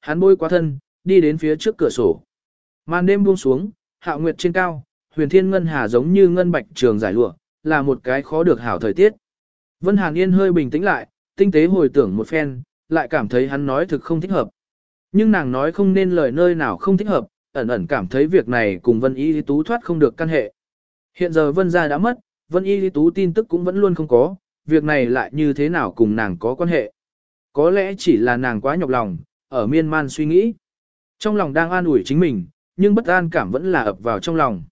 Hắn bôi qua thân, đi đến phía trước cửa sổ. Màn đêm buông xuống, hạo nguyệt trên cao, huyền thiên ngân hà giống như ngân bạch trường giải lụa, là một cái khó được hảo thời tiết. Vân Hàn Yên hơi bình tĩnh lại, tinh tế hồi tưởng một phen, lại cảm thấy hắn nói thực không thích hợp. Nhưng nàng nói không nên lời nơi nào không thích hợp, ẩn ẩn cảm thấy việc này cùng Vân Y Lý Tú thoát không được căn hệ. Hiện giờ Vân gia đã mất, Vân Y Lý Tú tin tức cũng vẫn luôn không có, việc này lại như thế nào cùng nàng có quan hệ. Có lẽ chỉ là nàng quá nhọc lòng, ở miên man suy nghĩ. Trong lòng đang an ủi chính mình, nhưng bất an cảm vẫn là ập vào trong lòng.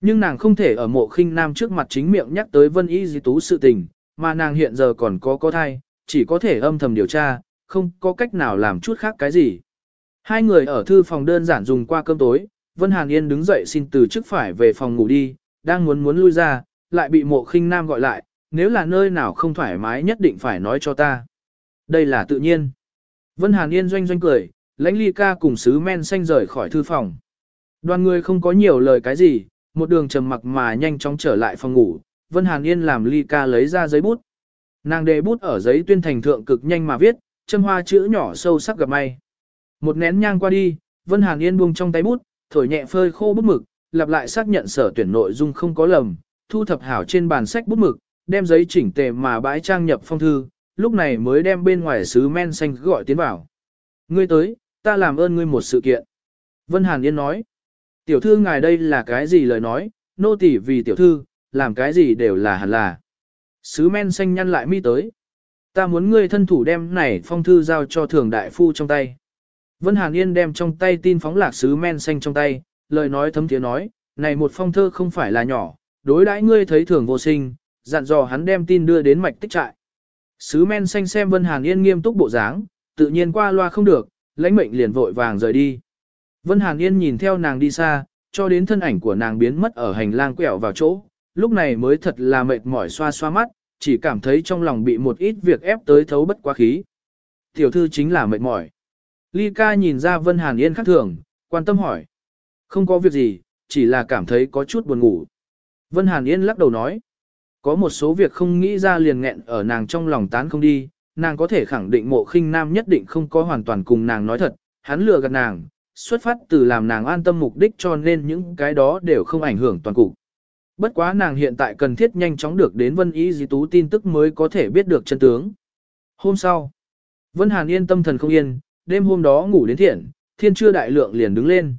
Nhưng nàng không thể ở mộ khinh nam trước mặt chính miệng nhắc tới Vân Y Di Tú sự tình, mà nàng hiện giờ còn có có thai, chỉ có thể âm thầm điều tra, không có cách nào làm chút khác cái gì. Hai người ở thư phòng đơn giản dùng qua cơm tối, Vân Hàn Yên đứng dậy xin từ chức phải về phòng ngủ đi, đang muốn muốn lui ra, lại bị mộ khinh nam gọi lại, nếu là nơi nào không thoải mái nhất định phải nói cho ta. Đây là tự nhiên. Vân Hàn Yên doanh doanh cười, lãnh ly ca cùng sứ men xanh rời khỏi thư phòng. Đoàn người không có nhiều lời cái gì, một đường trầm mặc mà nhanh chóng trở lại phòng ngủ, Vân Hàn Yên làm ly ca lấy ra giấy bút. Nàng đề bút ở giấy tuyên thành thượng cực nhanh mà viết, châm hoa chữ nhỏ sâu sắc gặp may. Một nén nhang qua đi, Vân Hàn Yên buông trong tay bút, thổi nhẹ phơi khô bút mực, lặp lại xác nhận sở tuyển nội dung không có lầm, thu thập hảo trên bàn sách bút mực, đem giấy chỉnh tề mà bãi trang nhập phong thư, lúc này mới đem bên ngoài sứ men xanh gọi tiến vào. Ngươi tới, ta làm ơn ngươi một sự kiện. Vân Hàn Yên nói, tiểu thư ngài đây là cái gì lời nói, nô tỳ vì tiểu thư, làm cái gì đều là hẳn là. Sứ men xanh nhăn lại mi tới. Ta muốn ngươi thân thủ đem này phong thư giao cho thường đại phu trong tay. Vân Hàn Yên đem trong tay tin phóng lạc sứ men xanh trong tay, lời nói thấm tiếng nói, này một phong thơ không phải là nhỏ, đối đãi ngươi thấy thường vô sinh, dặn dò hắn đem tin đưa đến mạch tích trại. Sứ men xanh xem Vân Hàn Yên nghiêm túc bộ dáng, tự nhiên qua loa không được, lãnh mệnh liền vội vàng rời đi. Vân Hàn Yên nhìn theo nàng đi xa, cho đến thân ảnh của nàng biến mất ở hành lang quẹo vào chỗ, lúc này mới thật là mệt mỏi xoa xoa mắt, chỉ cảm thấy trong lòng bị một ít việc ép tới thấu bất quá khí. Tiểu thư chính là mệt mỏi. Ly ca nhìn ra Vân Hàn Yên khác thường, quan tâm hỏi. Không có việc gì, chỉ là cảm thấy có chút buồn ngủ. Vân Hàn Yên lắc đầu nói. Có một số việc không nghĩ ra liền nghẹn ở nàng trong lòng tán không đi, nàng có thể khẳng định mộ khinh nam nhất định không có hoàn toàn cùng nàng nói thật, hắn lừa gạt nàng, xuất phát từ làm nàng an tâm mục đích cho nên những cái đó đều không ảnh hưởng toàn cục. Bất quá nàng hiện tại cần thiết nhanh chóng được đến Vân Ý Di Tú tin tức mới có thể biết được chân tướng. Hôm sau, Vân Hàn yên tâm thần không yên, đêm hôm đó ngủ đến thiện, thiên chưa đại lượng liền đứng lên.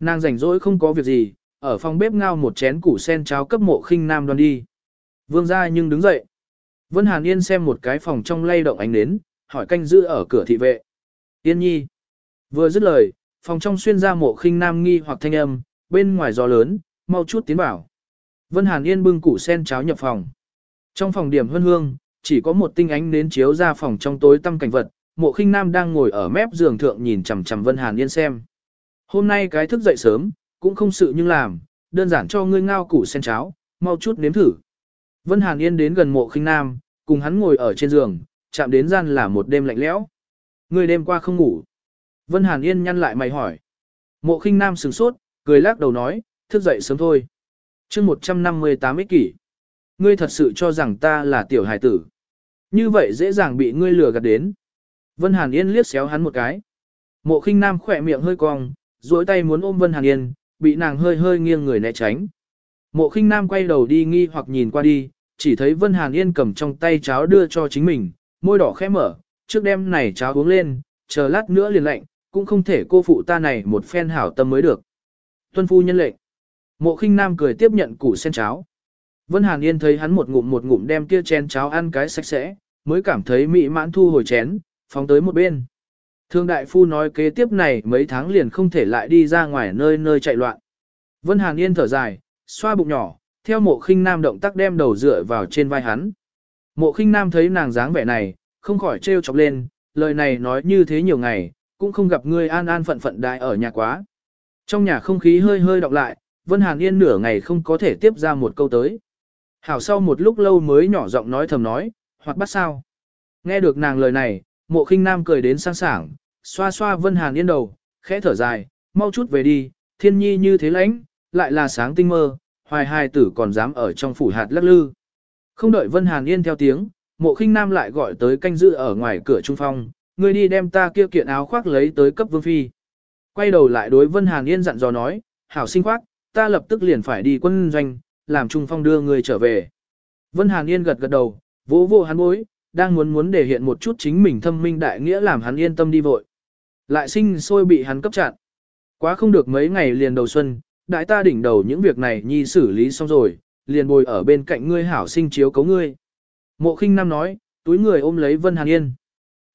Nàng rảnh rỗi không có việc gì, ở phòng bếp ngao một chén củ sen cháo cấp mộ khinh nam đoan đi. Vương gia nhưng đứng dậy. Vân Hàn Yên xem một cái phòng trong lay động ánh nến, hỏi canh giữ ở cửa thị vệ. Yên nhi. Vừa dứt lời, phòng trong xuyên ra mộ khinh nam nghi hoặc thanh âm, bên ngoài gió lớn, mau chút tiến vào. Vân Hàn Yên bưng củ sen cháo nhập phòng. Trong phòng điểm hương hương, chỉ có một tinh ánh nến chiếu ra phòng trong tối tăm cảnh vật, mộ khinh nam đang ngồi ở mép giường thượng nhìn chằm chằm Vân Hàn Yên xem. Hôm nay cái thức dậy sớm, cũng không sự nhưng làm, đơn giản cho ngươi ngao củ sen cháo, mau chút nếm thử. Vân Hàn Yên đến gần mộ khinh nam, cùng hắn ngồi ở trên giường, chạm đến gian là một đêm lạnh lẽo. Ngươi đêm qua không ngủ. Vân Hàn Yên nhăn lại mày hỏi. Mộ khinh nam sừng sốt, cười lắc đầu nói, thức dậy sớm thôi. chương 158 ích kỷ. Ngươi thật sự cho rằng ta là tiểu hài tử. Như vậy dễ dàng bị ngươi lừa gạt đến. Vân Hàn Yên liếc xéo hắn một cái. Mộ khinh nam khỏe miệng hơi cong, duỗi tay muốn ôm Vân Hàn Yên, bị nàng hơi hơi nghiêng người né tránh. Mộ khinh nam quay đầu đi nghi hoặc nhìn qua đi, chỉ thấy Vân Hàn Yên cầm trong tay cháo đưa cho chính mình, môi đỏ khẽ mở, trước đêm này cháo uống lên, chờ lát nữa liền lạnh, cũng không thể cô phụ ta này một phen hảo tâm mới được. Tuân phu nhân lệnh. Mộ khinh nam cười tiếp nhận củ sen cháo. Vân Hàn Yên thấy hắn một ngụm một ngụm đem kia chén cháo ăn cái sạch sẽ, mới cảm thấy mỹ mãn thu hồi chén, phóng tới một bên. Thương đại phu nói kế tiếp này mấy tháng liền không thể lại đi ra ngoài nơi nơi chạy loạn. Vân Hàn Yên thở dài, xoa bụng nhỏ, theo mộ khinh nam động tác đem đầu dựa vào trên vai hắn. Mộ khinh nam thấy nàng dáng vẻ này, không khỏi trêu chọc lên, lời này nói như thế nhiều ngày, cũng không gặp ngươi an an phận phận đại ở nhà quá. Trong nhà không khí hơi hơi đọc lại, Vân Hàn Yên nửa ngày không có thể tiếp ra một câu tới. Hảo sau một lúc lâu mới nhỏ giọng nói thầm nói, hoặc bắt sao. Nghe được nàng lời này, mộ khinh nam cười đến sang sảng, xoa xoa Vân Hàn Yên đầu, khẽ thở dài, mau chút về đi, thiên nhi như thế lãnh, lại là sáng tinh mơ, hoài hai tử còn dám ở trong phủ hạt lắc lư. Không đợi Vân Hàn Yên theo tiếng, mộ khinh nam lại gọi tới canh giữ ở ngoài cửa trung phong, Người đi đem ta kia kiện áo khoác lấy tới cấp vương phi. Quay đầu lại đối Vân Hàn Yên dặn dò nói, hảo sinh khoác, ta lập tức liền phải đi quân doanh, làm Trung Phong đưa người trở về. Vân Hàn Yên gật gật đầu, vỗ vỗ hắn bối, đang muốn muốn để hiện một chút chính mình thâm minh đại nghĩa làm hắn yên tâm đi vội. Lại sinh sôi bị hắn cấp chặn. Quá không được mấy ngày liền đầu xuân, đại ta đỉnh đầu những việc này nhi xử lý xong rồi, liền bồi ở bên cạnh ngươi hảo sinh chiếu cấu ngươi. Mộ khinh nam nói, túi người ôm lấy Vân Hàn Yên.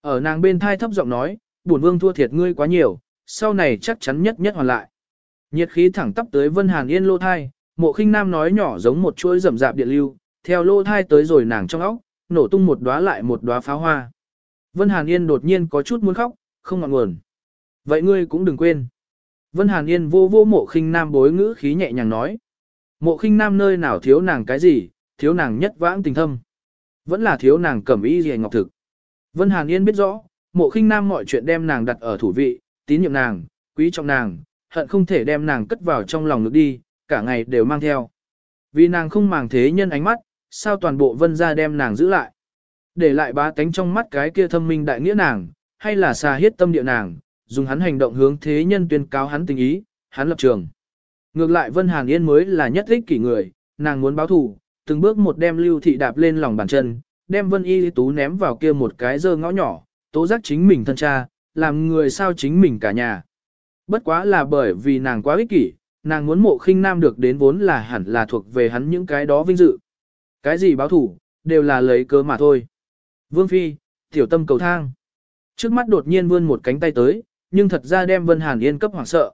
Ở nàng bên thai thấp giọng nói, bổn vương thua thiệt ngươi quá nhiều, sau này chắc chắn nhất nhất hoàn lại. Nhiệt khí thẳng tắp tới Vân Hàn Yên lô thai, mộ khinh nam nói nhỏ giống một chuỗi rầm rạp điện lưu, theo lô thai tới rồi nàng trong óc, nổ tung một đóa lại một đóa pháo hoa. Vân Hàn Yên đột nhiên có chút muốn khóc, không ngọn nguồn. Vậy ngươi cũng đừng quên. Vân Hàn Yên vô vô mộ khinh nam bối ngữ khí nhẹ nhàng nói. Mộ khinh nam nơi nào thiếu nàng cái gì, thiếu nàng nhất vãng tình thâm. Vẫn là thiếu nàng cẩm y gì ngọc thực. Vân Hàn Yên biết rõ, mộ khinh nam mọi chuyện đem nàng đặt ở thủ vị, tín nhiệm nàng, quý trọng nàng, hận không thể đem nàng cất vào trong lòng ngực đi, cả ngày đều mang theo. Vì nàng không màng thế nhân ánh mắt, sao toàn bộ vân ra đem nàng giữ lại. Để lại bá tánh trong mắt cái kia thâm minh đại nghĩa nàng, hay là xà hiết tâm địa nàng, dùng hắn hành động hướng thế nhân tuyên cáo hắn tình ý, hắn lập trường. Ngược lại Vân Hàn Yên mới là nhất thích kỷ người, nàng muốn báo thù, từng bước một đem lưu thị đạp lên lòng bàn chân, đem Vân Y Tú ném vào kia một cái dơ ngõ nhỏ, tố giác chính mình thân cha, làm người sao chính mình cả nhà. Bất quá là bởi vì nàng quá ích kỷ, nàng muốn mộ khinh nam được đến vốn là hẳn là thuộc về hắn những cái đó vinh dự. Cái gì báo thủ, đều là lấy cớ mà thôi. Vương Phi, tiểu tâm cầu thang. Trước mắt đột nhiên vươn một cánh tay tới, nhưng thật ra đem Vân Hàn Yên cấp hoảng sợ.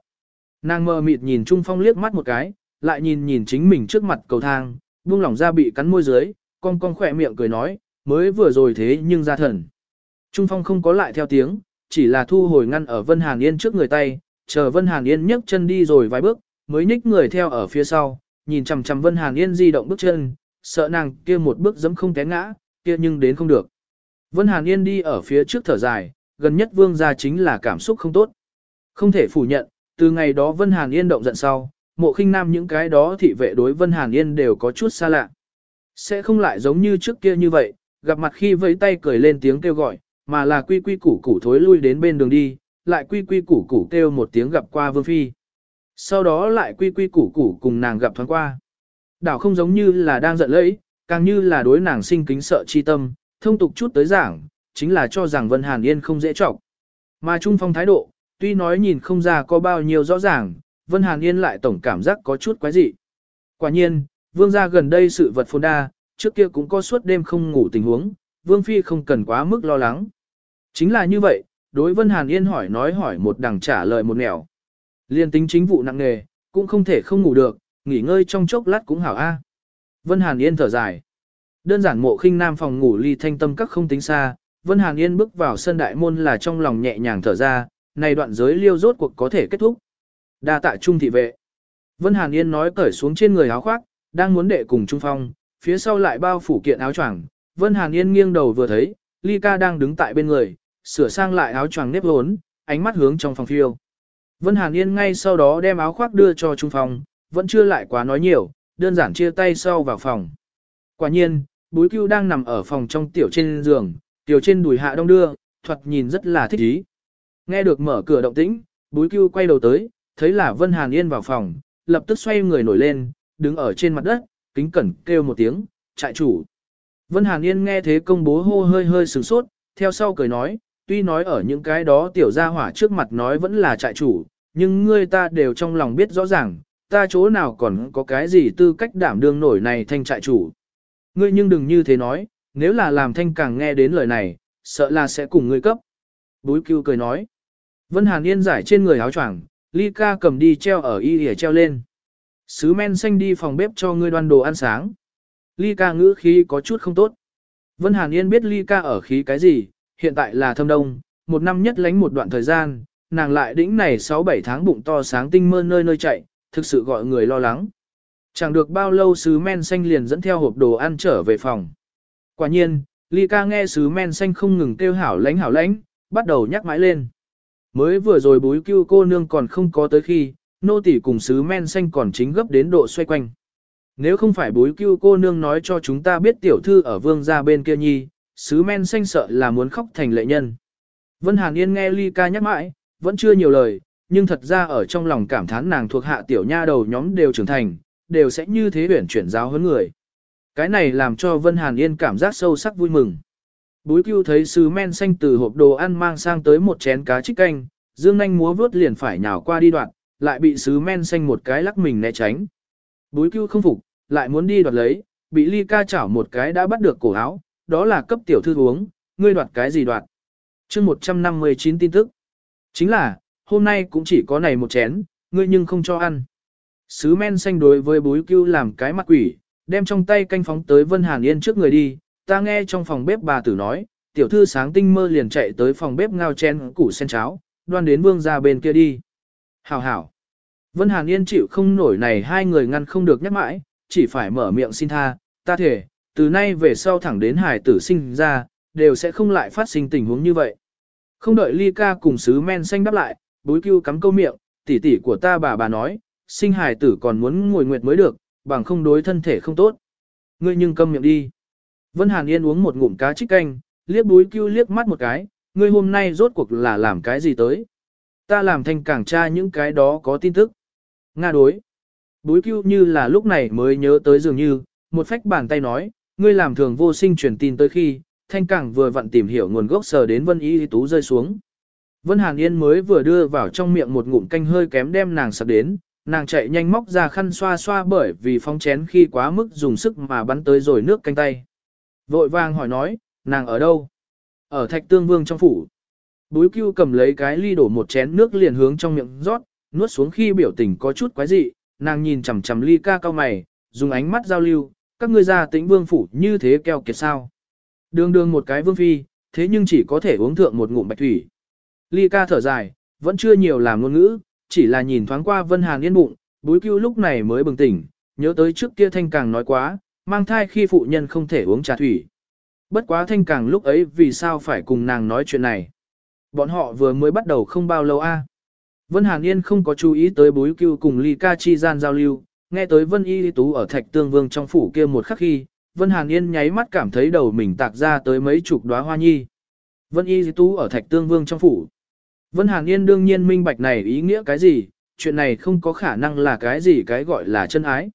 Nàng mơ mịt nhìn Trung Phong liếc mắt một cái, lại nhìn nhìn chính mình trước mặt cầu thang, buông lỏng ra bị cắn môi dưới, cong cong khỏe miệng cười nói, mới vừa rồi thế nhưng ra thần. Trung Phong không có lại theo tiếng, chỉ là thu hồi ngăn ở Vân Hàn Yên trước người tay, chờ Vân Hàn Yên nhấc chân đi rồi vài bước, mới nhích người theo ở phía sau, nhìn chằm chằm Vân Hàn Yên di động bước chân, sợ nàng kia một bước giẫm không té ngã, kia nhưng đến không được. Vân Hàn Yên đi ở phía trước thở dài, gần nhất vương gia chính là cảm xúc không tốt. Không thể phủ nhận, từ ngày đó Vân Hàn Yên động giận sau, mộ khinh nam những cái đó thị vệ đối Vân Hàn Yên đều có chút xa lạ. Sẽ không lại giống như trước kia như vậy, gặp mặt khi vẫy tay cười lên tiếng kêu gọi, mà là quy quy củ củ thối lui đến bên đường đi, lại quy quy củ củ kêu một tiếng gặp qua Vương Phi. Sau đó lại quy quy củ củ cùng nàng gặp thoáng qua. Đảo không giống như là đang giận lẫy, càng như là đối nàng sinh kính sợ chi tâm, thông tục chút tới giảng, chính là cho rằng Vân Hàn Yên không dễ trọng. Mà Trung Phong thái độ, tuy nói nhìn không ra có bao nhiêu rõ ràng, Vân Hàn Yên lại tổng cảm giác có chút quái dị. Quả nhiên, vương gia gần đây sự vật phồn đa, trước kia cũng có suốt đêm không ngủ tình huống, vương phi không cần quá mức lo lắng. Chính là như vậy, đối Vân Hàn Yên hỏi nói hỏi một đằng trả lời một nẻo. Liên tính chính vụ nặng nề, cũng không thể không ngủ được, nghỉ ngơi trong chốc lát cũng hảo a. Vân Hàn Yên thở dài. Đơn giản mộ khinh nam phòng ngủ ly thanh tâm các không tính xa, Vân Hàn Yên bước vào sân đại môn là trong lòng nhẹ nhàng thở ra, này đoạn giới liêu rốt cuộc có thể kết thúc. Đa tạ trung thị vệ. Vân Hàn Yên nói cởi xuống trên người áo khoác, đang muốn đệ cùng Trung Phong, phía sau lại bao phủ kiện áo choàng. Vân Hàn Yên nghiêng đầu vừa thấy, Ly ca đang đứng tại bên người, sửa sang lại áo choàng nếp hốn, ánh mắt hướng trong phòng phiêu. Vân Hàn Yên ngay sau đó đem áo khoác đưa cho Trung Phong, vẫn chưa lại quá nói nhiều, đơn giản chia tay sau vào phòng. Quả nhiên, búi cưu đang nằm ở phòng trong tiểu trên giường, tiểu trên đùi hạ đông đưa, thuật nhìn rất là thích ý. Nghe được mở cửa động tĩnh, búi cưu quay đầu tới, thấy là Vân Hàn Yên vào phòng, lập tức xoay người nổi lên, đứng ở trên mặt đất, kính cẩn kêu một tiếng, trại chủ. Vân Hàn Yên nghe thế công bố hô hơi hơi sửng sốt, theo sau cười nói, tuy nói ở những cái đó tiểu gia hỏa trước mặt nói vẫn là trại chủ, nhưng ngươi ta đều trong lòng biết rõ ràng, ta chỗ nào còn có cái gì tư cách đảm đương nổi này thanh trại chủ. Ngươi nhưng đừng như thế nói, nếu là làm thanh càng nghe đến lời này, sợ là sẽ cùng ngươi cấp. Búi cưu cười nói. Vân Hàn Yên giải trên người áo choàng, ly ca cầm đi treo ở y để treo lên. Sứ men xanh đi phòng bếp cho ngươi đoan đồ ăn sáng. Ly ca ngữ khí có chút không tốt. Vân Hàn Yên biết ly ca ở khí cái gì, hiện tại là thâm đông, một năm nhất lánh một đoạn thời gian, nàng lại đĩnh này 6-7 tháng bụng to sáng tinh mơ nơi nơi chạy, thực sự gọi người lo lắng. Chẳng được bao lâu sứ men xanh liền dẫn theo hộp đồ ăn trở về phòng. Quả nhiên, Ly ca nghe sứ men xanh không ngừng kêu hảo lánh hảo lánh, bắt đầu nhắc mãi lên. Mới vừa rồi búi cưu cô nương còn không có tới khi, nô tỷ cùng sứ men xanh còn chính gấp đến độ xoay quanh. Nếu không phải búi cưu cô nương nói cho chúng ta biết tiểu thư ở vương gia bên kia nhi, sứ men xanh sợ là muốn khóc thành lệ nhân. Vân Hàn Yên nghe Ly ca nhắc mãi, vẫn chưa nhiều lời, nhưng thật ra ở trong lòng cảm thán nàng thuộc hạ tiểu nha đầu nhóm đều trưởng thành, đều sẽ như thế huyển chuyển giáo hơn người. Cái này làm cho Vân Hàn Yên cảm giác sâu sắc vui mừng. Búi cưu thấy sứ men xanh từ hộp đồ ăn mang sang tới một chén cá trích canh, dương nanh múa vướt liền phải nhào qua đi đoạn, lại bị sứ men xanh một cái lắc mình né tránh. Búi cưu không phục, lại muốn đi đoạt lấy, bị ly ca chảo một cái đã bắt được cổ áo, đó là cấp tiểu thư uống, ngươi đoạt cái gì đoạt. chương 159 tin tức. Chính là, hôm nay cũng chỉ có này một chén, ngươi nhưng không cho ăn. Sứ men xanh đối với búi cưu làm cái mặt quỷ, đem trong tay canh phóng tới Vân Hàn Yên trước người đi, ta nghe trong phòng bếp bà tử nói, tiểu thư sáng tinh mơ liền chạy tới phòng bếp ngao chén củ sen cháo, đoan đến vương ra bên kia đi. Hảo hảo. Vân Hàn Yên chịu không nổi này hai người ngăn không được nhắc mãi, chỉ phải mở miệng xin tha, ta thể, từ nay về sau thẳng đến hải tử sinh ra, đều sẽ không lại phát sinh tình huống như vậy. Không đợi ly ca cùng sứ men xanh đáp lại, bối cưu cắm câu miệng, tỷ tỷ của ta bà bà nói, sinh hải tử còn muốn ngồi nguyệt mới được, bằng không đối thân thể không tốt. Ngươi nhưng câm miệng đi. Vân Hàn Yên uống một ngụm cá trích canh, liếc búi cưu liếc mắt một cái, ngươi hôm nay rốt cuộc là làm cái gì tới. Ta làm thành cảng tra những cái đó có tin tức. Nga đối. Búi cưu như là lúc này mới nhớ tới dường như, một phách bàn tay nói, ngươi làm thường vô sinh truyền tin tới khi, thanh cảng vừa vặn tìm hiểu nguồn gốc sờ đến vân y tú rơi xuống. Vân Hàn Yên mới vừa đưa vào trong miệng một ngụm canh hơi kém đem nàng sặc đến, nàng chạy nhanh móc ra khăn xoa xoa bởi vì phong chén khi quá mức dùng sức mà bắn tới rồi nước canh tay. Vội vàng hỏi nói, nàng ở đâu? Ở thạch tương vương trong phủ. Búi cưu cầm lấy cái ly đổ một chén nước liền hướng trong miệng rót, nuốt xuống khi biểu tình có chút quái dị, nàng nhìn chằm chằm ly ca cao mày, dùng ánh mắt giao lưu, các ngươi ra tĩnh vương phủ như thế keo kiệt sao. Đường đường một cái vương phi, thế nhưng chỉ có thể uống thượng một ngụm bạch thủy. Ly ca thở dài, vẫn chưa nhiều làm ngôn ngữ, chỉ là nhìn thoáng qua Vân Hàn yên bụng, búi cưu lúc này mới bừng tỉnh, nhớ tới trước kia thanh càng nói quá, mang thai khi phụ nhân không thể uống trà thủy. Bất quá thanh càng lúc ấy vì sao phải cùng nàng nói chuyện này. Bọn họ vừa mới bắt đầu không bao lâu a. Vân Hàn Yên không có chú ý tới búi cưu cùng Ly Ca chi gian giao lưu, nghe tới Vân Y Tú ở Thạch Tương Vương trong phủ kia một khắc khi, Vân Hàn Yên nháy mắt cảm thấy đầu mình tạc ra tới mấy chục đóa hoa nhi. Vân Y Tú ở Thạch Tương Vương trong phủ. Vân Hàn Yên đương nhiên minh bạch này ý nghĩa cái gì, chuyện này không có khả năng là cái gì cái gọi là chân ái.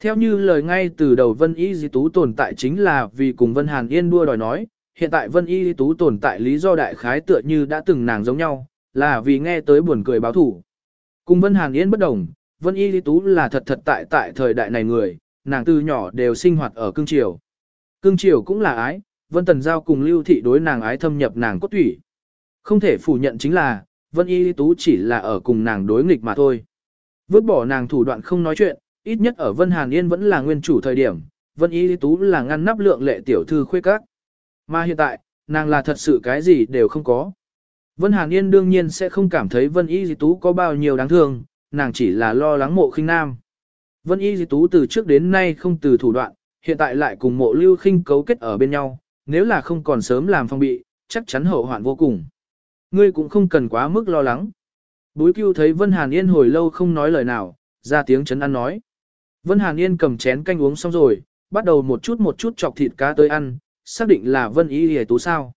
Theo như lời ngay từ đầu Vân Y Di Tú tồn tại chính là vì cùng Vân Hàn Yên đua đòi nói, hiện tại Vân Y Di Tú tồn tại lý do đại khái tựa như đã từng nàng giống nhau, là vì nghe tới buồn cười báo thủ. Cùng Vân Hàn Yên bất đồng, Vân Y Di Tú là thật thật tại tại thời đại này người, nàng từ nhỏ đều sinh hoạt ở cương triều. Cương triều cũng là ái, Vân Tần Giao cùng Lưu Thị đối nàng ái thâm nhập nàng cốt thủy. Không thể phủ nhận chính là, Vân Y Tú chỉ là ở cùng nàng đối nghịch mà thôi. Vứt bỏ nàng thủ đoạn không nói chuyện, ít nhất ở Vân Hàn Yên vẫn là nguyên chủ thời điểm, Vân Y Tú là ngăn nắp lượng lệ tiểu thư khuê các. Mà hiện tại, nàng là thật sự cái gì đều không có. Vân Hàn Yên đương nhiên sẽ không cảm thấy Vân Y Tú có bao nhiêu đáng thương, nàng chỉ là lo lắng mộ khinh nam. Vân Y Tú từ trước đến nay không từ thủ đoạn, hiện tại lại cùng mộ lưu khinh cấu kết ở bên nhau, nếu là không còn sớm làm phong bị, chắc chắn hậu hoạn vô cùng. Ngươi cũng không cần quá mức lo lắng. Búi cưu thấy Vân Hàn Yên hồi lâu không nói lời nào, ra tiếng chấn ăn nói. Vân Hàn Yên cầm chén canh uống xong rồi, bắt đầu một chút một chút chọc thịt cá tới ăn, xác định là Vân Y Hề Tú sao.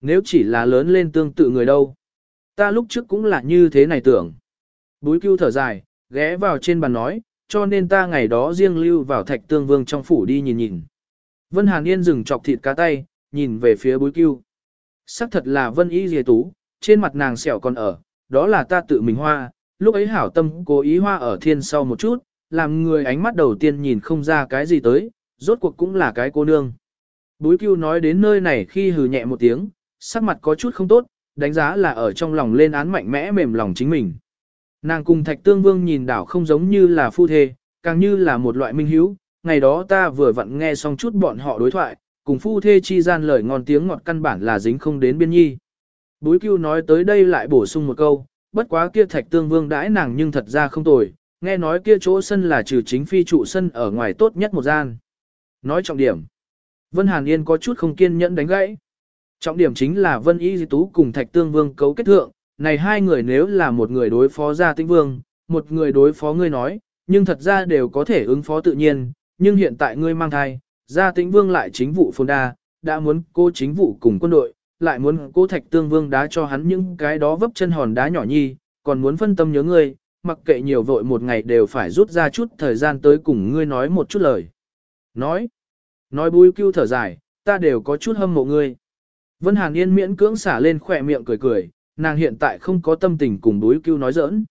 Nếu chỉ là lớn lên tương tự người đâu. Ta lúc trước cũng là như thế này tưởng. Búi cưu thở dài, ghé vào trên bàn nói, cho nên ta ngày đó riêng lưu vào thạch tương vương trong phủ đi nhìn nhìn. Vân Hàn Yên dừng chọc thịt cá tay, nhìn về phía búi cưu. Sắc thật là Vân Y Dì Tú, trên mặt nàng sẹo còn ở, đó là ta tự mình hoa, lúc ấy hảo tâm cố ý hoa ở thiên sau một chút, làm người ánh mắt đầu tiên nhìn không ra cái gì tới, rốt cuộc cũng là cái cô nương. Búi cưu nói đến nơi này khi hừ nhẹ một tiếng, sắc mặt có chút không tốt, đánh giá là ở trong lòng lên án mạnh mẽ mềm lòng chính mình. Nàng cùng thạch tương vương nhìn đảo không giống như là phu thê, càng như là một loại minh hiếu, ngày đó ta vừa vặn nghe xong chút bọn họ đối thoại, cùng phu thê chi gian lời ngon tiếng ngọt căn bản là dính không đến biên nhi. Búi cưu nói tới đây lại bổ sung một câu, bất quá kia thạch tương vương đãi nàng nhưng thật ra không tồi, nghe nói kia chỗ sân là trừ chính phi trụ sân ở ngoài tốt nhất một gian. Nói trọng điểm. Vân Hàn Yên có chút không kiên nhẫn đánh gãy. Trọng điểm chính là Vân Y Di Tú cùng Thạch Tương Vương cấu kết thượng, này hai người nếu là một người đối phó gia tĩnh vương, một người đối phó ngươi nói, nhưng thật ra đều có thể ứng phó tự nhiên, nhưng hiện tại ngươi mang thai, gia tĩnh vương lại chính vụ phồn đa, đã muốn cô chính vụ cùng quân đội, lại muốn cố thạch tương vương đá cho hắn những cái đó vấp chân hòn đá nhỏ nhi, còn muốn phân tâm nhớ ngươi, mặc kệ nhiều vội một ngày đều phải rút ra chút thời gian tới cùng ngươi nói một chút lời. Nói, nói bùi cưu thở dài, ta đều có chút hâm mộ ngươi. Vân Hàn Yên miễn cưỡng xả lên khỏe miệng cười cười, nàng hiện tại không có tâm tình cùng bùi cưu nói giỡn.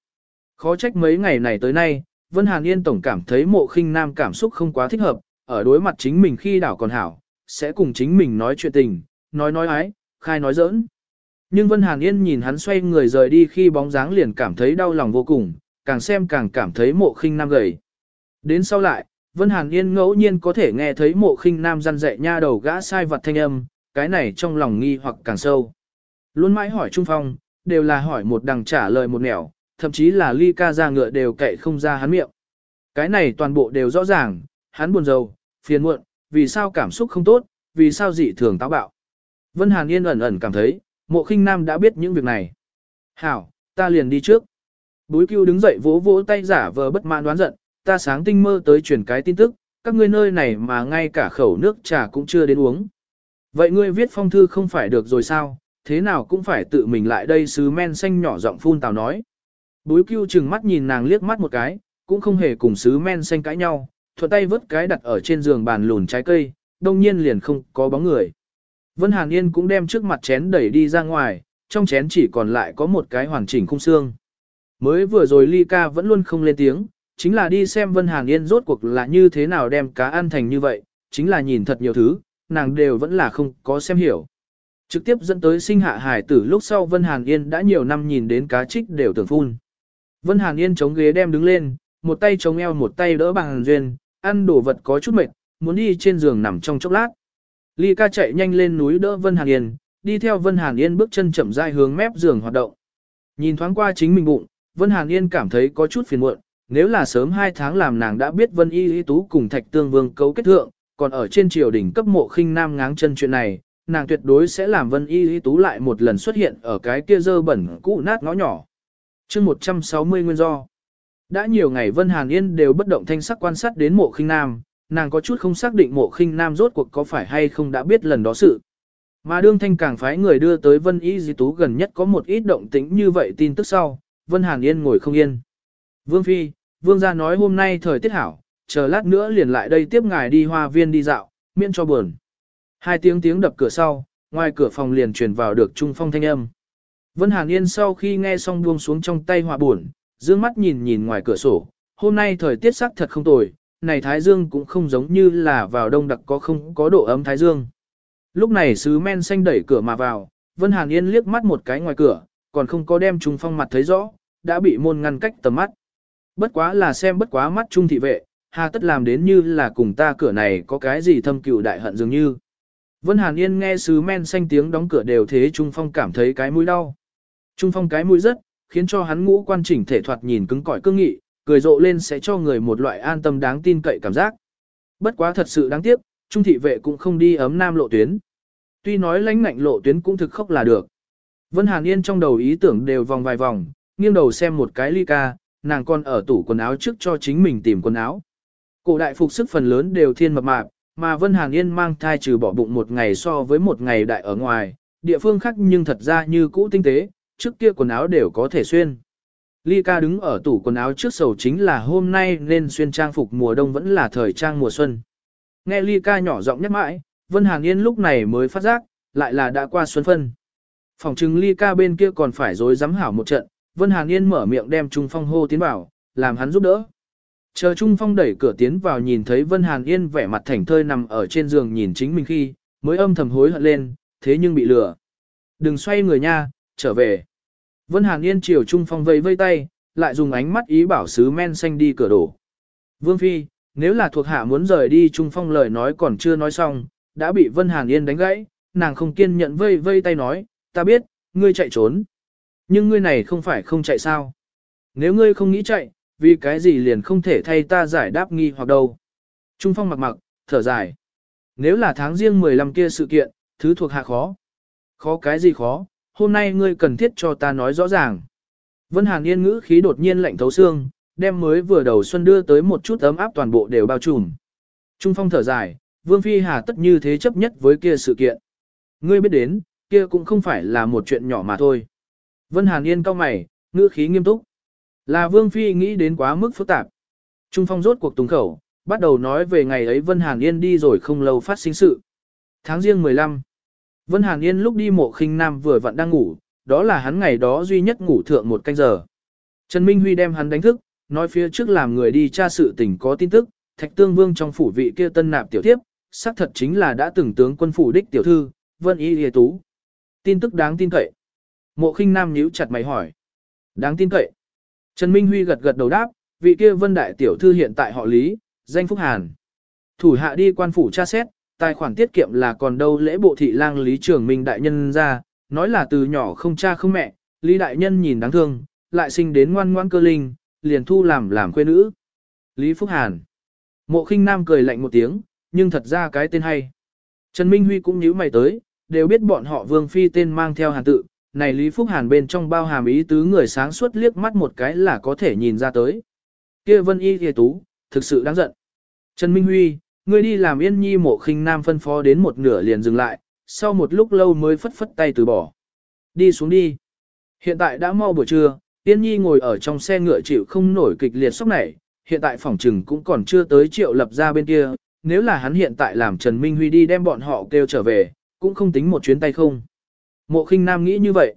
Khó trách mấy ngày này tới nay, Vân Hàn Yên tổng cảm thấy mộ khinh nam cảm xúc không quá thích hợp, ở đối mặt chính mình khi đảo còn hảo, sẽ cùng chính mình nói chuyện tình, nói nói ái, khai nói giỡn. Nhưng Vân Hàn Yên nhìn hắn xoay người rời đi khi bóng dáng liền cảm thấy đau lòng vô cùng, càng xem càng cảm thấy mộ khinh nam gầy. Đến sau lại, Vân Hàn Yên ngẫu nhiên có thể nghe thấy mộ khinh nam răn dạy nha đầu gã sai vật thanh âm, cái này trong lòng nghi hoặc càng sâu. Luôn mãi hỏi Trung Phong, đều là hỏi một đằng trả lời một nẻo, thậm chí là ly ca ra ngựa đều cậy không ra hắn miệng. Cái này toàn bộ đều rõ ràng, hắn buồn rầu, phiền muộn, vì sao cảm xúc không tốt, vì sao dị thường táo bạo. Vân Hàn Yên ẩn ẩn cảm thấy, mộ khinh nam đã biết những việc này. Hảo, ta liền đi trước. Búi cưu đứng dậy vỗ vỗ tay giả vờ bất mãn đoán giận, ta sáng tinh mơ tới truyền cái tin tức, các ngươi nơi này mà ngay cả khẩu nước trà cũng chưa đến uống. Vậy ngươi viết phong thư không phải được rồi sao, thế nào cũng phải tự mình lại đây sứ men xanh nhỏ giọng phun tào nói. Búi cưu chừng mắt nhìn nàng liếc mắt một cái, cũng không hề cùng sứ men xanh cãi nhau, thuận tay vớt cái đặt ở trên giường bàn lùn trái cây, đông nhiên liền không có bóng người. Vân Hàn Yên cũng đem trước mặt chén đẩy đi ra ngoài, trong chén chỉ còn lại có một cái hoàn chỉnh khung xương. Mới vừa rồi Ly ca vẫn luôn không lên tiếng, chính là đi xem Vân Hàn Yên rốt cuộc là như thế nào đem cá ăn thành như vậy, chính là nhìn thật nhiều thứ, nàng đều vẫn là không có xem hiểu. Trực tiếp dẫn tới sinh hạ hải tử lúc sau Vân Hàn Yên đã nhiều năm nhìn đến cá trích đều tưởng phun. Vân Hàn Yên chống ghế đem đứng lên, một tay chống eo một tay đỡ bằng duyên, ăn đồ vật có chút mệt, muốn đi trên giường nằm trong chốc lát. Ly ca chạy nhanh lên núi đỡ Vân Hàn Yên, đi theo Vân Hàn Yên bước chân chậm rãi hướng mép giường hoạt động. Nhìn thoáng qua chính mình bụng, Vân Hàn Yên cảm thấy có chút phiền muộn, nếu là sớm 2 tháng làm nàng đã biết Vân Y Y Tú cùng Thạch Tương Vương cấu kết thượng, còn ở trên triều đỉnh cấp mộ khinh nam ngáng chân chuyện này, nàng tuyệt đối sẽ làm Vân Y Y Tú lại một lần xuất hiện ở cái kia dơ bẩn cũ nát ngõ nhỏ. chương 160 nguyên do. Đã nhiều ngày Vân Hàn Yên đều bất động thanh sắc quan sát đến mộ khinh nam, nàng có chút không xác định mộ khinh nam rốt cuộc có phải hay không đã biết lần đó sự. Mà đương thanh càng phái người đưa tới Vân Y Di Tú gần nhất có một ít động tĩnh như vậy tin tức sau, Vân Hàn Yên ngồi không yên. Vương Phi, Vương gia nói hôm nay thời tiết hảo, chờ lát nữa liền lại đây tiếp ngài đi hoa viên đi dạo, miễn cho buồn. Hai tiếng tiếng đập cửa sau, ngoài cửa phòng liền truyền vào được trung phong thanh âm. Vân Hàn Yên sau khi nghe xong buông xuống trong tay hòa buồn, dương mắt nhìn nhìn ngoài cửa sổ, hôm nay thời tiết sắc thật không tồi, này Thái Dương cũng không giống như là vào đông đặc có không có độ ấm Thái Dương. Lúc này sứ men xanh đẩy cửa mà vào, Vân Hàn Yên liếc mắt một cái ngoài cửa, còn không có đem Trung Phong mặt thấy rõ, đã bị môn ngăn cách tầm mắt. Bất quá là xem bất quá mắt Trung thị vệ, hà tất làm đến như là cùng ta cửa này có cái gì thâm cựu đại hận dường như. Vân Hàn Yên nghe sứ men xanh tiếng đóng cửa đều thế Trung Phong cảm thấy cái mũi đau. Trung Phong cái mũi rất, khiến cho hắn ngũ quan chỉnh thể thoạt nhìn cứng cỏi cương nghị, cười rộ lên sẽ cho người một loại an tâm đáng tin cậy cảm giác. Bất quá thật sự đáng tiếc, trung thị vệ cũng không đi ấm nam lộ tuyến. Tuy nói lãnh ngạnh lộ tuyến cũng thực khốc là được. Vân Hàn Yên trong đầu ý tưởng đều vòng vài vòng, nghiêng đầu xem một cái ly ca, nàng còn ở tủ quần áo trước cho chính mình tìm quần áo. Cổ đại phục sức phần lớn đều thiên mập mạp, mà Vân Hàn Yên mang thai trừ bỏ bụng một ngày so với một ngày đại ở ngoài, địa phương khác nhưng thật ra như cũ tinh tế, trước kia quần áo đều có thể xuyên. Ly ca đứng ở tủ quần áo trước sầu chính là hôm nay nên xuyên trang phục mùa đông vẫn là thời trang mùa xuân. Nghe Ly ca nhỏ giọng nhắc mãi, Vân Hàn Yên lúc này mới phát giác, lại là đã qua xuân phân. Phòng trừng Ly ca bên kia còn phải dối dám hảo một trận, Vân Hàn Yên mở miệng đem Trung Phong hô tiến vào, làm hắn giúp đỡ. Chờ Trung Phong đẩy cửa tiến vào nhìn thấy Vân Hàn Yên vẻ mặt thảnh thơi nằm ở trên giường nhìn chính mình khi, mới âm thầm hối hận lên, thế nhưng bị lừa. Đừng xoay người nha, trở về. Vân Hàn Yên chiều Trung Phong vây vây tay, lại dùng ánh mắt ý bảo sứ men xanh đi cửa đổ. Vương Phi, nếu là thuộc hạ muốn rời đi Trung Phong lời nói còn chưa nói xong, đã bị Vân Hàn Yên đánh gãy, nàng không kiên nhận vây vây tay nói, ta biết, ngươi chạy trốn. Nhưng ngươi này không phải không chạy sao. Nếu ngươi không nghĩ chạy, vì cái gì liền không thể thay ta giải đáp nghi hoặc đâu. Trung Phong mặc mặc, thở dài. Nếu là tháng riêng 15 kia sự kiện, thứ thuộc hạ khó. Khó cái gì khó, hôm nay ngươi cần thiết cho ta nói rõ ràng. Vân Hàn Yên ngữ khí đột nhiên lạnh thấu xương, đem mới vừa đầu xuân đưa tới một chút ấm áp toàn bộ đều bao trùm. Trung Phong thở dài, Vương Phi Hà tất như thế chấp nhất với kia sự kiện. Ngươi biết đến, kia cũng không phải là một chuyện nhỏ mà thôi. Vân Hàn Yên cao mày, ngữ khí nghiêm túc. Là Vương Phi nghĩ đến quá mức phức tạp. Trung Phong rốt cuộc tùng khẩu, bắt đầu nói về ngày ấy Vân Hàn Yên đi rồi không lâu phát sinh sự. Tháng riêng 15, Vân Hàn Yên lúc đi mộ khinh nam vừa vặn đang ngủ, đó là hắn ngày đó duy nhất ngủ thượng một canh giờ. Trần Minh Huy đem hắn đánh thức, nói phía trước làm người đi tra sự tình có tin tức, Thạch Tương Vương trong phủ vị kia tân nạp tiểu thiếp, xác thật chính là đã từng tướng quân phủ đích tiểu thư, Vân Y Lìa Tú. Tin tức đáng tin cậy. Mộ khinh nam nhíu chặt mày hỏi. Đáng tin cậy. Trần Minh Huy gật gật đầu đáp, vị kia Vân Đại tiểu thư hiện tại họ Lý, danh Phúc Hàn. Thủ hạ đi quan phủ tra xét, tài khoản tiết kiệm là còn đâu lễ bộ thị lang Lý Trường Minh đại nhân ra, nói là từ nhỏ không cha không mẹ, Lý đại nhân nhìn đáng thương, lại sinh đến ngoan ngoan cơ linh, liền thu làm làm quê nữ. Lý Phúc Hàn. Mộ khinh nam cười lạnh một tiếng, nhưng thật ra cái tên hay. Trần Minh Huy cũng nhíu mày tới, đều biết bọn họ vương phi tên mang theo hàn tự, này Lý Phúc Hàn bên trong bao hàm ý tứ người sáng suốt liếc mắt một cái là có thể nhìn ra tới. kia Vân Y Thề Tú, thực sự đáng giận. Trần Minh Huy, ngươi đi làm yên nhi mộ khinh nam phân phó đến một nửa liền dừng lại, sau một lúc lâu mới phất phất tay từ bỏ. Đi xuống đi. Hiện tại đã mau buổi trưa, Yên Nhi ngồi ở trong xe ngựa chịu không nổi kịch liệt sốc này, hiện tại phòng trừng cũng còn chưa tới triệu lập ra bên kia, nếu là hắn hiện tại làm Trần Minh Huy đi đem bọn họ kêu trở về, cũng không tính một chuyến tay không. Mộ khinh nam nghĩ như vậy.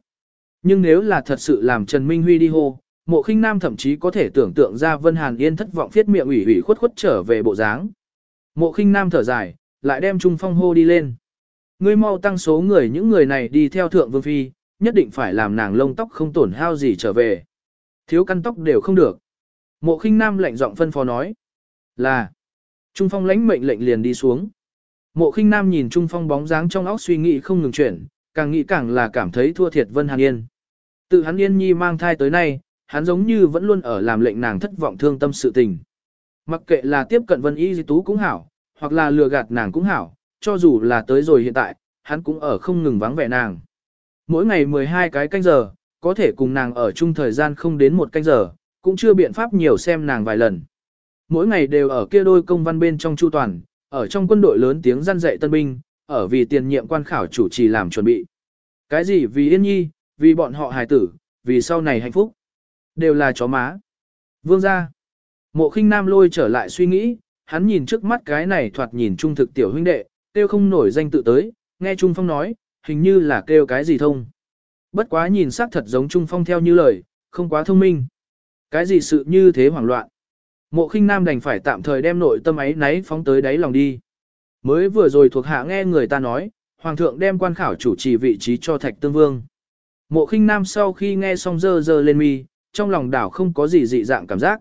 Nhưng nếu là thật sự làm Trần Minh Huy đi hô, mộ khinh nam thậm chí có thể tưởng tượng ra Vân Hàn Yên thất vọng phiết miệng ủy ủy khuất khuất trở về bộ dáng. Mộ khinh nam thở dài, lại đem Trung Phong hô đi lên. Ngươi mau tăng số người những người này đi theo thượng vương phi, nhất định phải làm nàng lông tóc không tổn hao gì trở về. Thiếu căn tóc đều không được. Mộ khinh nam lệnh giọng phân phó nói. Là. Trung phong lãnh mệnh lệnh liền đi xuống. Mộ khinh nam nhìn Trung phong bóng dáng trong óc suy nghĩ không ngừng chuyển, càng nghĩ càng là cảm thấy thua thiệt Vân Hàn Yên. Tự hắn Yên Nhi mang thai tới nay, hắn giống như vẫn luôn ở làm lệnh nàng thất vọng thương tâm sự tình. Mặc kệ là tiếp cận Vân Y Di Tú cũng hảo, hoặc là lừa gạt nàng cũng hảo, cho dù là tới rồi hiện tại, hắn cũng ở không ngừng vắng vẻ nàng. Mỗi ngày 12 cái canh giờ, có thể cùng nàng ở chung thời gian không đến một canh giờ, cũng chưa biện pháp nhiều xem nàng vài lần. Mỗi ngày đều ở kia đôi công văn bên trong chu toàn, ở trong quân đội lớn tiếng răn dạy tân binh, ở vì tiền nhiệm quan khảo chủ trì làm chuẩn bị. Cái gì vì yên nhi, vì bọn họ hài tử, vì sau này hạnh phúc. Đều là chó má. Vương gia. Mộ khinh nam lôi trở lại suy nghĩ, hắn nhìn trước mắt cái này thoạt nhìn trung thực tiểu huynh đệ, tiêu không nổi danh tự tới, nghe Trung Phong nói, hình như là kêu cái gì thông. Bất quá nhìn sắc thật giống Trung Phong theo như lời, không quá thông minh. Cái gì sự như thế hoảng loạn. Mộ khinh nam đành phải tạm thời đem nội tâm ấy náy phóng tới đáy lòng đi. Mới vừa rồi thuộc hạ nghe người ta nói, Hoàng thượng đem quan khảo chủ trì vị trí cho Thạch Tương Vương. Mộ khinh nam sau khi nghe xong dơ dơ lên mi, trong lòng đảo không có gì dị dạng cảm giác.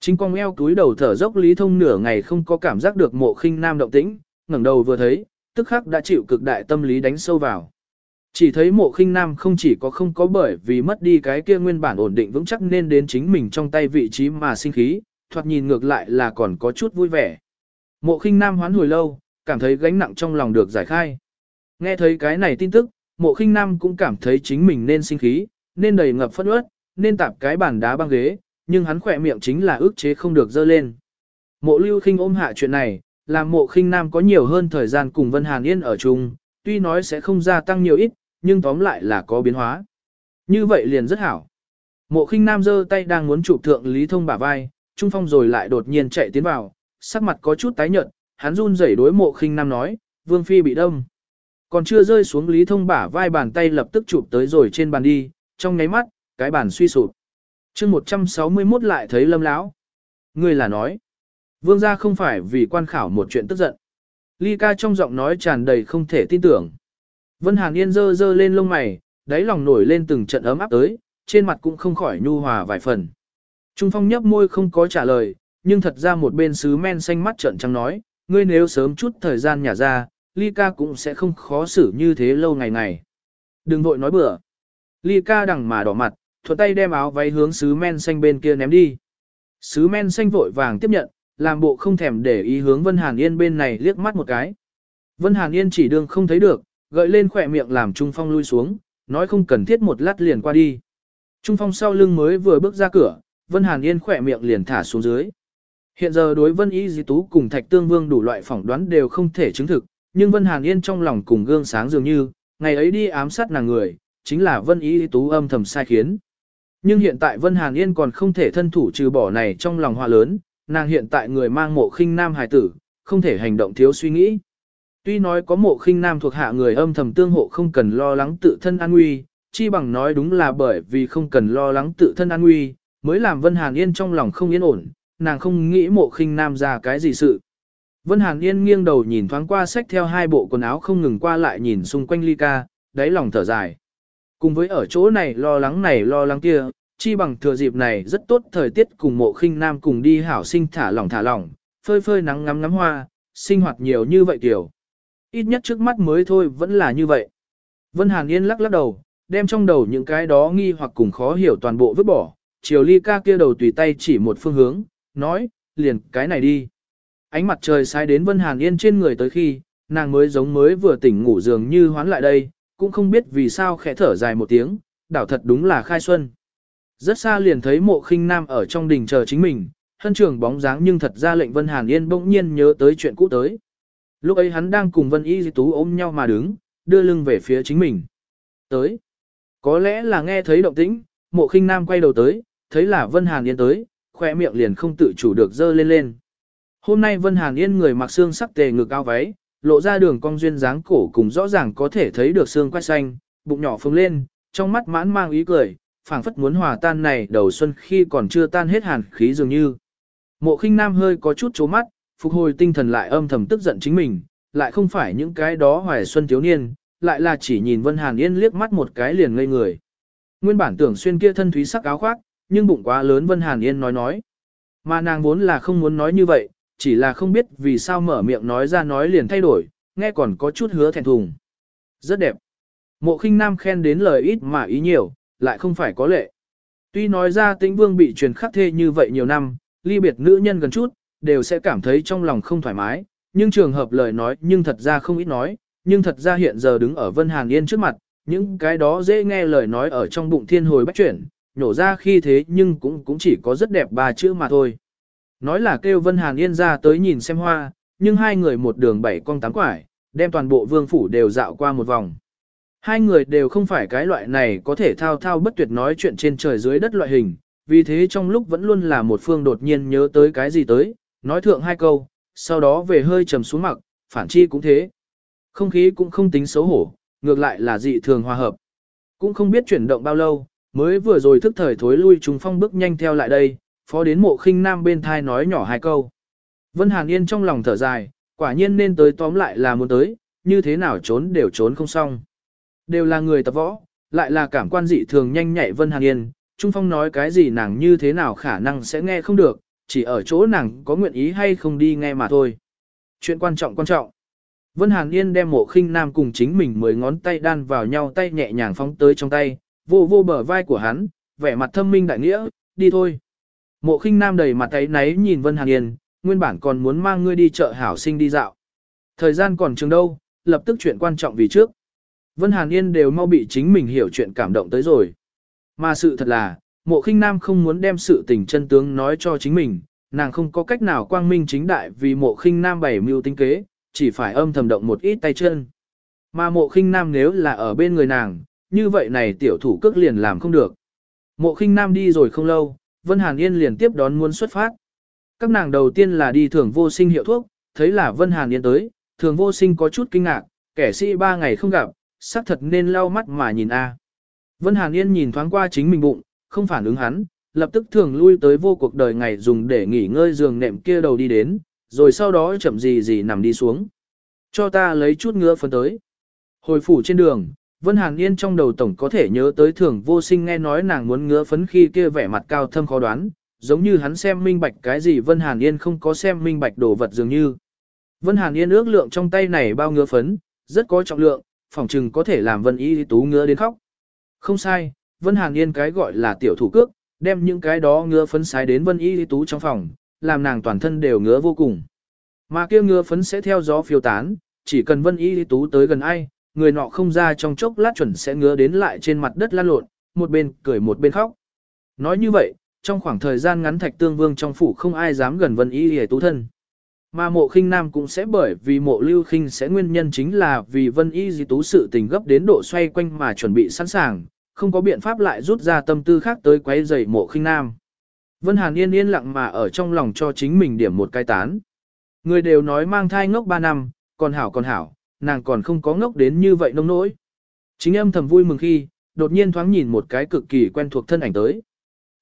Chính quang eo túi đầu thở dốc lý thông nửa ngày không có cảm giác được mộ khinh nam động tĩnh, ngẩng đầu vừa thấy, tức khắc đã chịu cực đại tâm lý đánh sâu vào. Chỉ thấy mộ khinh nam không chỉ có không có bởi vì mất đi cái kia nguyên bản ổn định vững chắc nên đến chính mình trong tay vị trí mà sinh khí, thoạt nhìn ngược lại là còn có chút vui vẻ. Mộ khinh nam hoán hồi lâu, cảm thấy gánh nặng trong lòng được giải khai. Nghe thấy cái này tin tức, mộ khinh nam cũng cảm thấy chính mình nên sinh khí, nên đầy ngập phất ướt, nên tạp cái bàn đá băng ghế, nhưng hắn khỏe miệng chính là ước chế không được dơ lên. Mộ lưu khinh ôm hạ chuyện này, làm mộ khinh nam có nhiều hơn thời gian cùng Vân Hàn Yên ở chung, tuy nói sẽ không gia tăng nhiều ít, nhưng tóm lại là có biến hóa. Như vậy liền rất hảo. Mộ khinh nam giơ tay đang muốn chụp thượng Lý Thông bả vai, Trung Phong rồi lại đột nhiên chạy tiến vào, sắc mặt có chút tái nhợt, hắn run rẩy đối mộ khinh nam nói, Vương Phi bị đông. Còn chưa rơi xuống Lý Thông bả vai bàn tay lập tức chụp tới rồi trên bàn đi, trong nháy mắt, cái bàn suy sụp chương 161 lại thấy lâm lão Ngươi là nói, Vương gia không phải vì quan khảo một chuyện tức giận. Ly ca trong giọng nói tràn đầy không thể tin tưởng. Vân Hàn Yên dơ dơ lên lông mày, đáy lòng nổi lên từng trận ấm áp tới, trên mặt cũng không khỏi nhu hòa vài phần. Trung Phong nhấp môi không có trả lời, nhưng thật ra một bên sứ men xanh mắt trận trắng nói, ngươi nếu sớm chút thời gian nhả ra, Ly ca cũng sẽ không khó xử như thế lâu ngày ngày. Đừng vội nói bừa. Ly ca đằng mà đỏ mặt, thuận tay đem áo váy hướng sứ men xanh bên kia ném đi. Sứ men xanh vội vàng tiếp nhận, làm bộ không thèm để ý hướng Vân Hàn Yên bên này liếc mắt một cái. Vân Hàn Yên chỉ đương không thấy được, gợi lên khỏe miệng làm Trung Phong lui xuống, nói không cần thiết một lát liền qua đi. Trung Phong sau lưng mới vừa bước ra cửa, Vân Hàn Yên khỏe miệng liền thả xuống dưới. Hiện giờ đối Vân Y Di Tú cùng Thạch Tương Vương đủ loại phỏng đoán đều không thể chứng thực, nhưng Vân Hàn Yên trong lòng cùng gương sáng dường như, ngày ấy đi ám sát nàng người, chính là Vân Y Tú âm thầm sai khiến. Nhưng hiện tại Vân Hàn Yên còn không thể thân thủ trừ bỏ này trong lòng hoa lớn, nàng hiện tại người mang mộ khinh nam hài tử, không thể hành động thiếu suy nghĩ. Tuy nói có mộ khinh nam thuộc hạ người âm thầm tương hộ không cần lo lắng tự thân an nguy, chi bằng nói đúng là bởi vì không cần lo lắng tự thân an nguy, mới làm Vân Hàn Yên trong lòng không yên ổn, nàng không nghĩ mộ khinh nam ra cái gì sự. Vân Hàn Yên nghiêng đầu nhìn thoáng qua sách theo hai bộ quần áo không ngừng qua lại nhìn xung quanh ly ca, đáy lòng thở dài. Cùng với ở chỗ này lo lắng này lo lắng kia, chi bằng thừa dịp này rất tốt thời tiết cùng mộ khinh nam cùng đi hảo sinh thả lỏng thả lỏng, phơi phơi nắng ngắm ngắm hoa, sinh hoạt nhiều như vậy kiểu. Ít nhất trước mắt mới thôi vẫn là như vậy. Vân Hàn Yên lắc lắc đầu, đem trong đầu những cái đó nghi hoặc cùng khó hiểu toàn bộ vứt bỏ, chiều ly ca kia đầu tùy tay chỉ một phương hướng, nói, liền cái này đi. Ánh mặt trời sai đến Vân Hàn Yên trên người tới khi, nàng mới giống mới vừa tỉnh ngủ dường như hoán lại đây, cũng không biết vì sao khẽ thở dài một tiếng, đảo thật đúng là khai xuân. Rất xa liền thấy mộ khinh nam ở trong đình chờ chính mình, hân trường bóng dáng nhưng thật ra lệnh Vân Hàn Yên bỗng nhiên nhớ tới chuyện cũ tới. Lúc ấy hắn đang cùng Vân Y Di Tú ôm nhau mà đứng, đưa lưng về phía chính mình. Tới. Có lẽ là nghe thấy động tĩnh, mộ khinh nam quay đầu tới, thấy là Vân Hàn Yên tới, khỏe miệng liền không tự chủ được dơ lên lên. Hôm nay Vân Hàn Yên người mặc xương sắc tề ngực cao váy, lộ ra đường cong duyên dáng cổ cùng rõ ràng có thể thấy được xương quai xanh, bụng nhỏ phồng lên, trong mắt mãn mang ý cười, phảng phất muốn hòa tan này đầu xuân khi còn chưa tan hết hàn khí dường như. Mộ khinh nam hơi có chút chố mắt, phục hồi tinh thần lại âm thầm tức giận chính mình, lại không phải những cái đó hoài xuân thiếu niên, lại là chỉ nhìn Vân Hàn Yên liếc mắt một cái liền ngây người. Nguyên bản tưởng xuyên kia thân thúy sắc áo khoác, nhưng bụng quá lớn Vân Hàn Yên nói nói. Mà nàng vốn là không muốn nói như vậy, chỉ là không biết vì sao mở miệng nói ra nói liền thay đổi, nghe còn có chút hứa thẹn thùng. Rất đẹp. Mộ khinh nam khen đến lời ít mà ý nhiều, lại không phải có lệ. Tuy nói ra tĩnh vương bị truyền khắc thê như vậy nhiều năm, ly biệt nữ nhân gần chút, đều sẽ cảm thấy trong lòng không thoải mái, nhưng trường hợp lời nói nhưng thật ra không ít nói, nhưng thật ra hiện giờ đứng ở Vân Hàn Yên trước mặt, những cái đó dễ nghe lời nói ở trong bụng thiên hồi bách chuyển, nhổ ra khi thế nhưng cũng cũng chỉ có rất đẹp ba chữ mà thôi. Nói là kêu Vân Hàn Yên ra tới nhìn xem hoa, nhưng hai người một đường bảy con tám quải, đem toàn bộ vương phủ đều dạo qua một vòng. Hai người đều không phải cái loại này có thể thao thao bất tuyệt nói chuyện trên trời dưới đất loại hình, vì thế trong lúc vẫn luôn là một phương đột nhiên nhớ tới cái gì tới, nói thượng hai câu, sau đó về hơi trầm xuống mặc, phản chi cũng thế. Không khí cũng không tính xấu hổ, ngược lại là dị thường hòa hợp. Cũng không biết chuyển động bao lâu, mới vừa rồi thức thời thối lui trùng phong bước nhanh theo lại đây, phó đến mộ khinh nam bên thai nói nhỏ hai câu. Vân Hàn Yên trong lòng thở dài, quả nhiên nên tới tóm lại là muốn tới, như thế nào trốn đều trốn không xong. Đều là người tập võ, lại là cảm quan dị thường nhanh nhạy Vân Hàn Yên, Trung Phong nói cái gì nàng như thế nào khả năng sẽ nghe không được, chỉ ở chỗ nàng có nguyện ý hay không đi nghe mà thôi. Chuyện quan trọng quan trọng. Vân Hàn Yên đem mộ khinh nam cùng chính mình mười ngón tay đan vào nhau tay nhẹ nhàng phóng tới trong tay, vô vô bờ vai của hắn, vẻ mặt thâm minh đại nghĩa, đi thôi. Mộ khinh nam đầy mặt ấy náy nhìn Vân Hàn Yên, nguyên bản còn muốn mang ngươi đi chợ hảo sinh đi dạo. Thời gian còn trường đâu, lập tức chuyện quan trọng vì trước. Vân Hàn Yên đều mau bị chính mình hiểu chuyện cảm động tới rồi. Mà sự thật là, mộ khinh nam không muốn đem sự tình chân tướng nói cho chính mình, nàng không có cách nào quang minh chính đại vì mộ khinh nam bảy mưu tinh kế, chỉ phải âm thầm động một ít tay chân. Mà mộ khinh nam nếu là ở bên người nàng, như vậy này tiểu thủ cước liền làm không được. Mộ khinh nam đi rồi không lâu, Vân Hàn Yên liền tiếp đón muốn xuất phát. Các nàng đầu tiên là đi thường vô sinh hiệu thuốc, thấy là Vân Hàn Yên tới, thường vô sinh có chút kinh ngạc, kẻ sĩ ba ngày không gặp, xác thật nên lau mắt mà nhìn a. Vân Hàn Yên nhìn thoáng qua chính mình bụng, không phản ứng hắn, lập tức thường lui tới vô cuộc đời ngày dùng để nghỉ ngơi giường nệm kia đầu đi đến, rồi sau đó chậm gì gì nằm đi xuống. Cho ta lấy chút ngựa phân tới. Hồi phủ trên đường, Vân Hàn Yên trong đầu tổng có thể nhớ tới thường vô sinh nghe nói nàng muốn ngứa phấn khi kia vẻ mặt cao thâm khó đoán, giống như hắn xem minh bạch cái gì Vân Hàn Yên không có xem minh bạch đồ vật dường như. Vân Hàn Yên ước lượng trong tay này bao ngứa phấn, rất có trọng lượng, phỏng chừng có thể làm Vân Y Tú ngứa đến khóc. Không sai, Vân Hàn Yên cái gọi là tiểu thủ cước, đem những cái đó ngứa phấn sái đến Vân Y Tú trong phòng, làm nàng toàn thân đều ngứa vô cùng. Mà kia ngứa phấn sẽ theo gió phiêu tán, chỉ cần Vân Y Tú tới gần ai, người nọ không ra trong chốc lát chuẩn sẽ ngứa đến lại trên mặt đất lăn lộn, một bên cười một bên khóc. Nói như vậy, trong khoảng thời gian ngắn Thạch Tương Vương trong phủ không ai dám gần Vân Y Y Tú thân. Mà mộ khinh nam cũng sẽ bởi vì mộ lưu khinh sẽ nguyên nhân chính là vì vân y di tú sự tình gấp đến độ xoay quanh mà chuẩn bị sẵn sàng, không có biện pháp lại rút ra tâm tư khác tới quấy rầy mộ khinh nam. Vân Hàn yên yên lặng mà ở trong lòng cho chính mình điểm một cái tán. Người đều nói mang thai ngốc 3 năm, còn hảo còn hảo, nàng còn không có ngốc đến như vậy nông nỗi. Chính âm thầm vui mừng khi, đột nhiên thoáng nhìn một cái cực kỳ quen thuộc thân ảnh tới.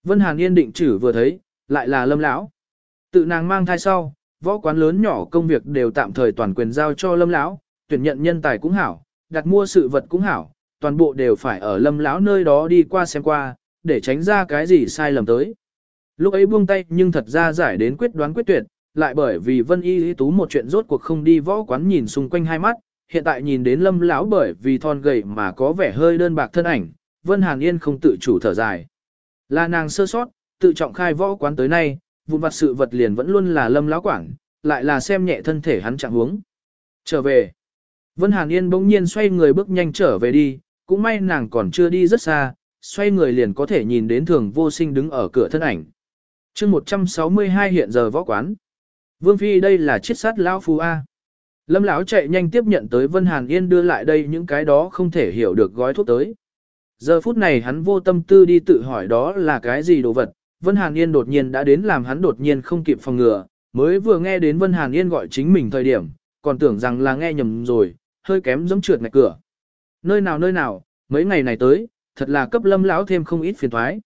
Vân Hàn yên định chử vừa thấy, lại là lâm lão. Tự nàng mang thai sau, võ quán lớn nhỏ công việc đều tạm thời toàn quyền giao cho lâm lão, tuyển nhận nhân tài cũng hảo, đặt mua sự vật cũng hảo, toàn bộ đều phải ở lâm lão nơi đó đi qua xem qua, để tránh ra cái gì sai lầm tới. Lúc ấy buông tay nhưng thật ra giải đến quyết đoán quyết tuyệt, lại bởi vì Vân Y Lý Tú một chuyện rốt cuộc không đi võ quán nhìn xung quanh hai mắt, hiện tại nhìn đến lâm lão bởi vì thon gầy mà có vẻ hơi đơn bạc thân ảnh, Vân Hàn Yên không tự chủ thở dài. Là nàng sơ sót, tự trọng khai võ quán tới nay, vụn vặt sự vật liền vẫn luôn là lâm lão quảng lại là xem nhẹ thân thể hắn trạng huống. Trở về. Vân Hàn Yên bỗng nhiên xoay người bước nhanh trở về đi, cũng may nàng còn chưa đi rất xa, xoay người liền có thể nhìn đến thường vô sinh đứng ở cửa thân ảnh. chương 162 hiện giờ võ quán. Vương Phi đây là chiết sát lão phu A. Lâm lão chạy nhanh tiếp nhận tới Vân Hàn Yên đưa lại đây những cái đó không thể hiểu được gói thuốc tới. Giờ phút này hắn vô tâm tư đi tự hỏi đó là cái gì đồ vật, Vân Hàn Yên đột nhiên đã đến làm hắn đột nhiên không kịp phòng ngừa, mới vừa nghe đến Vân Hàn Yên gọi chính mình thời điểm, còn tưởng rằng là nghe nhầm rồi, hơi kém giống trượt ngạch cửa. Nơi nào nơi nào, mấy ngày này tới, thật là cấp lâm lão thêm không ít phiền thoái.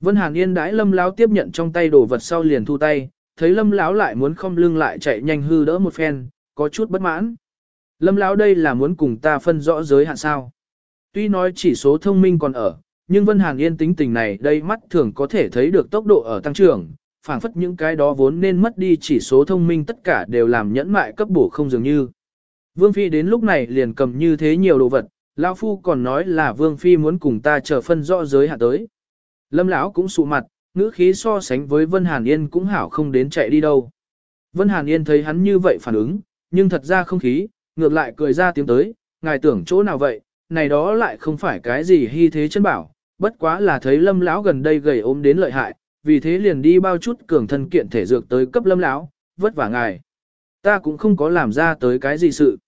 Vân Hàn Yên đãi lâm lão tiếp nhận trong tay đồ vật sau liền thu tay, thấy lâm lão lại muốn không lưng lại chạy nhanh hư đỡ một phen, có chút bất mãn. Lâm lão đây là muốn cùng ta phân rõ giới hạn sao. Tuy nói chỉ số thông minh còn ở, nhưng Vân Hàn Yên tính tình này đây mắt thường có thể thấy được tốc độ ở tăng trưởng, phảng phất những cái đó vốn nên mất đi chỉ số thông minh tất cả đều làm nhẫn mại cấp bổ không dường như. Vương Phi đến lúc này liền cầm như thế nhiều đồ vật, Lão Phu còn nói là Vương Phi muốn cùng ta chờ phân rõ giới hạn tới. Lâm Lão cũng sụ mặt, ngữ khí so sánh với Vân Hàn Yên cũng hảo không đến chạy đi đâu. Vân Hàn Yên thấy hắn như vậy phản ứng, nhưng thật ra không khí, ngược lại cười ra tiếng tới, ngài tưởng chỗ nào vậy, này đó lại không phải cái gì hy thế chân bảo, bất quá là thấy lâm lão gần đây gầy ốm đến lợi hại, vì thế liền đi bao chút cường thân kiện thể dược tới cấp lâm lão, vất vả ngài. Ta cũng không có làm ra tới cái gì sự.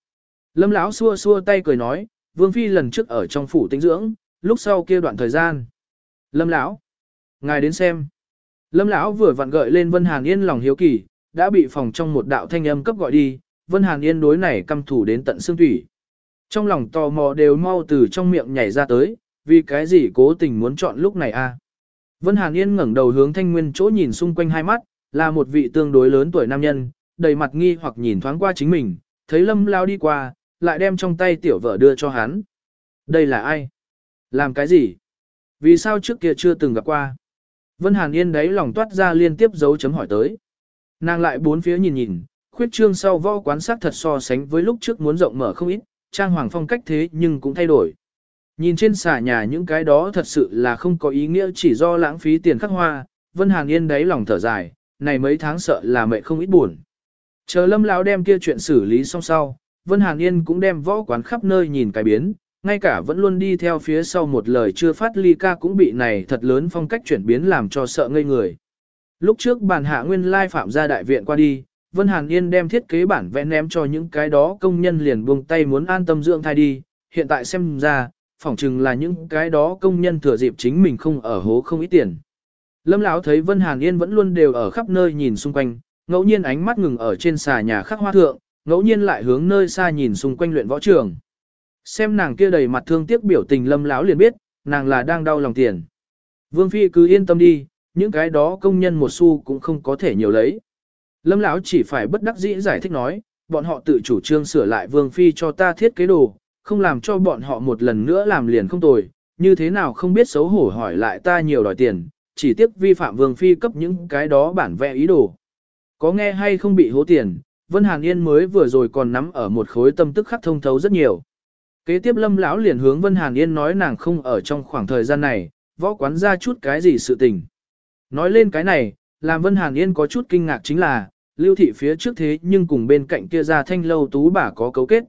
Lâm lão xua xua tay cười nói, vương phi lần trước ở trong phủ tinh dưỡng, lúc sau kia đoạn thời gian. Lâm lão, ngài đến xem. Lâm lão vừa vặn gợi lên Vân Hàn Yên lòng hiếu kỳ, đã bị phòng trong một đạo thanh âm cấp gọi đi, Vân Hàn Yên đối này căm thủ đến tận xương thủy. Trong lòng tò mò đều mau từ trong miệng nhảy ra tới, vì cái gì cố tình muốn chọn lúc này a? Vân Hàn Yên ngẩng đầu hướng Thanh Nguyên chỗ nhìn xung quanh hai mắt, là một vị tương đối lớn tuổi nam nhân, đầy mặt nghi hoặc nhìn thoáng qua chính mình, thấy Lâm lao đi qua, lại đem trong tay tiểu vợ đưa cho hắn. Đây là ai? Làm cái gì? Vì sao trước kia chưa từng gặp qua? Vân Hàn Yên đấy lòng toát ra liên tiếp dấu chấm hỏi tới. Nàng lại bốn phía nhìn nhìn, khuyết trương sau võ quán sát thật so sánh với lúc trước muốn rộng mở không ít, trang hoàng phong cách thế nhưng cũng thay đổi. Nhìn trên xà nhà những cái đó thật sự là không có ý nghĩa chỉ do lãng phí tiền khắc hoa, Vân Hàn Yên đáy lòng thở dài, này mấy tháng sợ là mẹ không ít buồn. Chờ lâm lão đem kia chuyện xử lý xong sau, Vân Hàn Yên cũng đem võ quán khắp nơi nhìn cái biến, ngay cả vẫn luôn đi theo phía sau một lời chưa phát ly ca cũng bị này thật lớn phong cách chuyển biến làm cho sợ ngây người. Lúc trước bàn hạ nguyên lai phạm ra đại viện qua đi, Vân Hàn Yên đem thiết kế bản vẽ ném cho những cái đó công nhân liền buông tay muốn an tâm dưỡng thai đi, hiện tại xem ra, phỏng chừng là những cái đó công nhân thừa dịp chính mình không ở hố không ít tiền. Lâm Lão thấy Vân Hàn Yên vẫn luôn đều ở khắp nơi nhìn xung quanh, ngẫu nhiên ánh mắt ngừng ở trên xà nhà khắc hoa thượng, ngẫu nhiên lại hướng nơi xa nhìn xung quanh luyện võ trường. Xem nàng kia đầy mặt thương tiếc biểu tình Lâm Lão liền biết, nàng là đang đau lòng tiền. Vương Phi cứ yên tâm đi, những cái đó công nhân một xu cũng không có thể nhiều lấy. Lâm Lão chỉ phải bất đắc dĩ giải thích nói, bọn họ tự chủ trương sửa lại Vương Phi cho ta thiết kế đồ, không làm cho bọn họ một lần nữa làm liền không tồi, như thế nào không biết xấu hổ hỏi lại ta nhiều đòi tiền, chỉ tiếc vi phạm vương phi cấp những cái đó bản vẽ ý đồ. Có nghe hay không bị hố tiền, Vân Hàn Yên mới vừa rồi còn nắm ở một khối tâm tức khắc thông thấu rất nhiều. Kế tiếp lâm lão liền hướng Vân Hàn Yên nói nàng không ở trong khoảng thời gian này, võ quán ra chút cái gì sự tình. Nói lên cái này, làm Vân Hàn Yên có chút kinh ngạc chính là, lưu thị phía trước thế nhưng cùng bên cạnh kia ra thanh lâu tú bà có cấu kết.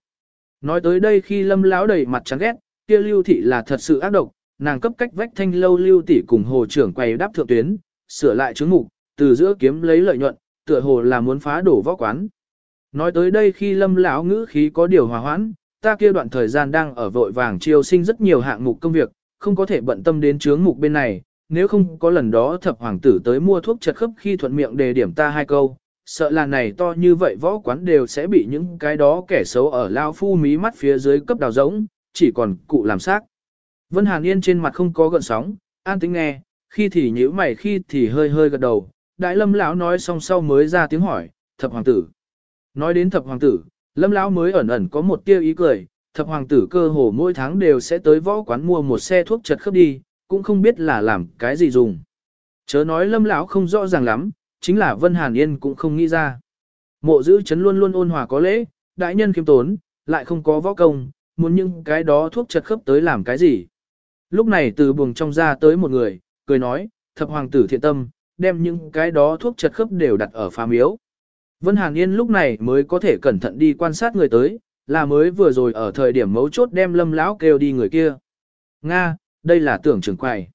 Nói tới đây khi lâm lão đầy mặt chán ghét, kia lưu thị là thật sự ác độc, nàng cấp cách vách thanh lâu lưu tỷ cùng hồ trưởng quay đáp thượng tuyến, sửa lại chứng mục, từ giữa kiếm lấy lợi nhuận, tựa hồ là muốn phá đổ võ quán. Nói tới đây khi lâm lão ngữ khí có điều hòa hoãn, ta kia đoạn thời gian đang ở vội vàng chiêu sinh rất nhiều hạng mục công việc, không có thể bận tâm đến chướng mục bên này, nếu không có lần đó thập hoàng tử tới mua thuốc chật khớp khi thuận miệng đề điểm ta hai câu, sợ là này to như vậy võ quán đều sẽ bị những cái đó kẻ xấu ở lao phu mí mắt phía dưới cấp đào rỗng, chỉ còn cụ làm xác. Vân Hàn Yên trên mặt không có gợn sóng, an tính nghe, khi thì nhíu mày khi thì hơi hơi gật đầu, đại lâm lão nói xong sau mới ra tiếng hỏi, thập hoàng tử. Nói đến thập hoàng tử, lâm lão mới ẩn ẩn có một tia ý cười, thập hoàng tử cơ hồ mỗi tháng đều sẽ tới võ quán mua một xe thuốc chật khớp đi, cũng không biết là làm cái gì dùng. Chớ nói lâm lão không rõ ràng lắm, chính là Vân Hàn Yên cũng không nghĩ ra. Mộ giữ chấn luôn luôn ôn hòa có lễ, đại nhân kiêm tốn, lại không có võ công, muốn những cái đó thuốc chật khớp tới làm cái gì. Lúc này từ buồng trong ra tới một người, cười nói, thập hoàng tử thiện tâm, đem những cái đó thuốc chật khớp đều đặt ở phá miếu. Vân Hàn Yên lúc này mới có thể cẩn thận đi quan sát người tới, là mới vừa rồi ở thời điểm mấu chốt đem lâm lão kêu đi người kia. Nga, đây là tưởng trưởng quầy.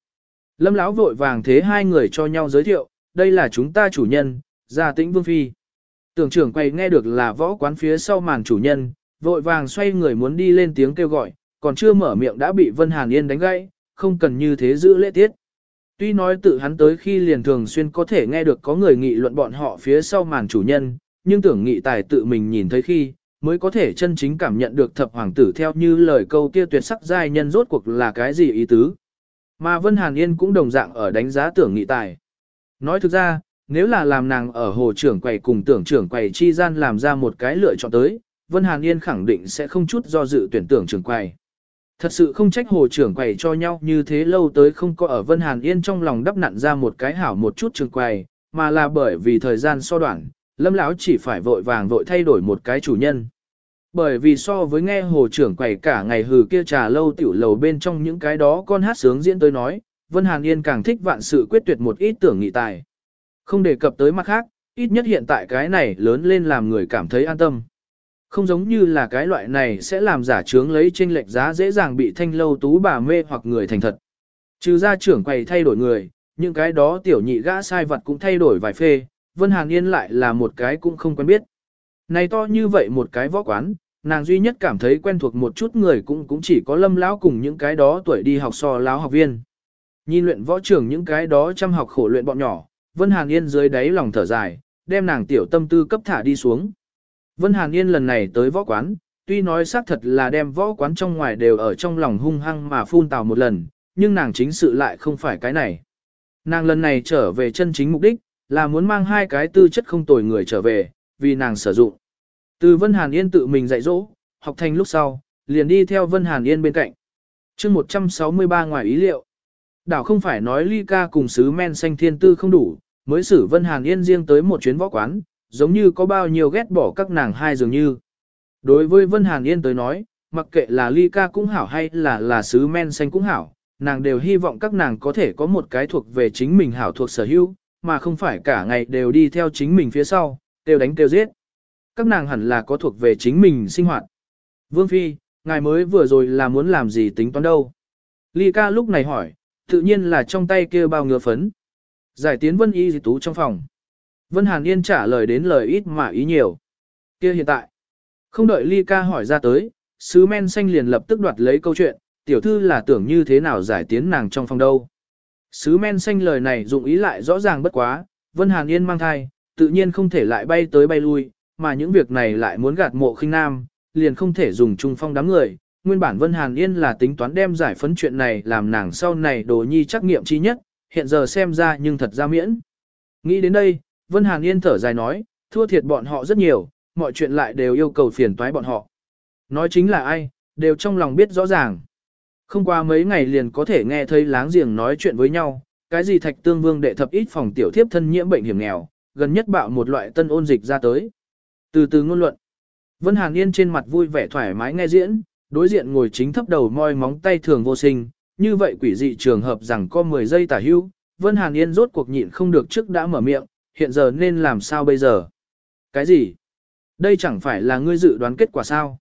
Lâm lão vội vàng thế hai người cho nhau giới thiệu, đây là chúng ta chủ nhân, gia tĩnh vương phi. Tưởng trưởng quầy nghe được là võ quán phía sau màn chủ nhân, vội vàng xoay người muốn đi lên tiếng kêu gọi, còn chưa mở miệng đã bị Vân Hàn Yên đánh gãy, không cần như thế giữ lễ tiết. Tuy nói tự hắn tới khi liền thường xuyên có thể nghe được có người nghị luận bọn họ phía sau màn chủ nhân, nhưng tưởng nghị tài tự mình nhìn thấy khi, mới có thể chân chính cảm nhận được thập hoàng tử theo như lời câu kia tuyệt sắc giai nhân rốt cuộc là cái gì ý tứ. Mà Vân Hàn Yên cũng đồng dạng ở đánh giá tưởng nghị tài. Nói thực ra, nếu là làm nàng ở hồ trưởng quầy cùng tưởng trưởng quầy chi gian làm ra một cái lựa chọn tới, Vân Hàn Yên khẳng định sẽ không chút do dự tuyển tưởng trưởng quầy. Thật sự không trách hồ trưởng quầy cho nhau như thế lâu tới không có ở Vân Hàn Yên trong lòng đắp nặn ra một cái hảo một chút trưởng quầy, mà là bởi vì thời gian so đoạn, lâm lão chỉ phải vội vàng vội thay đổi một cái chủ nhân. Bởi vì so với nghe hồ trưởng quầy cả ngày hừ kia trà lâu tiểu lầu bên trong những cái đó con hát sướng diễn tới nói, Vân Hàn Yên càng thích vạn sự quyết tuyệt một ít tưởng nghị tài. Không đề cập tới mặt khác, ít nhất hiện tại cái này lớn lên làm người cảm thấy an tâm. Không giống như là cái loại này sẽ làm giả trướng lấy trên lệch giá dễ dàng bị thanh lâu tú bà mê hoặc người thành thật. Trừ ra trưởng quầy thay đổi người, những cái đó tiểu nhị gã sai vật cũng thay đổi vài phê, Vân Hàn Yên lại là một cái cũng không quen biết. Này to như vậy một cái võ quán, nàng duy nhất cảm thấy quen thuộc một chút người cũng cũng chỉ có lâm lão cùng những cái đó tuổi đi học so lão học viên. Nhìn luyện võ trưởng những cái đó chăm học khổ luyện bọn nhỏ, Vân Hàn Yên dưới đáy lòng thở dài, đem nàng tiểu tâm tư cấp thả đi xuống. Vân Hàn Yên lần này tới võ quán, tuy nói xác thật là đem võ quán trong ngoài đều ở trong lòng hung hăng mà phun tào một lần, nhưng nàng chính sự lại không phải cái này. Nàng lần này trở về chân chính mục đích, là muốn mang hai cái tư chất không tồi người trở về, vì nàng sử dụng. Từ Vân Hàn Yên tự mình dạy dỗ, học thành lúc sau, liền đi theo Vân Hàn Yên bên cạnh. chương 163 ngoài ý liệu. Đảo không phải nói ly ca cùng sứ men xanh thiên tư không đủ, mới xử Vân Hàn Yên riêng tới một chuyến võ quán, giống như có bao nhiêu ghét bỏ các nàng hai dường như. Đối với Vân Hàn Yên tới nói, mặc kệ là ly ca cũng hảo hay là là sứ men xanh cũng hảo, nàng đều hy vọng các nàng có thể có một cái thuộc về chính mình hảo thuộc sở hữu, mà không phải cả ngày đều đi theo chính mình phía sau, đều đánh tiêu giết. Các nàng hẳn là có thuộc về chính mình sinh hoạt. Vương Phi, ngài mới vừa rồi là muốn làm gì tính toán đâu? Ly ca lúc này hỏi, tự nhiên là trong tay kia bao ngựa phấn. Giải tiến Vân Y dị tú trong phòng. Vân Hàn Yên trả lời đến lời ít mà ý nhiều. Kia hiện tại, không đợi Ly ca hỏi ra tới, sứ men xanh liền lập tức đoạt lấy câu chuyện, tiểu thư là tưởng như thế nào giải tiến nàng trong phòng đâu. Sứ men xanh lời này dụng ý lại rõ ràng bất quá, Vân Hàn Yên mang thai, tự nhiên không thể lại bay tới bay lui, mà những việc này lại muốn gạt mộ khinh nam, liền không thể dùng trung phong đám người. Nguyên bản Vân Hàn Yên là tính toán đem giải phấn chuyện này làm nàng sau này đồ nhi trắc nghiệm chi nhất, hiện giờ xem ra nhưng thật ra miễn. Nghĩ đến đây, Vân Hàn Yên thở dài nói, thua thiệt bọn họ rất nhiều, mọi chuyện lại đều yêu cầu phiền toái bọn họ. Nói chính là ai, đều trong lòng biết rõ ràng. Không qua mấy ngày liền có thể nghe thấy láng giềng nói chuyện với nhau, cái gì thạch tương vương đệ thập ít phòng tiểu thiếp thân nhiễm bệnh hiểm nghèo, gần nhất bạo một loại tân ôn dịch ra tới. Từ từ ngôn luận, Vân Hàn Yên trên mặt vui vẻ thoải mái nghe diễn, đối diện ngồi chính thấp đầu moi móng tay thường vô sinh, như vậy quỷ dị trường hợp rằng có 10 giây tả hưu, Vân Hàn Yên rốt cuộc nhịn không được trước đã mở miệng, hiện giờ nên làm sao bây giờ? Cái gì? Đây chẳng phải là ngươi dự đoán kết quả sao?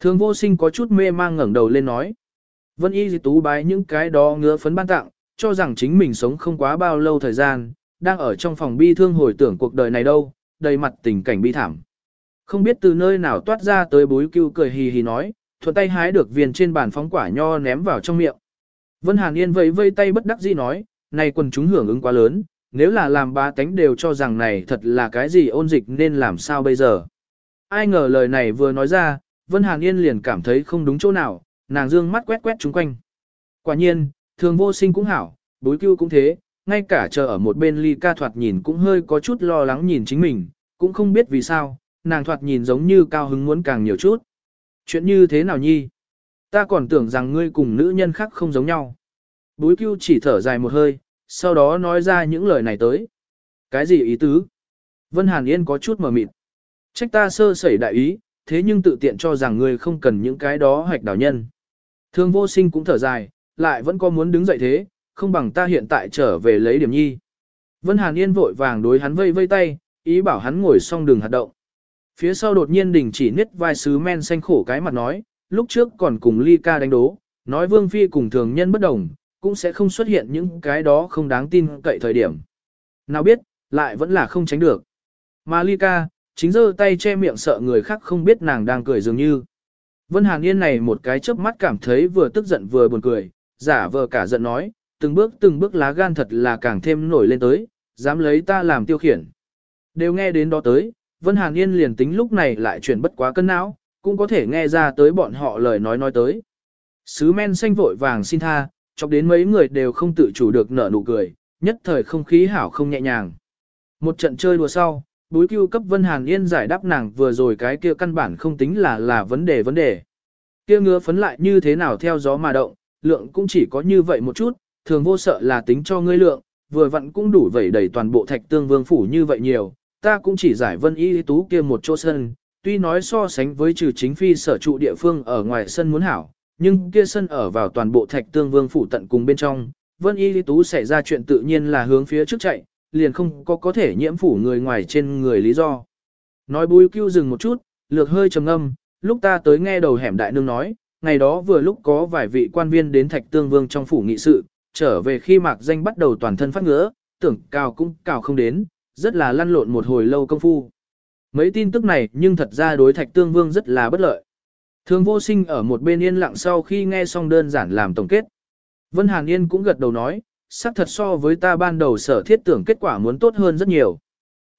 Thường vô sinh có chút mê mang ngẩng đầu lên nói. Vân y dị tú bái những cái đó ngứa phấn ban tặng, cho rằng chính mình sống không quá bao lâu thời gian, đang ở trong phòng bi thương hồi tưởng cuộc đời này đâu, đầy mặt tình cảnh bi thảm. Không biết từ nơi nào toát ra tới bối cưu cười hì hì nói, thuận tay hái được viên trên bàn phóng quả nho ném vào trong miệng. Vân Hàn Yên vẫy vây tay bất đắc dĩ nói, này quần chúng hưởng ứng quá lớn, nếu là làm ba tánh đều cho rằng này thật là cái gì ôn dịch nên làm sao bây giờ. Ai ngờ lời này vừa nói ra, Vân Hàn Yên liền cảm thấy không đúng chỗ nào, nàng dương mắt quét quét chúng quanh. Quả nhiên, thường vô sinh cũng hảo, bối cưu cũng thế, ngay cả chờ ở một bên ly ca thoạt nhìn cũng hơi có chút lo lắng nhìn chính mình, cũng không biết vì sao, nàng thoạt nhìn giống như cao hứng muốn càng nhiều chút. Chuyện như thế nào nhi? Ta còn tưởng rằng ngươi cùng nữ nhân khác không giống nhau. Bối cưu chỉ thở dài một hơi, sau đó nói ra những lời này tới. Cái gì ý tứ? Vân Hàn Yên có chút mờ mịt. Trách ta sơ sẩy đại ý, thế nhưng tự tiện cho rằng ngươi không cần những cái đó hoạch đảo nhân. Thương vô sinh cũng thở dài, lại vẫn có muốn đứng dậy thế, không bằng ta hiện tại trở về lấy điểm nhi. Vân Hàn Yên vội vàng đối hắn vây vây tay, ý bảo hắn ngồi xong đường hạt động. Phía sau đột nhiên đình chỉ niết vai sứ men xanh khổ cái mặt nói, lúc trước còn cùng ly ca đánh đố, nói vương phi cùng thường nhân bất đồng, cũng sẽ không xuất hiện những cái đó không đáng tin cậy thời điểm. Nào biết, lại vẫn là không tránh được. Mà ly ca, chính giơ tay che miệng sợ người khác không biết nàng đang cười dường như. Vân Hàn Yên này một cái chớp mắt cảm thấy vừa tức giận vừa buồn cười, giả vờ cả giận nói, từng bước từng bước lá gan thật là càng thêm nổi lên tới, dám lấy ta làm tiêu khiển. Đều nghe đến đó tới, Vân Hàn Yên liền tính lúc này lại chuyển bất quá cân não, cũng có thể nghe ra tới bọn họ lời nói nói tới. Sứ men xanh vội vàng xin tha, chọc đến mấy người đều không tự chủ được nở nụ cười, nhất thời không khí hảo không nhẹ nhàng. Một trận chơi đùa sau, búi cưu cấp Vân Hàn Yên giải đáp nàng vừa rồi cái kia căn bản không tính là là vấn đề vấn đề. Kia ngứa phấn lại như thế nào theo gió mà động, lượng cũng chỉ có như vậy một chút, thường vô sợ là tính cho ngươi lượng, vừa vặn cũng đủ vẩy đầy toàn bộ thạch tương vương phủ như vậy nhiều, ta cũng chỉ giải vân y tú kia một chỗ sân, tuy nói so sánh với trừ chính phi sở trụ địa phương ở ngoài sân muốn hảo, nhưng kia sân ở vào toàn bộ thạch tương vương phủ tận cùng bên trong, vân y tú xảy ra chuyện tự nhiên là hướng phía trước chạy, liền không có có thể nhiễm phủ người ngoài trên người lý do. Nói bùi cưu dừng một chút, lược hơi trầm âm, lúc ta tới nghe đầu hẻm đại nương nói, ngày đó vừa lúc có vài vị quan viên đến thạch tương vương trong phủ nghị sự, trở về khi mạc danh bắt đầu toàn thân phát ngứa, tưởng cào cũng cào không đến, rất là lăn lộn một hồi lâu công phu. Mấy tin tức này nhưng thật ra đối thạch tương vương rất là bất lợi. Thường vô sinh ở một bên yên lặng sau khi nghe xong đơn giản làm tổng kết. Vân Hàn Yên cũng gật đầu nói, xác thật so với ta ban đầu sở thiết tưởng kết quả muốn tốt hơn rất nhiều.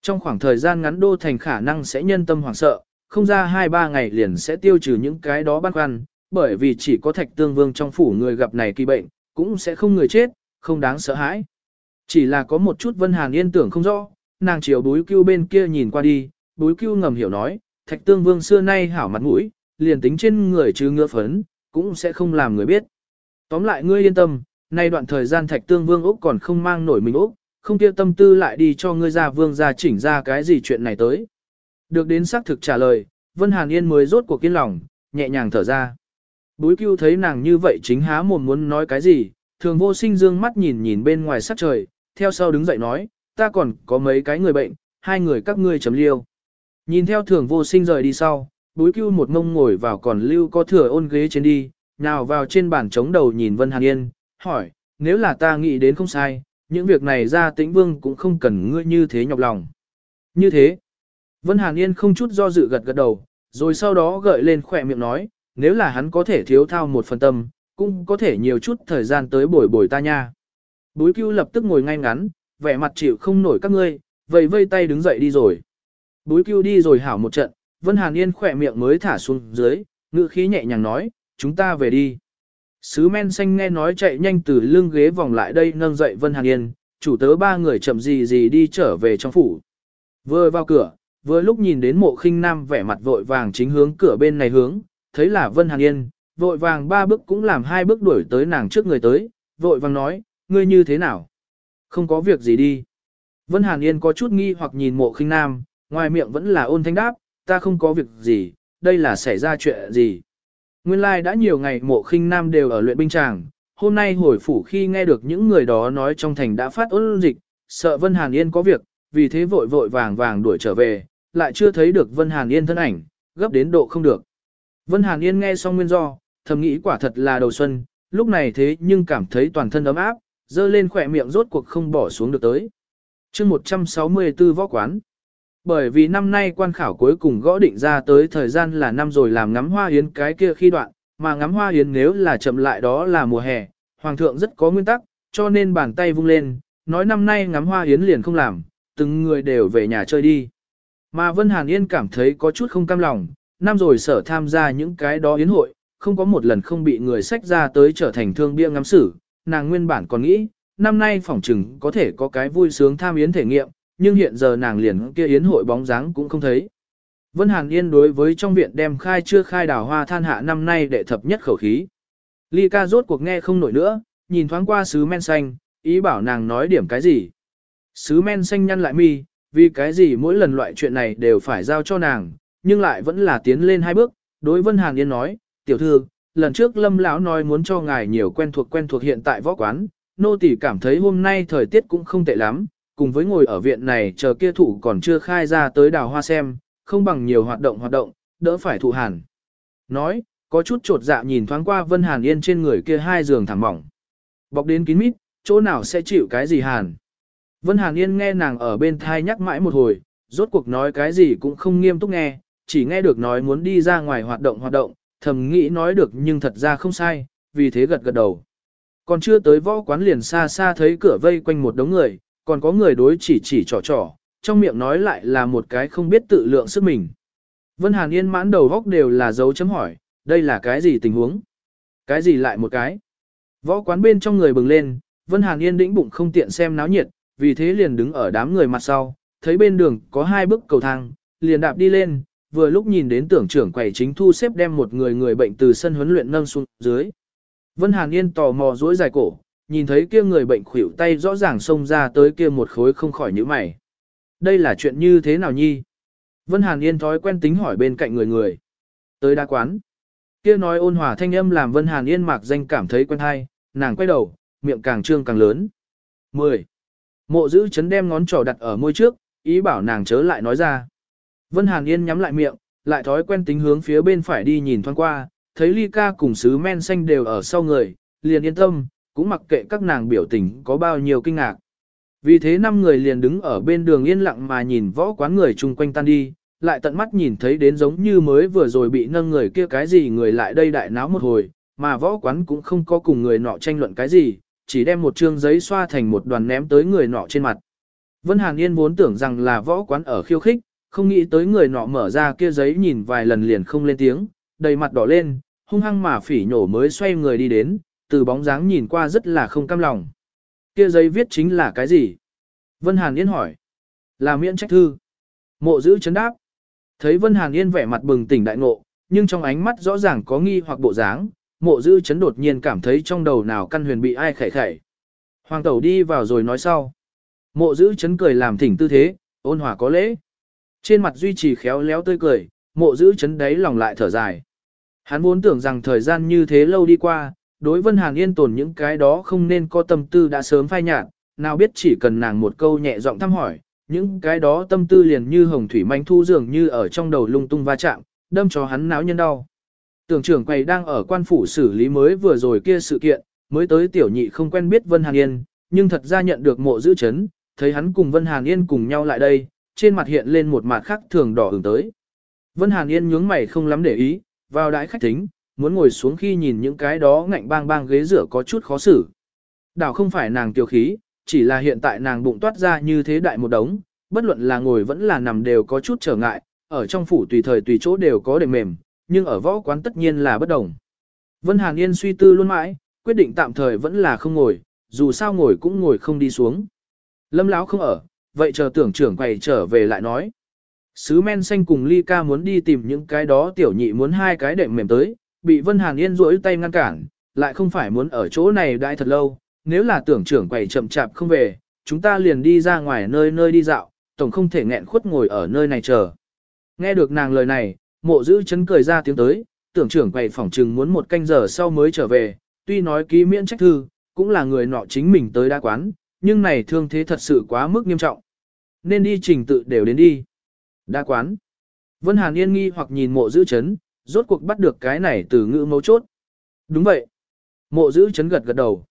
Trong khoảng thời gian ngắn đô thành khả năng sẽ nhân tâm hoảng sợ, không ra 2-3 ngày liền sẽ tiêu trừ những cái đó băn khoăn, bởi vì chỉ có thạch tương vương trong phủ người gặp này kỳ bệnh, cũng sẽ không người chết, không đáng sợ hãi. Chỉ là có một chút Vân Hàn Yên tưởng không rõ, nàng chiều búi cưu bên kia nhìn qua đi, búi cưu ngầm hiểu nói, thạch tương vương xưa nay hảo mặt mũi, liền tính trên người chứ ngựa phấn, cũng sẽ không làm người biết. Tóm lại ngươi yên tâm, nay đoạn thời gian thạch tương vương Úc còn không mang nổi mình Úc, không kia tâm tư lại đi cho ngươi ra vương ra chỉnh ra cái gì chuyện này tới. Được đến xác thực trả lời, Vân Hàn Yên mới rốt cuộc kiên lòng, nhẹ nhàng thở ra. Búi cưu thấy nàng như vậy chính há mồm muốn nói cái gì, thường vô sinh dương mắt nhìn nhìn bên ngoài sắc trời, theo sau đứng dậy nói, ta còn có mấy cái người bệnh, hai người các ngươi chấm liêu. Nhìn theo thường vô sinh rời đi sau, búi cưu một mông ngồi vào còn lưu có thừa ôn ghế trên đi, nào vào trên bàn chống đầu nhìn Vân Hàn Yên, hỏi, nếu là ta nghĩ đến không sai, những việc này ra tĩnh vương cũng không cần ngươi như thế nhọc lòng. Như thế, Vân Hàn Yên không chút do dự gật gật đầu, rồi sau đó gợi lên khỏe miệng nói, nếu là hắn có thể thiếu thao một phần tâm, cũng có thể nhiều chút thời gian tới bồi bồi ta nha. Búi cưu lập tức ngồi ngay ngắn, vẻ mặt chịu không nổi các ngươi, vầy vây tay đứng dậy đi rồi. Búi cưu đi rồi hảo một trận, Vân Hàn Yên khỏe miệng mới thả xuống dưới, ngữ khí nhẹ nhàng nói, chúng ta về đi. Sứ men xanh nghe nói chạy nhanh từ lưng ghế vòng lại đây nâng dậy Vân Hàn Yên, chủ tớ ba người chậm gì gì đi trở về trong phủ. Vừa vào cửa, vừa lúc nhìn đến mộ khinh nam vẻ mặt vội vàng chính hướng cửa bên này hướng, thấy là Vân Hàn Yên, vội vàng ba bước cũng làm hai bước đuổi tới nàng trước người tới, vội vàng nói, ngươi như thế nào? Không có việc gì đi. Vân Hàn Yên có chút nghi hoặc nhìn mộ khinh nam, ngoài miệng vẫn là ôn thanh đáp, ta không có việc gì, đây là xảy ra chuyện gì. Nguyên lai like đã nhiều ngày mộ khinh nam đều ở luyện binh tràng, hôm nay hồi phủ khi nghe được những người đó nói trong thành đã phát ôn dịch, sợ Vân Hàn Yên có việc, vì thế vội vội vàng vàng đuổi trở về, lại chưa thấy được Vân Hàn Yên thân ảnh, gấp đến độ không được. Vân Hàn Yên nghe xong nguyên do, thầm nghĩ quả thật là đầu xuân, lúc này thế nhưng cảm thấy toàn thân ấm áp, dơ lên khỏe miệng rốt cuộc không bỏ xuống được tới. chương 164 võ quán. Bởi vì năm nay quan khảo cuối cùng gõ định ra tới thời gian là năm rồi làm ngắm hoa yến cái kia khi đoạn, mà ngắm hoa yến nếu là chậm lại đó là mùa hè, hoàng thượng rất có nguyên tắc, cho nên bàn tay vung lên, nói năm nay ngắm hoa yến liền không làm, từng người đều về nhà chơi đi. Mà Vân Hàn Yên cảm thấy có chút không cam lòng, năm rồi sở tham gia những cái đó yến hội, không có một lần không bị người sách ra tới trở thành thương bia ngắm xử, nàng nguyên bản còn nghĩ, năm nay phỏng chừng có thể có cái vui sướng tham yến thể nghiệm, nhưng hiện giờ nàng liền kia yến hội bóng dáng cũng không thấy. Vân Hàn Yên đối với trong viện đem khai chưa khai đào hoa than hạ năm nay đệ thập nhất khẩu khí. Ly ca rốt cuộc nghe không nổi nữa, nhìn thoáng qua sứ men xanh, ý bảo nàng nói điểm cái gì. Sứ men xanh nhăn lại mi, vì cái gì mỗi lần loại chuyện này đều phải giao cho nàng, nhưng lại vẫn là tiến lên hai bước, đối Vân Hàn Yên nói, tiểu thư, lần trước lâm lão nói muốn cho ngài nhiều quen thuộc quen thuộc hiện tại võ quán, nô tỳ cảm thấy hôm nay thời tiết cũng không tệ lắm, cùng với ngồi ở viện này chờ kia thủ còn chưa khai ra tới đào hoa xem, không bằng nhiều hoạt động hoạt động, đỡ phải thụ hàn. Nói, có chút trột dạ nhìn thoáng qua Vân Hàn Yên trên người kia hai giường thảm mỏng. Bọc đến kín mít, chỗ nào sẽ chịu cái gì hàn. Vân Hàn Yên nghe nàng ở bên thai nhắc mãi một hồi, rốt cuộc nói cái gì cũng không nghiêm túc nghe, chỉ nghe được nói muốn đi ra ngoài hoạt động hoạt động, thầm nghĩ nói được nhưng thật ra không sai, vì thế gật gật đầu. Còn chưa tới võ quán liền xa xa thấy cửa vây quanh một đống người, còn có người đối chỉ chỉ trò trò, trong miệng nói lại là một cái không biết tự lượng sức mình. Vân Hàn Yên mãn đầu góc đều là dấu chấm hỏi, đây là cái gì tình huống? Cái gì lại một cái? Võ quán bên trong người bừng lên, Vân Hàn Yên đĩnh bụng không tiện xem náo nhiệt, vì thế liền đứng ở đám người mặt sau, thấy bên đường có hai bước cầu thang, liền đạp đi lên, vừa lúc nhìn đến tưởng trưởng quầy chính thu xếp đem một người người bệnh từ sân huấn luyện nâng xuống dưới. Vân Hàn Yên tò mò duỗi dài cổ, nhìn thấy kia người bệnh khuỷu tay rõ ràng xông ra tới kia một khối không khỏi nhíu mày. Đây là chuyện như thế nào nhi? Vân Hàn Yên thói quen tính hỏi bên cạnh người người. Tới đa quán. Kia nói ôn hòa thanh âm làm Vân Hàn Yên mạc danh cảm thấy quen hay, nàng quay đầu, miệng càng trương càng lớn. 10. Mộ giữ chấn đem ngón trỏ đặt ở môi trước, ý bảo nàng chớ lại nói ra. Vân Hàn Yên nhắm lại miệng, lại thói quen tính hướng phía bên phải đi nhìn thoáng qua, thấy ly ca cùng sứ men xanh đều ở sau người, liền yên tâm, cũng mặc kệ các nàng biểu tình có bao nhiêu kinh ngạc. Vì thế năm người liền đứng ở bên đường yên lặng mà nhìn võ quán người chung quanh tan đi, lại tận mắt nhìn thấy đến giống như mới vừa rồi bị nâng người kia cái gì người lại đây đại náo một hồi, mà võ quán cũng không có cùng người nọ tranh luận cái gì, chỉ đem một trương giấy xoa thành một đoàn ném tới người nọ trên mặt. Vân Hàn Yên vốn tưởng rằng là võ quán ở khiêu khích, không nghĩ tới người nọ mở ra kia giấy nhìn vài lần liền không lên tiếng, đầy mặt đỏ lên, hung hăng mà phỉ nhổ mới xoay người đi đến, từ bóng dáng nhìn qua rất là không cam lòng. Kia giấy viết chính là cái gì? Vân Hàn Yên hỏi. Là miễn trách thư. Mộ giữ chấn đáp. Thấy Vân Hàn Yên vẻ mặt bừng tỉnh đại ngộ, nhưng trong ánh mắt rõ ràng có nghi hoặc bộ dáng, mộ giữ chấn đột nhiên cảm thấy trong đầu nào căn huyền bị ai khẩy khẩy. Hoàng tẩu đi vào rồi nói sau. Mộ giữ chấn cười làm thỉnh tư thế, ôn hòa có lễ. Trên mặt duy trì khéo léo tươi cười, mộ giữ chấn đáy lòng lại thở dài. Hắn vốn tưởng rằng thời gian như thế lâu đi qua, đối Vân Hàn Yên tồn những cái đó không nên có tâm tư đã sớm phai nhạt, nào biết chỉ cần nàng một câu nhẹ giọng thăm hỏi, những cái đó tâm tư liền như hồng thủy manh thu dường như ở trong đầu lung tung va chạm, đâm cho hắn náo nhân đau. Tưởng trưởng quầy đang ở quan phủ xử lý mới vừa rồi kia sự kiện, mới tới tiểu nhị không quen biết Vân Hàn Yên, nhưng thật ra nhận được mộ giữ chấn, thấy hắn cùng Vân Hàn Yên cùng nhau lại đây, trên mặt hiện lên một mặt khác thường đỏ ửng tới. Vân Hàn Yên nhướng mày không lắm để ý, vào đãi khách thính, muốn ngồi xuống khi nhìn những cái đó ngạnh bang bang ghế rửa có chút khó xử. Đảo không phải nàng tiêu khí, chỉ là hiện tại nàng bụng toát ra như thế đại một đống, bất luận là ngồi vẫn là nằm đều có chút trở ngại, ở trong phủ tùy thời tùy chỗ đều có đệm mềm, nhưng ở võ quán tất nhiên là bất đồng. Vân Hàn Yên suy tư luôn mãi, quyết định tạm thời vẫn là không ngồi, dù sao ngồi cũng ngồi không đi xuống. Lâm Lão không ở, vậy chờ tưởng trưởng quầy trở về lại nói. Sứ men xanh cùng ly ca muốn đi tìm những cái đó tiểu nhị muốn hai cái đệm mềm tới, bị Vân Hàn Yên rỗi tay ngăn cản, lại không phải muốn ở chỗ này đãi thật lâu, nếu là tưởng trưởng quầy chậm chạp không về, chúng ta liền đi ra ngoài nơi nơi đi dạo, tổng không thể nghẹn khuất ngồi ở nơi này chờ. Nghe được nàng lời này, mộ giữ chấn cười ra tiếng tới, tưởng trưởng quầy phỏng trừng muốn một canh giờ sau mới trở về, tuy nói ký miễn trách thư, cũng là người nọ chính mình tới đa quán, nhưng này thương thế thật sự quá mức nghiêm trọng. Nên đi trình tự đều đến đi. Đa quán. Vân Hàn Yên nghi hoặc nhìn mộ giữ chấn, rốt cuộc bắt được cái này từ ngữ mấu chốt. Đúng vậy. Mộ giữ chấn gật gật đầu.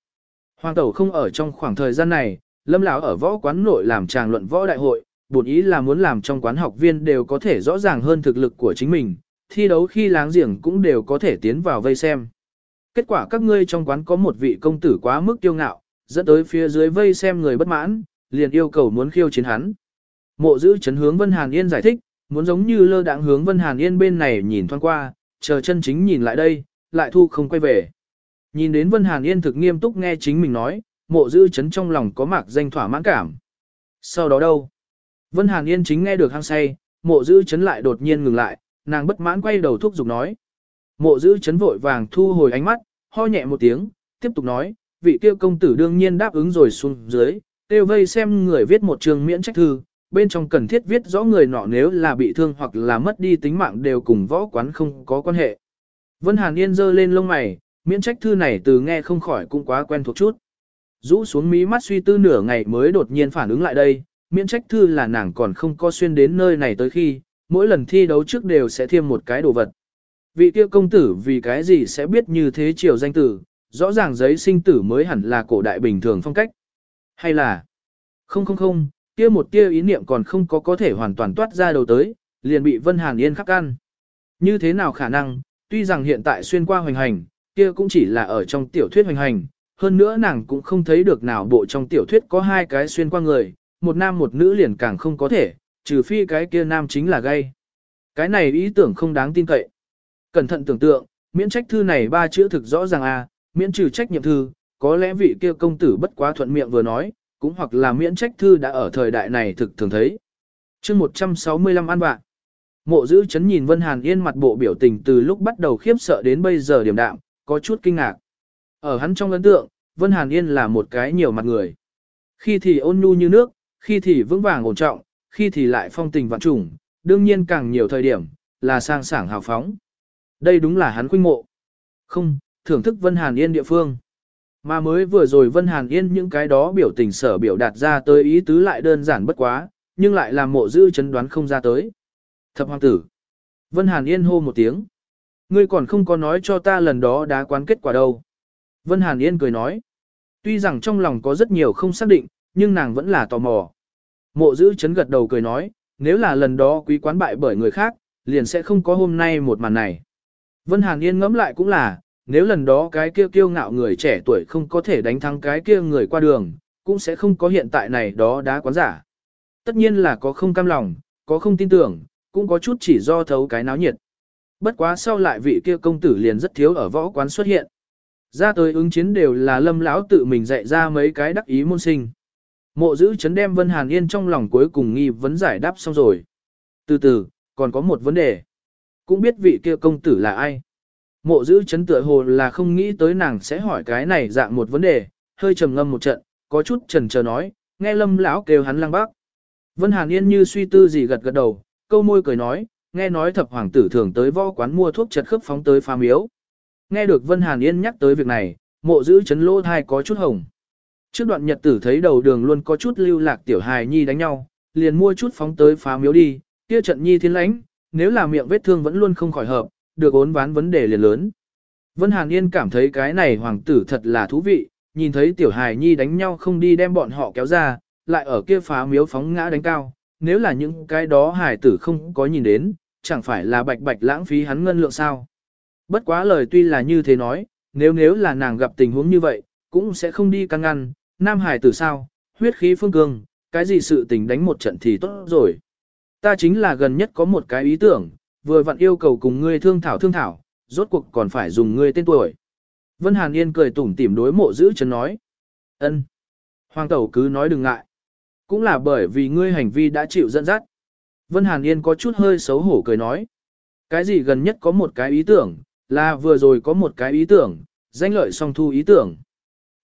Hoàng tẩu không ở trong khoảng thời gian này, lâm lão ở võ quán nội làm tràng luận võ đại hội, bổn ý là muốn làm trong quán học viên đều có thể rõ ràng hơn thực lực của chính mình, thi đấu khi láng giềng cũng đều có thể tiến vào vây xem. Kết quả các ngươi trong quán có một vị công tử quá mức kiêu ngạo, dẫn tới phía dưới vây xem người bất mãn, liền yêu cầu muốn khiêu chiến hắn. Mộ giữ chấn hướng Vân Hàn Yên giải thích, muốn giống như lơ đãng hướng Vân Hàn Yên bên này nhìn thoáng qua, chờ chân chính nhìn lại đây, lại thu không quay về. Nhìn đến Vân Hàn Yên thực nghiêm túc nghe chính mình nói, mộ giữ chấn trong lòng có mạc danh thỏa mãn cảm. Sau đó đâu? Vân Hàn Yên chính nghe được hăng say, mộ giữ chấn lại đột nhiên ngừng lại, nàng bất mãn quay đầu thúc giục nói. Mộ giữ chấn vội vàng thu hồi ánh mắt, ho nhẹ một tiếng, tiếp tục nói, vị kia công tử đương nhiên đáp ứng rồi xuống dưới, tiêu vây xem người viết một trường miễn trách thư, bên trong cần thiết viết rõ người nọ nếu là bị thương hoặc là mất đi tính mạng đều cùng võ quán không có quan hệ. Vân Hàn Yên giơ lên lông mày, miễn trách thư này từ nghe không khỏi cũng quá quen thuộc chút. Rũ xuống mí mắt suy tư nửa ngày mới đột nhiên phản ứng lại đây, miễn trách thư là nàng còn không có xuyên đến nơi này tới khi, mỗi lần thi đấu trước đều sẽ thêm một cái đồ vật. Vị kia công tử vì cái gì sẽ biết như thế chiều danh tử, rõ ràng giấy sinh tử mới hẳn là cổ đại bình thường phong cách. Hay là, không không không, kia một tia ý niệm còn không có có thể hoàn toàn toát ra đầu tới, liền bị Vân Hàn Yên khắc ăn. Như thế nào khả năng, tuy rằng hiện tại xuyên qua hoành hành, kia cũng chỉ là ở trong tiểu thuyết hoành hành, hơn nữa nàng cũng không thấy được nào bộ trong tiểu thuyết có hai cái xuyên qua người, một nam một nữ liền càng không có thể, trừ phi cái kia nam chính là gay. Cái này ý tưởng không đáng tin cậy. Cẩn thận tưởng tượng, miễn trách thư này ba chữ thực rõ ràng a, à, miễn trừ trách nhiệm thư, có lẽ vị kia công tử bất quá thuận miệng vừa nói, cũng hoặc là miễn trách thư đã ở thời đại này thực thường thấy. chương 165 an bạn. Mộ giữ chấn nhìn Vân Hàn Yên mặt bộ biểu tình từ lúc bắt đầu khiếp sợ đến bây giờ điểm đạm, có chút kinh ngạc. Ở hắn trong ấn tượng, Vân Hàn Yên là một cái nhiều mặt người. Khi thì ôn nhu như nước, khi thì vững vàng ổn trọng, khi thì lại phong tình vạn trùng, đương nhiên càng nhiều thời điểm, là sang sảng hào phóng. Đây đúng là hắn khuynh mộ. Không, thưởng thức Vân Hàn Yên địa phương. Mà mới vừa rồi Vân Hàn Yên những cái đó biểu tình sở biểu đạt ra tới ý tứ lại đơn giản bất quá, nhưng lại làm mộ dư chấn đoán không ra tới. Thập hoàng tử. Vân Hàn Yên hô một tiếng. Ngươi còn không có nói cho ta lần đó đã quán kết quả đâu. Vân Hàn Yên cười nói. Tuy rằng trong lòng có rất nhiều không xác định, nhưng nàng vẫn là tò mò. Mộ dư chấn gật đầu cười nói, nếu là lần đó quý quán bại bởi người khác, liền sẽ không có hôm nay một màn này. Vân Hàn Yên ngẫm lại cũng là, nếu lần đó cái kia kiêu ngạo người trẻ tuổi không có thể đánh thắng cái kia người qua đường, cũng sẽ không có hiện tại này đó đá quán giả. Tất nhiên là có không cam lòng, có không tin tưởng, cũng có chút chỉ do thấu cái náo nhiệt. Bất quá sau lại vị kia công tử liền rất thiếu ở võ quán xuất hiện. Ra tới ứng chiến đều là lâm lão tự mình dạy ra mấy cái đắc ý môn sinh. Mộ giữ chấn đem Vân Hàn Yên trong lòng cuối cùng nghi vấn giải đáp xong rồi. Từ từ, còn có một vấn đề. Cũng biết vị kia công tử là ai. Mộ giữ chấn tựa hồ là không nghĩ tới nàng sẽ hỏi cái này dạng một vấn đề, hơi trầm ngâm một trận, có chút trần chờ nói, nghe lâm lão kêu hắn lăng bác. Vân Hàn Yên như suy tư gì gật gật đầu, câu môi cười nói, nghe nói thập hoàng tử thường tới võ quán mua thuốc chật khớp phóng tới phá miếu. Nghe được Vân Hàn Yên nhắc tới việc này, mộ giữ chấn lỗ thai có chút hồng. Trước đoạn nhật tử thấy đầu đường luôn có chút lưu lạc tiểu hài nhi đánh nhau, liền mua chút phóng tới phá miếu đi, kia trận nhi thiên lãnh, nếu là miệng vết thương vẫn luôn không khỏi hợp, được ốn ván vấn đề liền lớn. Vân Hàn Yên cảm thấy cái này hoàng tử thật là thú vị, nhìn thấy tiểu hài nhi đánh nhau không đi đem bọn họ kéo ra, lại ở kia phá miếu phóng ngã đánh cao, nếu là những cái đó hài tử không có nhìn đến, chẳng phải là bạch bạch lãng phí hắn ngân lượng sao. Bất quá lời tuy là như thế nói, nếu nếu là nàng gặp tình huống như vậy, cũng sẽ không đi căng ngăn, nam hài tử sao, huyết khí phương cương, cái gì sự tình đánh một trận thì tốt rồi. Ta chính là gần nhất có một cái ý tưởng, vừa vặn yêu cầu cùng ngươi thương thảo thương thảo, rốt cuộc còn phải dùng ngươi tên tuổi. Vân Hàn Yên cười tủm tỉm đối mộ giữ chân nói. ân. Hoàng tẩu cứ nói đừng ngại. Cũng là bởi vì ngươi hành vi đã chịu dẫn dắt. Vân Hàn Yên có chút hơi xấu hổ cười nói. Cái gì gần nhất có một cái ý tưởng, là vừa rồi có một cái ý tưởng, danh lợi song thu ý tưởng.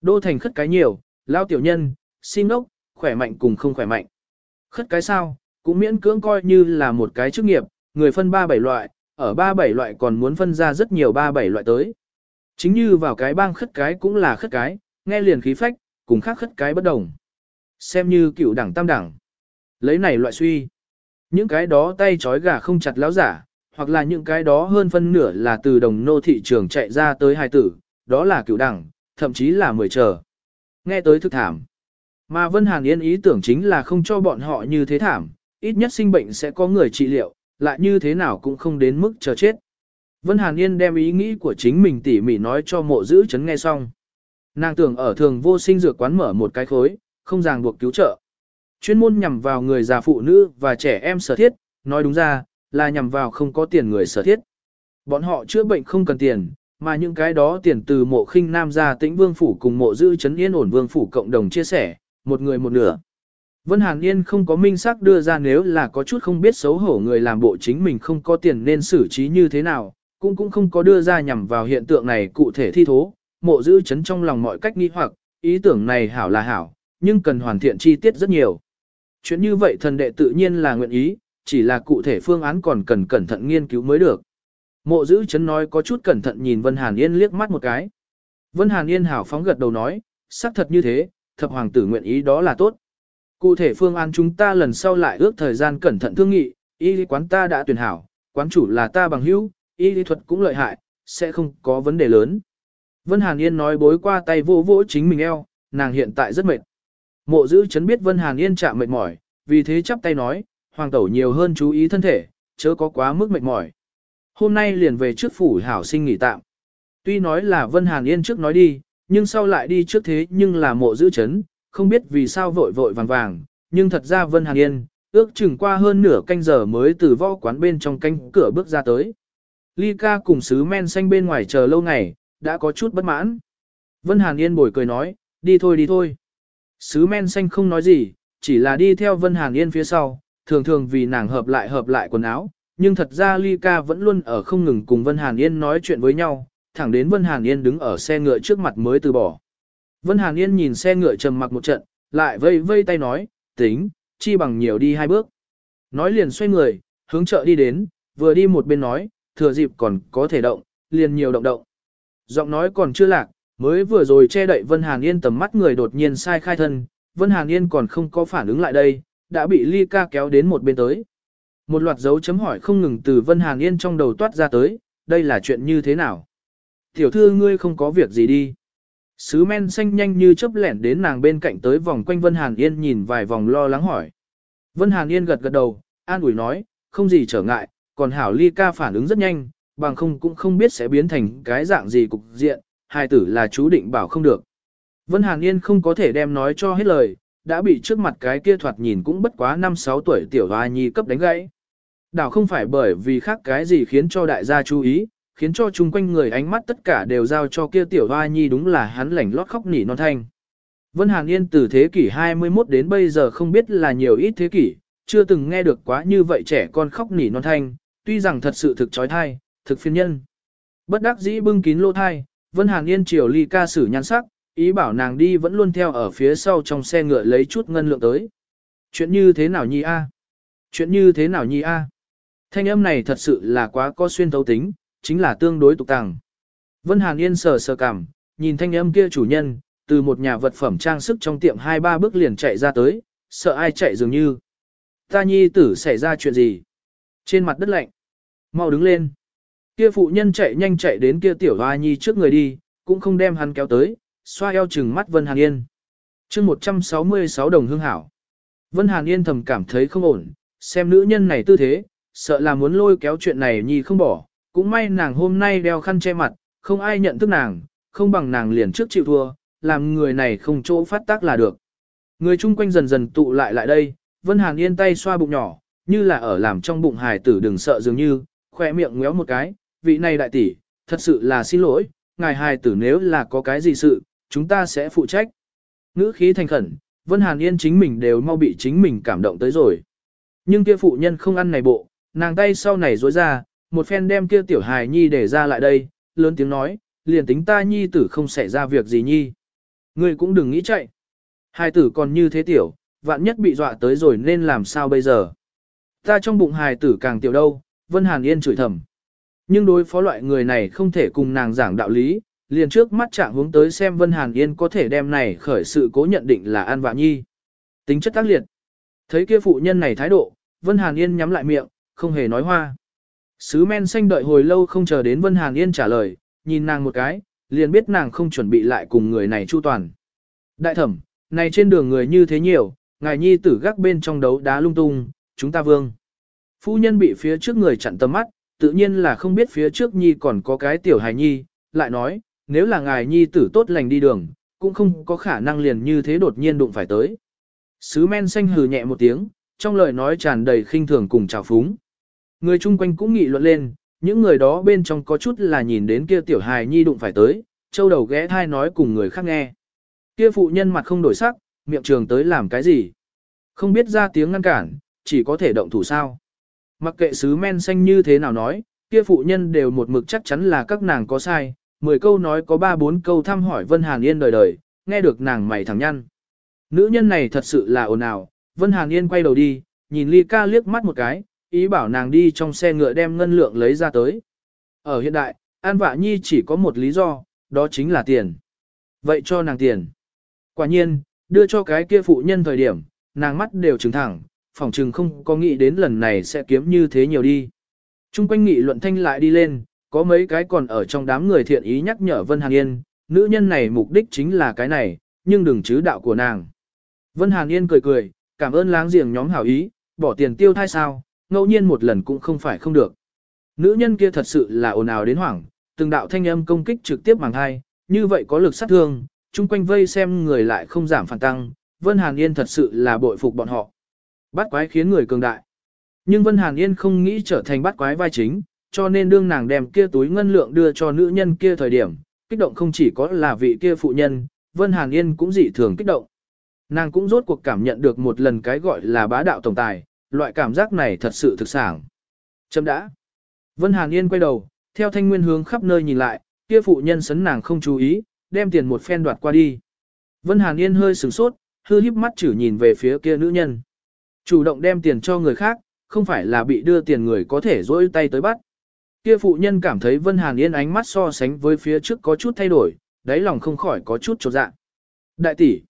Đô thành khất cái nhiều, lao tiểu nhân, xin ốc, khỏe mạnh cùng không khỏe mạnh. Khất cái sao, cũng miễn cưỡng coi như là một cái chức nghiệp, người phân ba bảy loại, ở ba bảy loại còn muốn phân ra rất nhiều ba bảy loại tới. Chính như vào cái bang khất cái cũng là khất cái, nghe liền khí phách, cùng khác khất cái bất đồng. Xem như cựu đẳng tam đẳng. Lấy này loại suy. Những cái đó tay trói gà không chặt láo giả, hoặc là những cái đó hơn phân nửa là từ đồng nô thị trường chạy ra tới hai tử, đó là cựu đẳng, thậm chí là mười chờ. Nghe tới thực thảm. Mà Vân Hàn Yên ý tưởng chính là không cho bọn họ như thế thảm, ít nhất sinh bệnh sẽ có người trị liệu, lại như thế nào cũng không đến mức chờ chết. Vân Hàn Yên đem ý nghĩ của chính mình tỉ mỉ nói cho mộ giữ chấn nghe xong. Nàng tưởng ở thường vô sinh dược quán mở một cái khối, không ràng buộc cứu trợ. Chuyên môn nhằm vào người già phụ nữ và trẻ em sở thiết, nói đúng ra, là nhằm vào không có tiền người sở thiết. Bọn họ chữa bệnh không cần tiền, mà những cái đó tiền từ mộ khinh nam ra tĩnh vương phủ cùng mộ giữ chấn yên ổn vương phủ cộng đồng chia sẻ, một người một nửa. Vân Hàn Yên không có minh xác đưa ra nếu là có chút không biết xấu hổ người làm bộ chính mình không có tiền nên xử trí như thế nào, cũng cũng không có đưa ra nhằm vào hiện tượng này cụ thể thi thố, mộ giữ chấn trong lòng mọi cách nghi hoặc, ý tưởng này hảo là hảo, nhưng cần hoàn thiện chi tiết rất nhiều. Chuyện như vậy thần đệ tự nhiên là nguyện ý, chỉ là cụ thể phương án còn cần cẩn thận nghiên cứu mới được. Mộ giữ chấn nói có chút cẩn thận nhìn Vân Hàn Yên liếc mắt một cái. Vân Hàn Yên hảo phóng gật đầu nói, xác thật như thế, thập hoàng tử nguyện ý đó là tốt. Cụ thể phương án chúng ta lần sau lại ước thời gian cẩn thận thương nghị, y lý quán ta đã tuyển hảo, quán chủ là ta bằng hữu, y lý thuật cũng lợi hại, sẽ không có vấn đề lớn. Vân Hàn Yên nói bối qua tay vô vỗ chính mình eo, nàng hiện tại rất mệt. Mộ giữ chấn biết Vân Hàn Yên chạm mệt mỏi, vì thế chắp tay nói, hoàng tẩu nhiều hơn chú ý thân thể, chớ có quá mức mệt mỏi. Hôm nay liền về trước phủ hảo sinh nghỉ tạm. Tuy nói là Vân Hàn Yên trước nói đi, nhưng sau lại đi trước thế nhưng là mộ giữ chấn, không biết vì sao vội vội vàng vàng, nhưng thật ra Vân Hàn Yên, ước chừng qua hơn nửa canh giờ mới từ võ quán bên trong canh cửa bước ra tới. Ly ca cùng sứ men xanh bên ngoài chờ lâu ngày, đã có chút bất mãn. Vân Hàn Yên bồi cười nói, đi thôi đi thôi. Sứ men xanh không nói gì, chỉ là đi theo Vân Hàn Yên phía sau, thường thường vì nàng hợp lại hợp lại quần áo, nhưng thật ra Ly ca vẫn luôn ở không ngừng cùng Vân Hàn Yên nói chuyện với nhau, thẳng đến Vân Hàn Yên đứng ở xe ngựa trước mặt mới từ bỏ. Vân Hàn Yên nhìn xe ngựa trầm mặc một trận, lại vây vây tay nói, tính, chi bằng nhiều đi hai bước. Nói liền xoay người, hướng chợ đi đến, vừa đi một bên nói, thừa dịp còn có thể động, liền nhiều động động. Giọng nói còn chưa lạc, mới vừa rồi che đậy Vân Hàn Yên tầm mắt người đột nhiên sai khai thân, Vân Hàn Yên còn không có phản ứng lại đây, đã bị Ly ca kéo đến một bên tới. Một loạt dấu chấm hỏi không ngừng từ Vân Hàn Yên trong đầu toát ra tới, đây là chuyện như thế nào? Tiểu thư ngươi không có việc gì đi. Sứ men xanh nhanh như chớp lẻn đến nàng bên cạnh tới vòng quanh Vân Hàn Yên nhìn vài vòng lo lắng hỏi. Vân Hàn Yên gật gật đầu, an ủi nói, không gì trở ngại, còn Hảo Ly ca phản ứng rất nhanh, bằng không cũng không biết sẽ biến thành cái dạng gì cục diện, hai tử là chú định bảo không được. Vân Hàn Yên không có thể đem nói cho hết lời, đã bị trước mặt cái kia thoạt nhìn cũng bất quá 5-6 tuổi tiểu hoa nhi cấp đánh gãy. Đảo không phải bởi vì khác cái gì khiến cho đại gia chú ý, khiến cho chung quanh người ánh mắt tất cả đều giao cho kia tiểu hoa nhi đúng là hắn lảnh lót khóc nỉ non thanh. Vân Hàn Yên từ thế kỷ 21 đến bây giờ không biết là nhiều ít thế kỷ, chưa từng nghe được quá như vậy trẻ con khóc nỉ non thanh, tuy rằng thật sự thực trói thai, thực phiên nhân. Bất đắc dĩ bưng kín lỗ thai, Vân Hàn Yên chiều ly ca sử nhan sắc, ý bảo nàng đi vẫn luôn theo ở phía sau trong xe ngựa lấy chút ngân lượng tới. Chuyện như thế nào nhi a? Chuyện như thế nào nhi a? Thanh âm này thật sự là quá có xuyên thấu tính, chính là tương đối tục tàng. Vân Hàn Yên sờ sờ cảm, nhìn thanh âm kia chủ nhân, từ một nhà vật phẩm trang sức trong tiệm hai ba bước liền chạy ra tới, sợ ai chạy dường như. Ta nhi tử xảy ra chuyện gì? Trên mặt đất lạnh. Mau đứng lên. Kia phụ nhân chạy nhanh chạy đến kia tiểu hoa nhi trước người đi, cũng không đem hắn kéo tới, xoa eo chừng mắt Vân Hàn Yên. chương 166 đồng hương hảo. Vân Hàn Yên thầm cảm thấy không ổn, xem nữ nhân này tư thế, sợ là muốn lôi kéo chuyện này nhi không bỏ, cũng may nàng hôm nay đeo khăn che mặt, không ai nhận thức nàng, không bằng nàng liền trước chịu thua, làm người này không chỗ phát tác là được. Người chung quanh dần dần tụ lại lại đây, Vân Hàn Yên tay xoa bụng nhỏ, như là ở làm trong bụng hài tử đừng sợ dường như, khỏe miệng ngéo một cái, vị này đại tỷ, thật sự là xin lỗi, ngài hài tử nếu là có cái gì sự, chúng ta sẽ phụ trách. Ngữ khí thành khẩn, Vân Hàn Yên chính mình đều mau bị chính mình cảm động tới rồi. Nhưng kia phụ nhân không ăn này bộ, nàng tay sau này rối ra, một phen đem kia tiểu hài nhi để ra lại đây, lớn tiếng nói, liền tính ta nhi tử không xảy ra việc gì nhi. Ngươi cũng đừng nghĩ chạy. Hài tử còn như thế tiểu, vạn nhất bị dọa tới rồi nên làm sao bây giờ. Ta trong bụng hài tử càng tiểu đâu, Vân Hàn Yên chửi thầm. Nhưng đối phó loại người này không thể cùng nàng giảng đạo lý, liền trước mắt trạng hướng tới xem Vân Hàn Yên có thể đem này khởi sự cố nhận định là An Vạ Nhi. Tính chất tác liệt. Thấy kia phụ nhân này thái độ, Vân Hàn Yên nhắm lại miệng, không hề nói hoa. Sứ men xanh đợi hồi lâu không chờ đến Vân Hàn Yên trả lời, nhìn nàng một cái, liền biết nàng không chuẩn bị lại cùng người này chu toàn. Đại thẩm, này trên đường người như thế nhiều, ngài nhi tử gác bên trong đấu đá lung tung, chúng ta vương. Phu nhân bị phía trước người chặn tầm mắt, tự nhiên là không biết phía trước nhi còn có cái tiểu hài nhi, lại nói, nếu là ngài nhi tử tốt lành đi đường, cũng không có khả năng liền như thế đột nhiên đụng phải tới. Sứ men xanh hừ nhẹ một tiếng, trong lời nói tràn đầy khinh thường cùng trào phúng. Người chung quanh cũng nghị luận lên, những người đó bên trong có chút là nhìn đến kia tiểu hài nhi đụng phải tới, châu đầu ghé thai nói cùng người khác nghe. Kia phụ nhân mặt không đổi sắc, miệng trường tới làm cái gì. Không biết ra tiếng ngăn cản, chỉ có thể động thủ sao. Mặc kệ sứ men xanh như thế nào nói, kia phụ nhân đều một mực chắc chắn là các nàng có sai, mười câu nói có ba bốn câu thăm hỏi Vân Hàn Yên đời đời, nghe được nàng mày thẳng nhăn. Nữ nhân này thật sự là ồn ào, Vân Hàn Yên quay đầu đi, nhìn Ly ca liếc mắt một cái, ý bảo nàng đi trong xe ngựa đem ngân lượng lấy ra tới. Ở hiện đại, An Vạ Nhi chỉ có một lý do, đó chính là tiền. Vậy cho nàng tiền. Quả nhiên, đưa cho cái kia phụ nhân thời điểm, nàng mắt đều trừng thẳng, phỏng trừng không có nghĩ đến lần này sẽ kiếm như thế nhiều đi. Trung quanh nghị luận thanh lại đi lên, có mấy cái còn ở trong đám người thiện ý nhắc nhở Vân Hàn Yên, nữ nhân này mục đích chính là cái này, nhưng đừng chứ đạo của nàng. Vân Hàn Yên cười cười, cảm ơn láng giềng nhóm hảo ý, bỏ tiền tiêu thai sao, ngẫu nhiên một lần cũng không phải không được. Nữ nhân kia thật sự là ồn ào đến hoảng, từng đạo thanh âm công kích trực tiếp màng hai, như vậy có lực sát thương, chung quanh vây xem người lại không giảm phản tăng, Vân Hàn Yên thật sự là bội phục bọn họ. Bắt quái khiến người cường đại. Nhưng Vân Hàn Yên không nghĩ trở thành bắt quái vai chính, cho nên đương nàng đem kia túi ngân lượng đưa cho nữ nhân kia thời điểm, kích động không chỉ có là vị kia phụ nhân, Vân Hàn Yên cũng dị thường kích động. Nàng cũng rốt cuộc cảm nhận được một lần cái gọi là bá đạo tổng tài, loại cảm giác này thật sự thực sản. Chấm đã. Vân Hàn Yên quay đầu, theo thanh nguyên hướng khắp nơi nhìn lại, kia phụ nhân sấn nàng không chú ý, đem tiền một phen đoạt qua đi. Vân Hàn Yên hơi sửng sốt, hư híp mắt chử nhìn về phía kia nữ nhân. Chủ động đem tiền cho người khác, không phải là bị đưa tiền người có thể dỗi tay tới bắt. Kia phụ nhân cảm thấy Vân Hàn Yên ánh mắt so sánh với phía trước có chút thay đổi, đáy lòng không khỏi có chút chột dạ. Đại tỷ,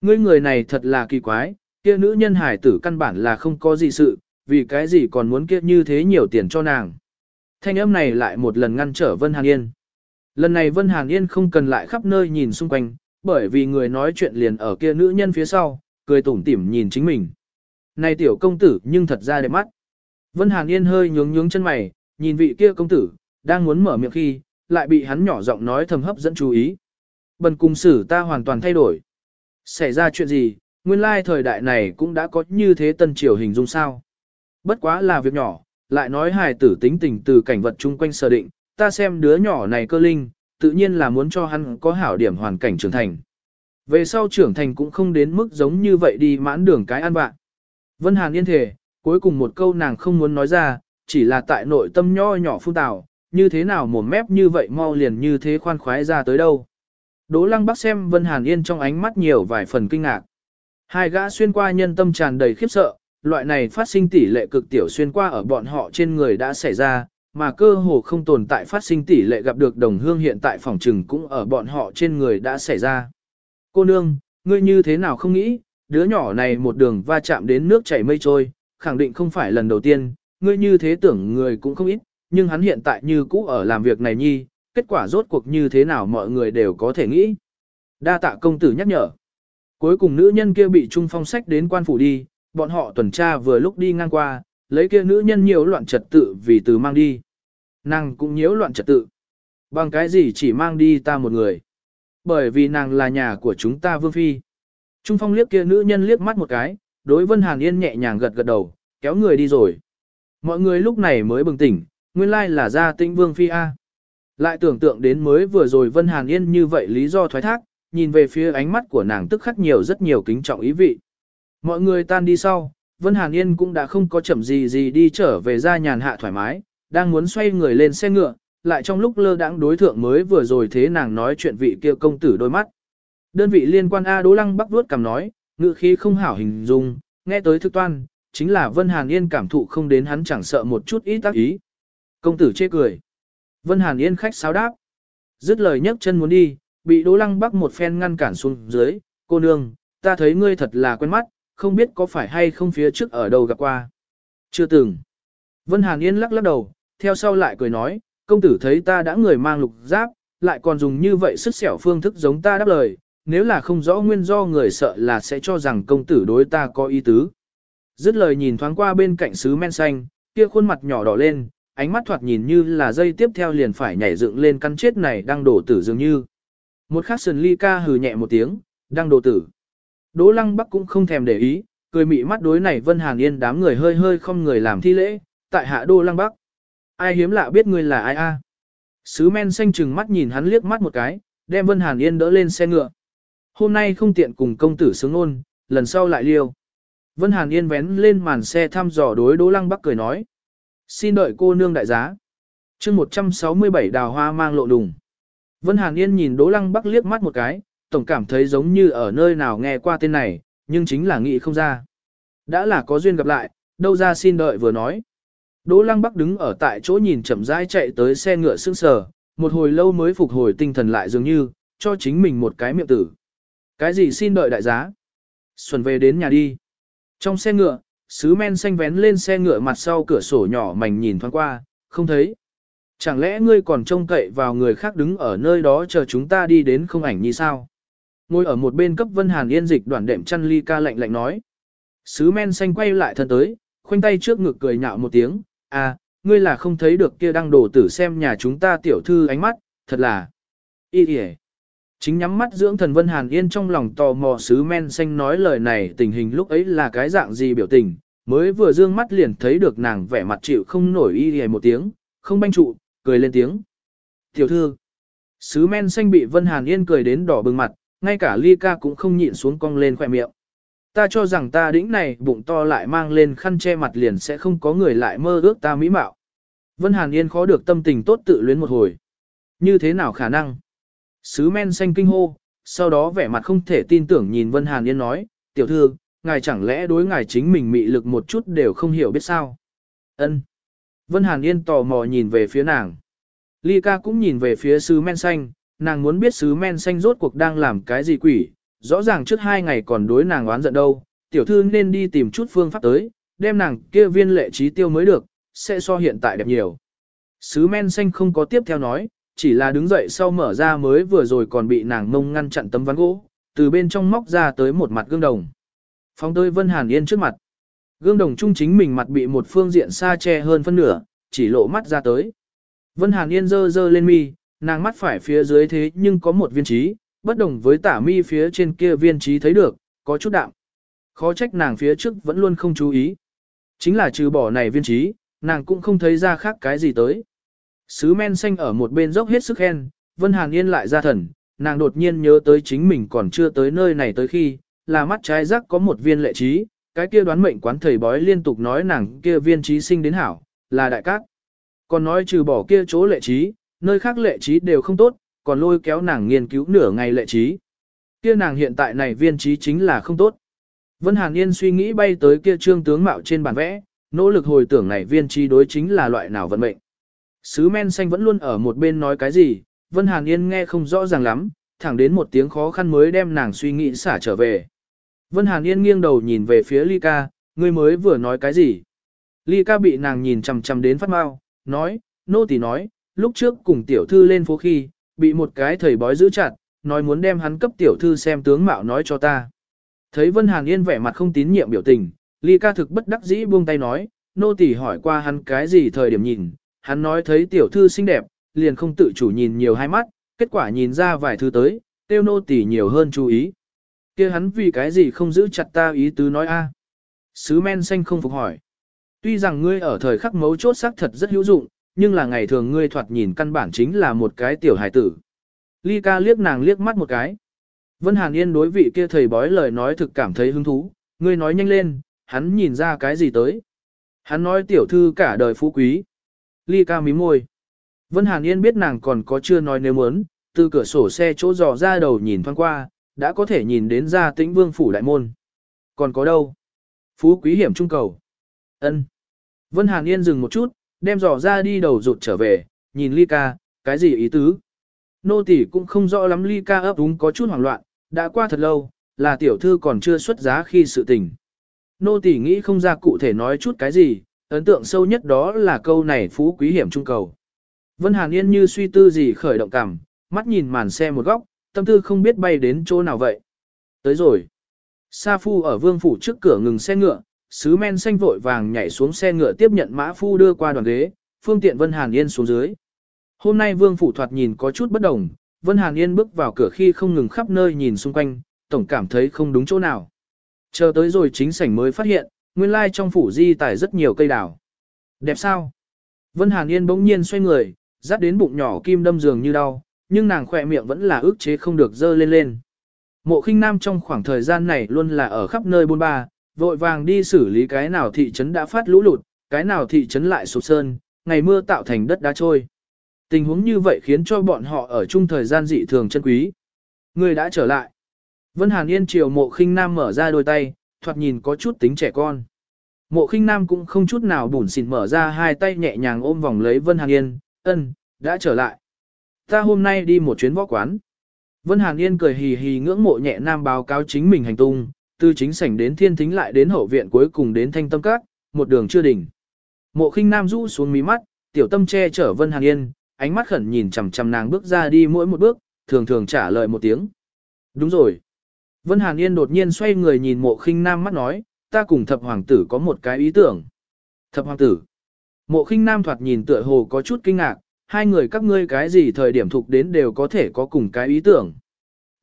ngươi người này thật là kỳ quái, kia nữ nhân hải tử căn bản là không có gì sự, vì cái gì còn muốn kia như thế nhiều tiền cho nàng. Thanh âm này lại một lần ngăn trở Vân Hàn Yên. Lần này Vân Hàn Yên không cần lại khắp nơi nhìn xung quanh, bởi vì người nói chuyện liền ở kia nữ nhân phía sau, cười tủm tỉm nhìn chính mình. Này tiểu công tử nhưng thật ra đẹp mắt. Vân Hàn Yên hơi nhướng nhướng chân mày, nhìn vị kia công tử, đang muốn mở miệng khi, lại bị hắn nhỏ giọng nói thầm hấp dẫn chú ý. Bần cùng xử ta hoàn toàn thay đổi. Xảy ra chuyện gì, nguyên lai thời đại này cũng đã có như thế tân triều hình dung sao. Bất quá là việc nhỏ, lại nói hài tử tính tình từ cảnh vật chung quanh sở định, ta xem đứa nhỏ này cơ linh, tự nhiên là muốn cho hắn có hảo điểm hoàn cảnh trưởng thành. Về sau trưởng thành cũng không đến mức giống như vậy đi mãn đường cái ăn bạn. Vân Hàn yên thể, cuối cùng một câu nàng không muốn nói ra, chỉ là tại nội tâm nho nhỏ phun tào, như thế nào mồm mép như vậy mau liền như thế khoan khoái ra tới đâu. Đỗ lăng bác xem Vân Hàn Yên trong ánh mắt nhiều vài phần kinh ngạc. Hai gã xuyên qua nhân tâm tràn đầy khiếp sợ, loại này phát sinh tỷ lệ cực tiểu xuyên qua ở bọn họ trên người đã xảy ra, mà cơ hồ không tồn tại phát sinh tỷ lệ gặp được đồng hương hiện tại phòng trừng cũng ở bọn họ trên người đã xảy ra. Cô nương, ngươi như thế nào không nghĩ, đứa nhỏ này một đường va chạm đến nước chảy mây trôi, khẳng định không phải lần đầu tiên, ngươi như thế tưởng người cũng không ít, nhưng hắn hiện tại như cũ ở làm việc này nhi, kết quả rốt cuộc như thế nào mọi người đều có thể nghĩ. Đa tạ công tử nhắc nhở. Cuối cùng nữ nhân kia bị Trung Phong sách đến quan phủ đi, bọn họ tuần tra vừa lúc đi ngang qua, lấy kia nữ nhân nhiều loạn trật tự vì từ mang đi. Nàng cũng nhiễu loạn trật tự. Bằng cái gì chỉ mang đi ta một người. Bởi vì nàng là nhà của chúng ta Vương Phi. Trung Phong liếc kia nữ nhân liếc mắt một cái, đối Vân Hàn Yên nhẹ nhàng gật gật đầu, kéo người đi rồi. Mọi người lúc này mới bừng tỉnh, nguyên lai là gia tinh Vương Phi A. Lại tưởng tượng đến mới vừa rồi Vân Hàn Yên như vậy lý do thoái thác, nhìn về phía ánh mắt của nàng tức khắc nhiều rất nhiều kính trọng ý vị. Mọi người tan đi sau, Vân Hàn Yên cũng đã không có chậm gì gì đi trở về ra nhàn hạ thoải mái, đang muốn xoay người lên xe ngựa, lại trong lúc lơ đãng đối thượng mới vừa rồi thế nàng nói chuyện vị kia công tử đôi mắt. Đơn vị liên quan A Đỗ Lăng Bắc vuốt cầm nói, ngựa khí không hảo hình dung, nghe tới thức toan, chính là Vân Hàn Yên cảm thụ không đến hắn chẳng sợ một chút ít tác ý. Công tử chê cười. Vân Hàn Yên khách sáo đáp. Dứt lời nhấc chân muốn đi, bị Đỗ Lăng Bắc một phen ngăn cản xuống dưới, cô nương, ta thấy ngươi thật là quen mắt, không biết có phải hay không phía trước ở đâu gặp qua. Chưa từng. Vân Hàn Yên lắc lắc đầu, theo sau lại cười nói, công tử thấy ta đã người mang lục giáp, lại còn dùng như vậy sức xẻo phương thức giống ta đáp lời, nếu là không rõ nguyên do người sợ là sẽ cho rằng công tử đối ta có ý tứ. Dứt lời nhìn thoáng qua bên cạnh sứ men xanh, kia khuôn mặt nhỏ đỏ lên, ánh mắt thoạt nhìn như là dây tiếp theo liền phải nhảy dựng lên căn chết này đang đổ tử dường như. Một khắc sườn ly ca hừ nhẹ một tiếng, đang đồ tử. Đỗ lăng bắc cũng không thèm để ý, cười mị mắt đối này Vân Hàn Yên đám người hơi hơi không người làm thi lễ, tại hạ đô lăng bắc. Ai hiếm lạ biết ngươi là ai a? Sứ men xanh chừng mắt nhìn hắn liếc mắt một cái, đem Vân Hàn Yên đỡ lên xe ngựa. Hôm nay không tiện cùng công tử sướng ôn, lần sau lại liêu. Vân Hàn Yên vén lên màn xe thăm dò đối Đỗ Lăng Bắc cười nói. Xin đợi cô nương đại giá. chương 167 đào hoa mang lộ đùng. Vân Hàn Yên nhìn Đỗ Lăng Bắc liếc mắt một cái, tổng cảm thấy giống như ở nơi nào nghe qua tên này, nhưng chính là nghĩ không ra. Đã là có duyên gặp lại, đâu ra xin đợi vừa nói. Đỗ Lăng Bắc đứng ở tại chỗ nhìn chậm rãi chạy tới xe ngựa sững sờ, một hồi lâu mới phục hồi tinh thần lại dường như, cho chính mình một cái miệng tử. Cái gì xin đợi đại giá? Xuân về đến nhà đi. Trong xe ngựa, sứ men xanh vén lên xe ngựa mặt sau cửa sổ nhỏ mảnh nhìn thoáng qua, không thấy. Chẳng lẽ ngươi còn trông cậy vào người khác đứng ở nơi đó chờ chúng ta đi đến không ảnh như sao? Ngồi ở một bên cấp Vân Hàn Yên dịch đoàn đệm chăn ly ca lạnh lạnh nói. Sứ men xanh quay lại thân tới, khoanh tay trước ngực cười nhạo một tiếng, à, ngươi là không thấy được kia đang đổ tử xem nhà chúng ta tiểu thư ánh mắt, thật là... Ý kìa. Chính nhắm mắt dưỡng thần Vân Hàn Yên trong lòng tò mò sứ men xanh nói lời này tình hình lúc ấy là cái dạng gì biểu tình, mới vừa dương mắt liền thấy được nàng vẻ mặt chịu không nổi y kìa một tiếng, không banh trụ, cười lên tiếng. Tiểu thư. Sứ men xanh bị Vân Hàn Yên cười đến đỏ bừng mặt, ngay cả ly ca cũng không nhịn xuống cong lên khỏe miệng. Ta cho rằng ta đĩnh này bụng to lại mang lên khăn che mặt liền sẽ không có người lại mơ ước ta mỹ mạo. Vân Hàn Yên khó được tâm tình tốt tự luyến một hồi. Như thế nào khả năng? Sứ men xanh kinh hô, sau đó vẻ mặt không thể tin tưởng nhìn Vân Hàn Yên nói, tiểu thư, ngài chẳng lẽ đối ngài chính mình mị lực một chút đều không hiểu biết sao? Ân. Vân Hàn Yên tò mò nhìn về phía nàng. Ly ca cũng nhìn về phía sứ men xanh, nàng muốn biết sứ men xanh rốt cuộc đang làm cái gì quỷ, rõ ràng trước hai ngày còn đối nàng oán giận đâu, tiểu thư nên đi tìm chút phương pháp tới, đem nàng kia viên lệ trí tiêu mới được, sẽ so hiện tại đẹp nhiều. Sứ men xanh không có tiếp theo nói, chỉ là đứng dậy sau mở ra mới vừa rồi còn bị nàng mông ngăn chặn tấm ván gỗ, từ bên trong móc ra tới một mặt gương đồng. Phóng tới Vân Hàn Yên trước mặt. Gương đồng trung chính mình mặt bị một phương diện xa che hơn phân nửa, chỉ lộ mắt ra tới. Vân Hàn Yên dơ dơ lên mi, nàng mắt phải phía dưới thế nhưng có một viên trí, bất đồng với tả mi phía trên kia viên trí thấy được, có chút đạm. Khó trách nàng phía trước vẫn luôn không chú ý. Chính là trừ bỏ này viên trí, nàng cũng không thấy ra khác cái gì tới. Sứ men xanh ở một bên dốc hết sức khen, Vân Hàn Yên lại ra thần, nàng đột nhiên nhớ tới chính mình còn chưa tới nơi này tới khi, là mắt trái rắc có một viên lệ trí, cái kia đoán mệnh quán thầy bói liên tục nói nàng kia viên trí sinh đến hảo, là đại cát. Còn nói trừ bỏ kia chỗ lệ trí, nơi khác lệ trí đều không tốt, còn lôi kéo nàng nghiên cứu nửa ngày lệ trí. Kia nàng hiện tại này viên trí chính là không tốt. Vân Hàn Yên suy nghĩ bay tới kia trương tướng mạo trên bản vẽ, nỗ lực hồi tưởng này viên trí đối chính là loại nào vận mệnh. Sứ men xanh vẫn luôn ở một bên nói cái gì, Vân Hàn Yên nghe không rõ ràng lắm, thẳng đến một tiếng khó khăn mới đem nàng suy nghĩ xả trở về. Vân Hàn Yên nghiêng đầu nhìn về phía Ly Ca, ngươi mới vừa nói cái gì? Ly Ca bị nàng nhìn chằm chằm đến phát mau, nói, nô tỳ nói, lúc trước cùng tiểu thư lên phố khi, bị một cái thầy bói giữ chặt, nói muốn đem hắn cấp tiểu thư xem tướng mạo nói cho ta. Thấy Vân Hàn Yên vẻ mặt không tín nhiệm biểu tình, Ly ca thực bất đắc dĩ buông tay nói, nô tỳ hỏi qua hắn cái gì thời điểm nhìn, hắn nói thấy tiểu thư xinh đẹp, liền không tự chủ nhìn nhiều hai mắt, kết quả nhìn ra vài thứ tới, tiêu nô tỳ nhiều hơn chú ý kia hắn vì cái gì không giữ chặt ta ý tứ nói a? Sứ men xanh không phục hỏi. Tuy rằng ngươi ở thời khắc mấu chốt xác thật rất hữu dụng, nhưng là ngày thường ngươi thoạt nhìn căn bản chính là một cái tiểu hài tử. Ly ca liếc nàng liếc mắt một cái. Vân Hàn Yên đối vị kia thầy bói lời nói thực cảm thấy hứng thú, ngươi nói nhanh lên, hắn nhìn ra cái gì tới. Hắn nói tiểu thư cả đời phú quý. Ly ca mím môi. Vân Hàn Yên biết nàng còn có chưa nói nếu muốn, từ cửa sổ xe chỗ dò ra đầu nhìn thoáng qua, đã có thể nhìn đến ra tĩnh vương phủ đại môn. Còn có đâu? Phú quý hiểm trung cầu. ân Vân Hàn Yên dừng một chút, đem dò ra đi đầu rụt trở về, nhìn Ly ca, cái gì ý tứ? Nô tỷ cũng không rõ lắm Ly ca ấp úng có chút hoảng loạn, đã qua thật lâu, là tiểu thư còn chưa xuất giá khi sự tình. Nô tỷ nghĩ không ra cụ thể nói chút cái gì, ấn tượng sâu nhất đó là câu này phú quý hiểm trung cầu. Vân Hàn Yên như suy tư gì khởi động cảm, mắt nhìn màn xe một góc, tâm tư không biết bay đến chỗ nào vậy. Tới rồi. Sa Phu ở vương phủ trước cửa ngừng xe ngựa, sứ men xanh vội vàng nhảy xuống xe ngựa tiếp nhận mã phu đưa qua đoàn ghế, phương tiện Vân Hàn Yên xuống dưới. Hôm nay Vương Phủ thoạt nhìn có chút bất đồng, Vân Hàn Yên bước vào cửa khi không ngừng khắp nơi nhìn xung quanh, tổng cảm thấy không đúng chỗ nào. Chờ tới rồi chính sảnh mới phát hiện, nguyên lai trong phủ di tải rất nhiều cây đào. Đẹp sao? Vân Hàn Yên bỗng nhiên xoay người, dắt đến bụng nhỏ kim đâm giường như đau, nhưng nàng khỏe miệng vẫn là ước chế không được dơ lên lên. Mộ khinh nam trong khoảng thời gian này luôn là ở khắp nơi bôn ba, vội vàng đi xử lý cái nào thị trấn đã phát lũ lụt, cái nào thị trấn lại sụp sơn, ngày mưa tạo thành đất đá trôi. Tình huống như vậy khiến cho bọn họ ở chung thời gian dị thường chân quý. Người đã trở lại. Vân Hàn Yên chiều mộ khinh nam mở ra đôi tay, thoạt nhìn có chút tính trẻ con. Mộ khinh nam cũng không chút nào bùn xỉn mở ra hai tay nhẹ nhàng ôm vòng lấy Vân Hàn Yên, ân, đã trở lại. Ta hôm nay đi một chuyến võ quán. Vân Hàn Yên cười hì hì ngưỡng mộ nhẹ nam báo cáo chính mình hành tung, từ chính sảnh đến thiên thính lại đến hậu viện cuối cùng đến thanh tâm các, một đường chưa đỉnh. Mộ khinh nam rũ xuống mí mắt, tiểu tâm che chở Vân Hàn Yên, ánh mắt khẩn nhìn chằm chằm nàng bước ra đi mỗi một bước, thường thường trả lời một tiếng. Đúng rồi. Vân Hàn Yên đột nhiên xoay người nhìn mộ khinh nam mắt nói, ta cùng thập hoàng tử có một cái ý tưởng. Thập hoàng tử. Mộ khinh nam thoạt nhìn tựa hồ có chút kinh ngạc, hai người các ngươi cái gì thời điểm thuộc đến đều có thể có cùng cái ý tưởng.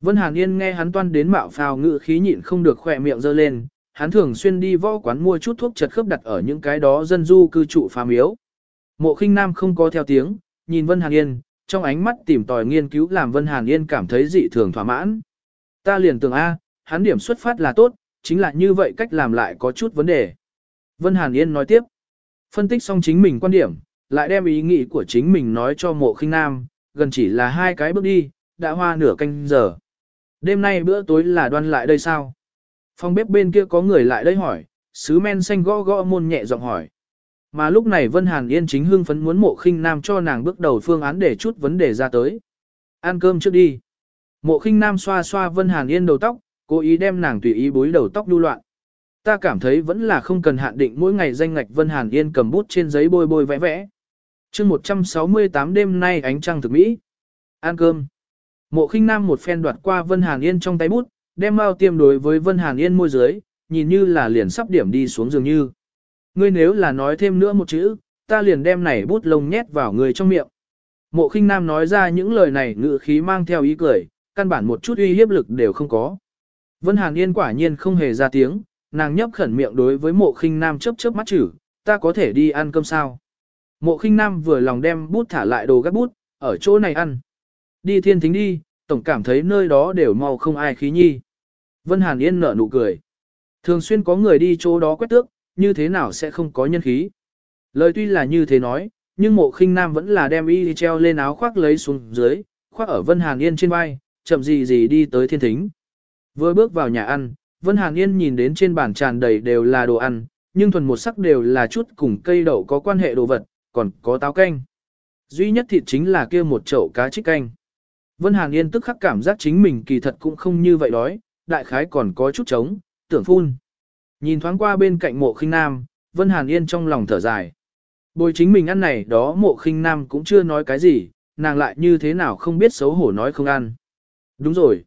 Vân Hàn Yên nghe hắn toan đến mạo phào ngự khí nhịn không được khỏe miệng dơ lên, hắn thường xuyên đi võ quán mua chút thuốc chật khớp đặt ở những cái đó dân du cư trụ phá miếu. Mộ khinh nam không có theo tiếng, nhìn Vân Hàn Yên, trong ánh mắt tìm tòi nghiên cứu làm Vân Hàn Yên cảm thấy dị thường thỏa mãn. Ta liền tưởng A, hắn điểm xuất phát là tốt, chính là như vậy cách làm lại có chút vấn đề. Vân Hàn Yên nói tiếp, phân tích xong chính mình quan điểm, lại đem ý nghĩ của chính mình nói cho mộ khinh nam, gần chỉ là hai cái bước đi, đã hoa nửa canh giờ. Đêm nay bữa tối là đoan lại đây sao? Phòng bếp bên kia có người lại đây hỏi, sứ men xanh gõ gõ môn nhẹ giọng hỏi. Mà lúc này Vân Hàn Yên chính hưng phấn muốn mộ khinh nam cho nàng bước đầu phương án để chút vấn đề ra tới. Ăn cơm trước đi. Mộ khinh nam xoa xoa Vân Hàn Yên đầu tóc, cố ý đem nàng tùy ý búi đầu tóc đu loạn. Ta cảm thấy vẫn là không cần hạn định mỗi ngày danh ngạch Vân Hàn Yên cầm bút trên giấy bôi bôi vẽ vẽ chương 168 đêm nay ánh trăng thực mỹ. Ăn cơm. Mộ khinh nam một phen đoạt qua Vân Hàn Yên trong tay bút, đem mau tiêm đối với Vân Hàn Yên môi dưới, nhìn như là liền sắp điểm đi xuống dường như. Ngươi nếu là nói thêm nữa một chữ, ta liền đem này bút lông nhét vào người trong miệng. Mộ khinh nam nói ra những lời này ngự khí mang theo ý cười, căn bản một chút uy hiếp lực đều không có. Vân Hàn Yên quả nhiên không hề ra tiếng, nàng nhấp khẩn miệng đối với mộ khinh nam chớp chớp mắt chữ, ta có thể đi ăn cơm sao. Mộ khinh nam vừa lòng đem bút thả lại đồ gắt bút, ở chỗ này ăn. Đi thiên thính đi, tổng cảm thấy nơi đó đều mau không ai khí nhi. Vân Hàn Yên nở nụ cười. Thường xuyên có người đi chỗ đó quét tước, như thế nào sẽ không có nhân khí. Lời tuy là như thế nói, nhưng mộ khinh nam vẫn là đem y treo lên áo khoác lấy xuống dưới, khoác ở Vân Hàn Yên trên vai, chậm gì gì đi tới thiên thính. Vừa bước vào nhà ăn, Vân Hàn Yên nhìn đến trên bàn tràn đầy đều là đồ ăn, nhưng thuần một sắc đều là chút cùng cây đậu có quan hệ đồ vật, còn có táo canh. Duy nhất thịt chính là kia một chậu cá trích canh. Vân Hàn Yên tức khắc cảm giác chính mình kỳ thật cũng không như vậy đói, đại khái còn có chút trống, tưởng phun. Nhìn thoáng qua bên cạnh mộ khinh nam, Vân Hàn Yên trong lòng thở dài. Bồi chính mình ăn này đó mộ khinh nam cũng chưa nói cái gì, nàng lại như thế nào không biết xấu hổ nói không ăn. Đúng rồi.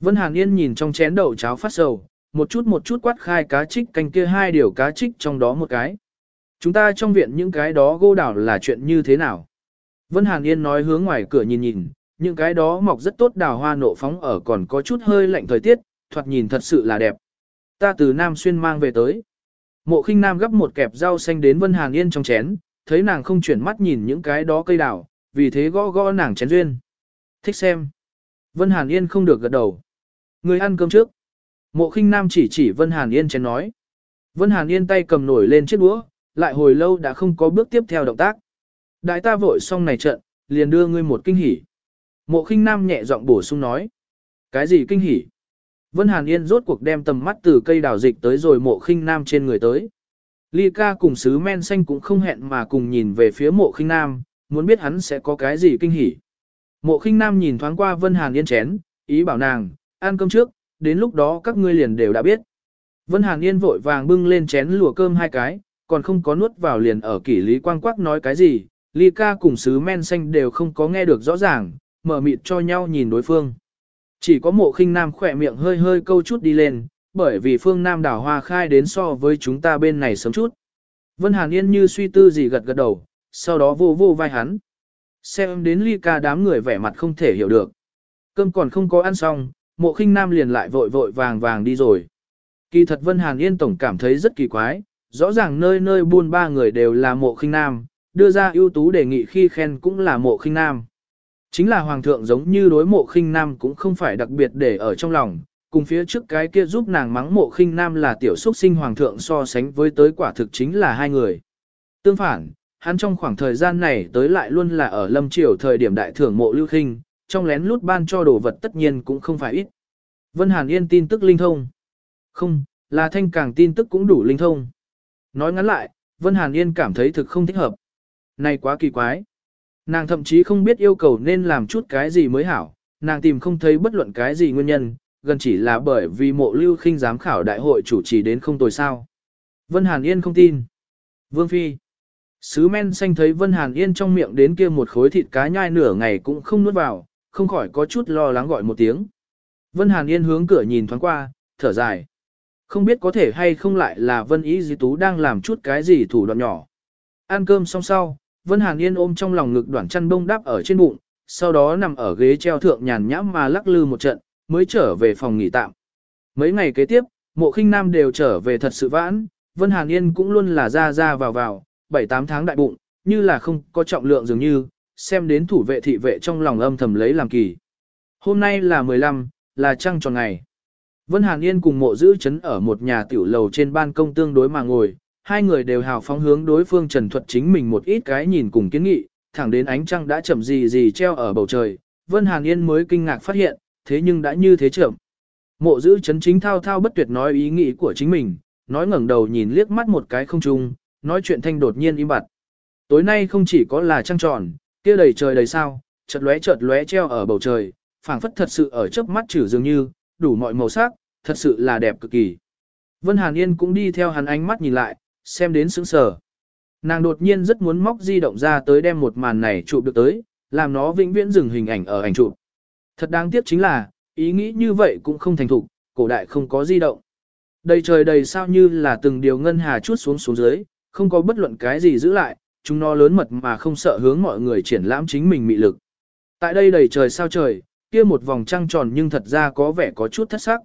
Vân Hàn Yên nhìn trong chén đậu cháo phát sầu, một chút một chút quát khai cá trích canh kia hai điều cá trích trong đó một cái. Chúng ta trong viện những cái đó gô đảo là chuyện như thế nào? Vân Hàn Yên nói hướng ngoài cửa nhìn nhìn, những cái đó mọc rất tốt đào hoa nộ phóng ở còn có chút hơi lạnh thời tiết, thoạt nhìn thật sự là đẹp. Ta từ Nam Xuyên mang về tới. Mộ khinh Nam gấp một kẹp rau xanh đến Vân Hàn Yên trong chén, thấy nàng không chuyển mắt nhìn những cái đó cây đào, vì thế gõ gõ nàng chén duyên. Thích xem. Vân Hàn Yên không được gật đầu. Người ăn cơm trước. Mộ khinh Nam chỉ chỉ Vân Hàn Yên chén nói. Vân Hàn Yên tay cầm nổi lên chiếc đũa, lại hồi lâu đã không có bước tiếp theo động tác. Đại ta vội xong này trận, liền đưa ngươi một kinh hỉ. Mộ khinh nam nhẹ giọng bổ sung nói. Cái gì kinh hỉ? Vân Hàn Yên rốt cuộc đem tầm mắt từ cây đào dịch tới rồi mộ khinh nam trên người tới. Ly ca cùng sứ men xanh cũng không hẹn mà cùng nhìn về phía mộ khinh nam, muốn biết hắn sẽ có cái gì kinh hỉ. Mộ khinh nam nhìn thoáng qua Vân Hàn Yên chén, ý bảo nàng, ăn cơm trước, đến lúc đó các ngươi liền đều đã biết. Vân Hàn Yên vội vàng bưng lên chén lùa cơm hai cái, còn không có nuốt vào liền ở kỷ lý quang quắc nói cái gì, ly ca cùng sứ men xanh đều không có nghe được rõ ràng, mở mịt cho nhau nhìn đối phương. Chỉ có mộ khinh nam khỏe miệng hơi hơi câu chút đi lên, bởi vì phương Nam đảo hoa khai đến so với chúng ta bên này sớm chút. Vân Hàn Yên như suy tư gì gật gật đầu, sau đó vô vô vai hắn. Xem đến ly ca đám người vẻ mặt không thể hiểu được. Cơm còn không có ăn xong, mộ khinh nam liền lại vội vội vàng vàng đi rồi. Kỳ thật Vân Hàn Yên tổng cảm thấy rất kỳ quái, rõ ràng nơi nơi buôn ba người đều là mộ khinh nam, đưa ra ưu tú đề nghị khi khen cũng là mộ khinh nam. Chính là hoàng thượng giống như đối mộ khinh nam cũng không phải đặc biệt để ở trong lòng, cùng phía trước cái kia giúp nàng mắng mộ khinh nam là tiểu xuất sinh hoàng thượng so sánh với tới quả thực chính là hai người. Tương phản, hắn trong khoảng thời gian này tới lại luôn là ở lâm triều thời điểm đại thưởng mộ lưu khinh, trong lén lút ban cho đồ vật tất nhiên cũng không phải ít. Vân Hàn Yên tin tức linh thông. Không, là thanh càng tin tức cũng đủ linh thông. Nói ngắn lại, Vân Hàn Yên cảm thấy thực không thích hợp. Này quá kỳ quái. Nàng thậm chí không biết yêu cầu nên làm chút cái gì mới hảo, nàng tìm không thấy bất luận cái gì nguyên nhân, gần chỉ là bởi vì mộ lưu khinh giám khảo đại hội chủ trì đến không tồi sao. Vân Hàn Yên không tin. Vương Phi. Sứ men xanh thấy Vân Hàn Yên trong miệng đến kia một khối thịt cá nhai nửa ngày cũng không nuốt vào, không khỏi có chút lo lắng gọi một tiếng. Vân Hàn Yên hướng cửa nhìn thoáng qua, thở dài. Không biết có thể hay không lại là Vân Ý Di Tú đang làm chút cái gì thủ đoạn nhỏ. Ăn cơm xong sau, Vân Hàn Yên ôm trong lòng ngực đoạn chăn bông đắp ở trên bụng, sau đó nằm ở ghế treo thượng nhàn nhãm mà lắc lư một trận, mới trở về phòng nghỉ tạm. Mấy ngày kế tiếp, mộ khinh nam đều trở về thật sự vãn, Vân Hàn Yên cũng luôn là ra ra vào vào, 7-8 tháng đại bụng, như là không có trọng lượng dường như, xem đến thủ vệ thị vệ trong lòng âm thầm lấy làm kỳ. Hôm nay là 15, là trăng tròn ngày. Vân Hàn Yên cùng mộ giữ chấn ở một nhà tiểu lầu trên ban công tương đối mà ngồi, hai người đều hào phóng hướng đối phương trần thuật chính mình một ít cái nhìn cùng kiến nghị, thẳng đến ánh trăng đã chậm gì gì treo ở bầu trời, Vân Hàn Yên mới kinh ngạc phát hiện, thế nhưng đã như thế chậm. Mộ giữ chấn chính thao thao bất tuyệt nói ý nghĩ của chính mình, nói ngẩng đầu nhìn liếc mắt một cái không trung, nói chuyện thanh đột nhiên im bặt. Tối nay không chỉ có là trăng tròn, kia đầy trời đầy sao, chợt lóe chợt lóe treo ở bầu trời, phảng phất thật sự ở chớp mắt trừ dường như, đủ mọi màu sắc, thật sự là đẹp cực kỳ. Vân Hàn Yên cũng đi theo hắn ánh mắt nhìn lại, xem đến sững sờ. Nàng đột nhiên rất muốn móc di động ra tới đem một màn này chụp được tới, làm nó vĩnh viễn dừng hình ảnh ở ảnh chụp. Thật đáng tiếc chính là, ý nghĩ như vậy cũng không thành thục, cổ đại không có di động. Đầy trời đầy sao như là từng điều ngân hà chút xuống xuống dưới, không có bất luận cái gì giữ lại, chúng nó lớn mật mà không sợ hướng mọi người triển lãm chính mình mị lực. Tại đây đầy trời sao trời, kia một vòng trăng tròn nhưng thật ra có vẻ có chút thất sắc.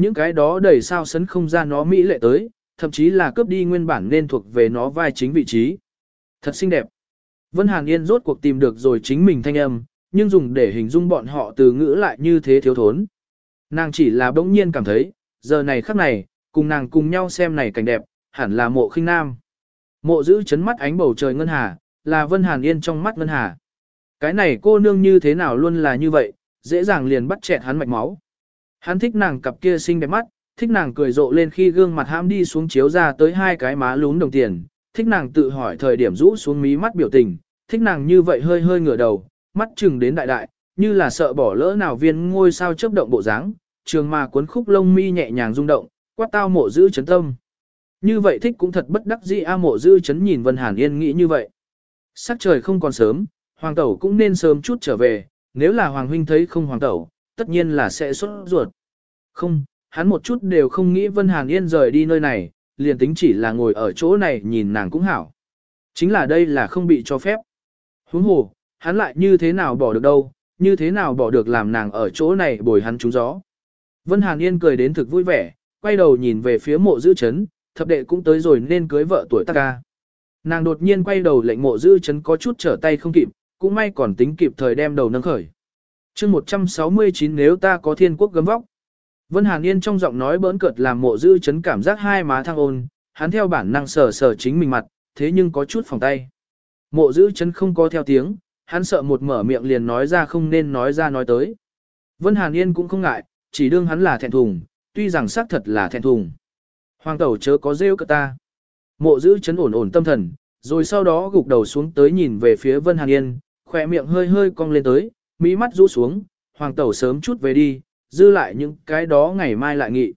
Những cái đó đầy sao sấn không ra nó mỹ lệ tới, thậm chí là cướp đi nguyên bản nên thuộc về nó vai chính vị trí. Thật xinh đẹp. Vân Hàn Yên rốt cuộc tìm được rồi chính mình thanh âm, nhưng dùng để hình dung bọn họ từ ngữ lại như thế thiếu thốn. Nàng chỉ là bỗng nhiên cảm thấy, giờ này khắc này, cùng nàng cùng nhau xem này cảnh đẹp, hẳn là mộ khinh nam. Mộ giữ chấn mắt ánh bầu trời ngân hà, là Vân Hàn Yên trong mắt ngân hà. Cái này cô nương như thế nào luôn là như vậy, dễ dàng liền bắt chẹt hắn mạch máu. Hắn thích nàng cặp kia xinh đẹp mắt, thích nàng cười rộ lên khi gương mặt hãm đi xuống chiếu ra tới hai cái má lún đồng tiền, thích nàng tự hỏi thời điểm rũ xuống mí mắt biểu tình, thích nàng như vậy hơi hơi ngửa đầu, mắt chừng đến đại đại, như là sợ bỏ lỡ nào viên ngôi sao chớp động bộ dáng, trường mà cuốn khúc lông mi nhẹ nhàng rung động, quát tao mộ giữ chấn tâm. Như vậy thích cũng thật bất đắc dĩ a mộ giữ chấn nhìn Vân Hàn Yên nghĩ như vậy. Sắc trời không còn sớm, hoàng tẩu cũng nên sớm chút trở về, nếu là hoàng huynh thấy không hoàng tẩu, tất nhiên là sẽ xuất ruột. Không, hắn một chút đều không nghĩ Vân Hàn Yên rời đi nơi này, liền tính chỉ là ngồi ở chỗ này nhìn nàng cũng hảo. Chính là đây là không bị cho phép. Huống hồ, hắn lại như thế nào bỏ được đâu, như thế nào bỏ được làm nàng ở chỗ này bồi hắn trúng gió. Vân Hàn Yên cười đến thực vui vẻ, quay đầu nhìn về phía mộ giữ chấn, thập đệ cũng tới rồi nên cưới vợ tuổi ta ca. Nàng đột nhiên quay đầu lệnh mộ giữ chấn có chút trở tay không kịp, cũng may còn tính kịp thời đem đầu nâng khởi chương 169 nếu ta có thiên quốc gấm vóc. Vân Hàn Yên trong giọng nói bỡn cợt làm mộ dư chấn cảm giác hai má thăng ôn, hắn theo bản năng sờ sờ chính mình mặt, thế nhưng có chút phòng tay. Mộ dư chấn không có theo tiếng, hắn sợ một mở miệng liền nói ra không nên nói ra nói tới. Vân Hàn Yên cũng không ngại, chỉ đương hắn là thẹn thùng, tuy rằng xác thật là thẹn thùng. Hoàng tẩu chớ có rêu cơ ta. Mộ dư chấn ổn ổn tâm thần, rồi sau đó gục đầu xuống tới nhìn về phía Vân Hàn Yên, khỏe miệng hơi hơi cong lên tới, mỹ mắt rũ xuống, hoàng tẩu sớm chút về đi, dư lại những cái đó ngày mai lại nghị.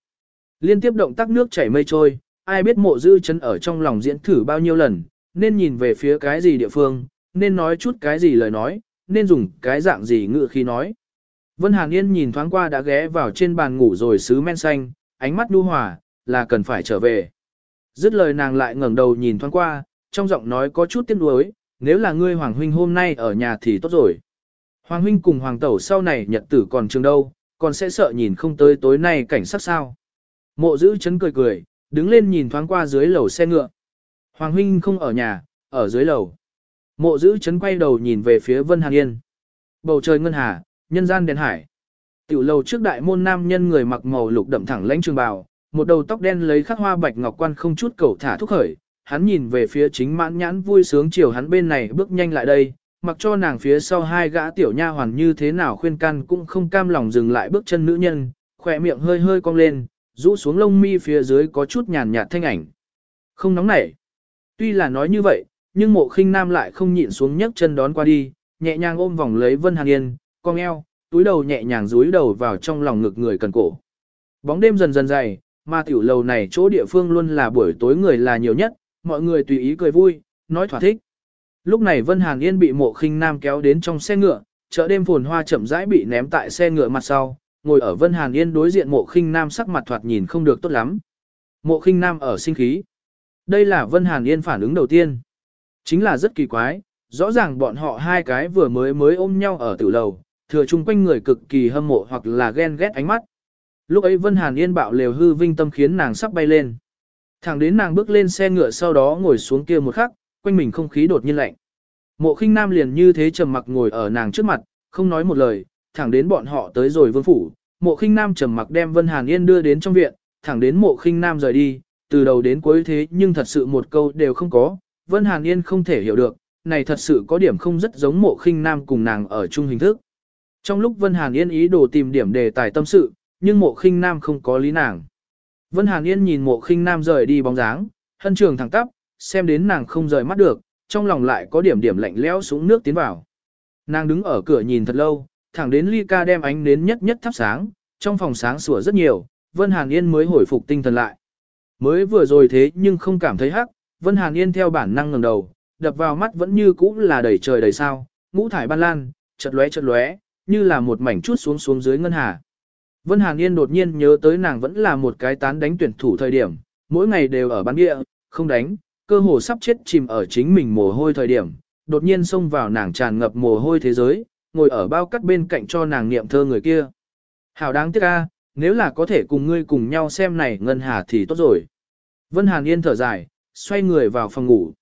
Liên tiếp động tác nước chảy mây trôi, ai biết mộ dư chấn ở trong lòng diễn thử bao nhiêu lần, nên nhìn về phía cái gì địa phương, nên nói chút cái gì lời nói, nên dùng cái dạng gì ngựa khi nói. Vân Hàn Yên nhìn thoáng qua đã ghé vào trên bàn ngủ rồi sứ men xanh, ánh mắt nhu hòa, là cần phải trở về. Dứt lời nàng lại ngẩng đầu nhìn thoáng qua, trong giọng nói có chút tiếc nuối, nếu là ngươi Hoàng Huynh hôm nay ở nhà thì tốt rồi. Hoàng Huynh cùng Hoàng Tẩu sau này nhật tử còn trường đâu, còn sẽ sợ nhìn không tới tối nay cảnh sát sao. Mộ giữ chấn cười cười, đứng lên nhìn thoáng qua dưới lầu xe ngựa. Hoàng Huynh không ở nhà, ở dưới lầu. Mộ giữ chấn quay đầu nhìn về phía Vân Hàn Yên. Bầu trời ngân hà, nhân gian đèn hải. Tiểu lầu trước đại môn nam nhân người mặc màu lục đậm thẳng lãnh trường bào, một đầu tóc đen lấy khắc hoa bạch ngọc quan không chút cầu thả thúc khởi. Hắn nhìn về phía chính mãn nhãn vui sướng chiều hắn bên này bước nhanh lại đây, mặc cho nàng phía sau hai gã tiểu nha hoàn như thế nào khuyên can cũng không cam lòng dừng lại bước chân nữ nhân, khỏe miệng hơi hơi cong lên, rũ xuống lông mi phía dưới có chút nhàn nhạt thanh ảnh. Không nóng nảy. Tuy là nói như vậy, nhưng mộ khinh nam lại không nhịn xuống nhấc chân đón qua đi, nhẹ nhàng ôm vòng lấy Vân Hàn Yên, cong eo, túi đầu nhẹ nhàng dúi đầu vào trong lòng ngực người cần cổ. Bóng đêm dần dần dày, mà tiểu lầu này chỗ địa phương luôn là buổi tối người là nhiều nhất, mọi người tùy ý cười vui, nói thỏa thích. Lúc này Vân Hàn Yên bị mộ khinh nam kéo đến trong xe ngựa, chợ đêm phồn hoa chậm rãi bị ném tại xe ngựa mặt sau, ngồi ở Vân Hàn Yên đối diện mộ khinh nam sắc mặt thoạt nhìn không được tốt lắm. Mộ khinh nam ở sinh khí. Đây là Vân Hàn Yên phản ứng đầu tiên. Chính là rất kỳ quái, rõ ràng bọn họ hai cái vừa mới mới ôm nhau ở tử lầu, thừa chung quanh người cực kỳ hâm mộ hoặc là ghen ghét ánh mắt. Lúc ấy Vân Hàn Yên bạo lều hư vinh tâm khiến nàng sắp bay lên. Thẳng đến nàng bước lên xe ngựa sau đó ngồi xuống kia một khắc, quanh mình không khí đột nhiên lạnh. Mộ khinh nam liền như thế trầm mặc ngồi ở nàng trước mặt, không nói một lời, thẳng đến bọn họ tới rồi vương phủ. Mộ khinh nam trầm mặc đem Vân Hàn Yên đưa đến trong viện, thẳng đến mộ khinh nam rời đi, từ đầu đến cuối thế nhưng thật sự một câu đều không có. Vân Hàn Yên không thể hiểu được, này thật sự có điểm không rất giống mộ khinh nam cùng nàng ở chung hình thức. Trong lúc Vân Hàn Yên ý đồ tìm điểm đề tài tâm sự, nhưng mộ khinh nam không có lý nàng. Vân Hàn Yên nhìn mộ khinh nam rời đi bóng dáng, hân trường thẳng tắp, xem đến nàng không rời mắt được, trong lòng lại có điểm điểm lạnh lẽo xuống nước tiến vào. Nàng đứng ở cửa nhìn thật lâu, thẳng đến ly ca đem ánh nến nhất nhất thắp sáng, trong phòng sáng sủa rất nhiều, Vân Hàn Yên mới hồi phục tinh thần lại. Mới vừa rồi thế nhưng không cảm thấy hắc, Vân Hàn Yên theo bản năng ngẩng đầu, đập vào mắt vẫn như cũ là đầy trời đầy sao, ngũ thải ban lan, chật lóe chật lóe, như là một mảnh chút xuống xuống dưới ngân hà. Vân Hàn Yên đột nhiên nhớ tới nàng vẫn là một cái tán đánh tuyển thủ thời điểm, mỗi ngày đều ở bán địa, không đánh, cơ hồ sắp chết chìm ở chính mình mồ hôi thời điểm, đột nhiên xông vào nàng tràn ngập mồ hôi thế giới, ngồi ở bao cắt bên cạnh cho nàng niệm thơ người kia. Hảo đáng tiếc a, nếu là có thể cùng ngươi cùng nhau xem này ngân hà thì tốt rồi. Vân Hàn Yên thở dài, xoay người vào phòng ngủ.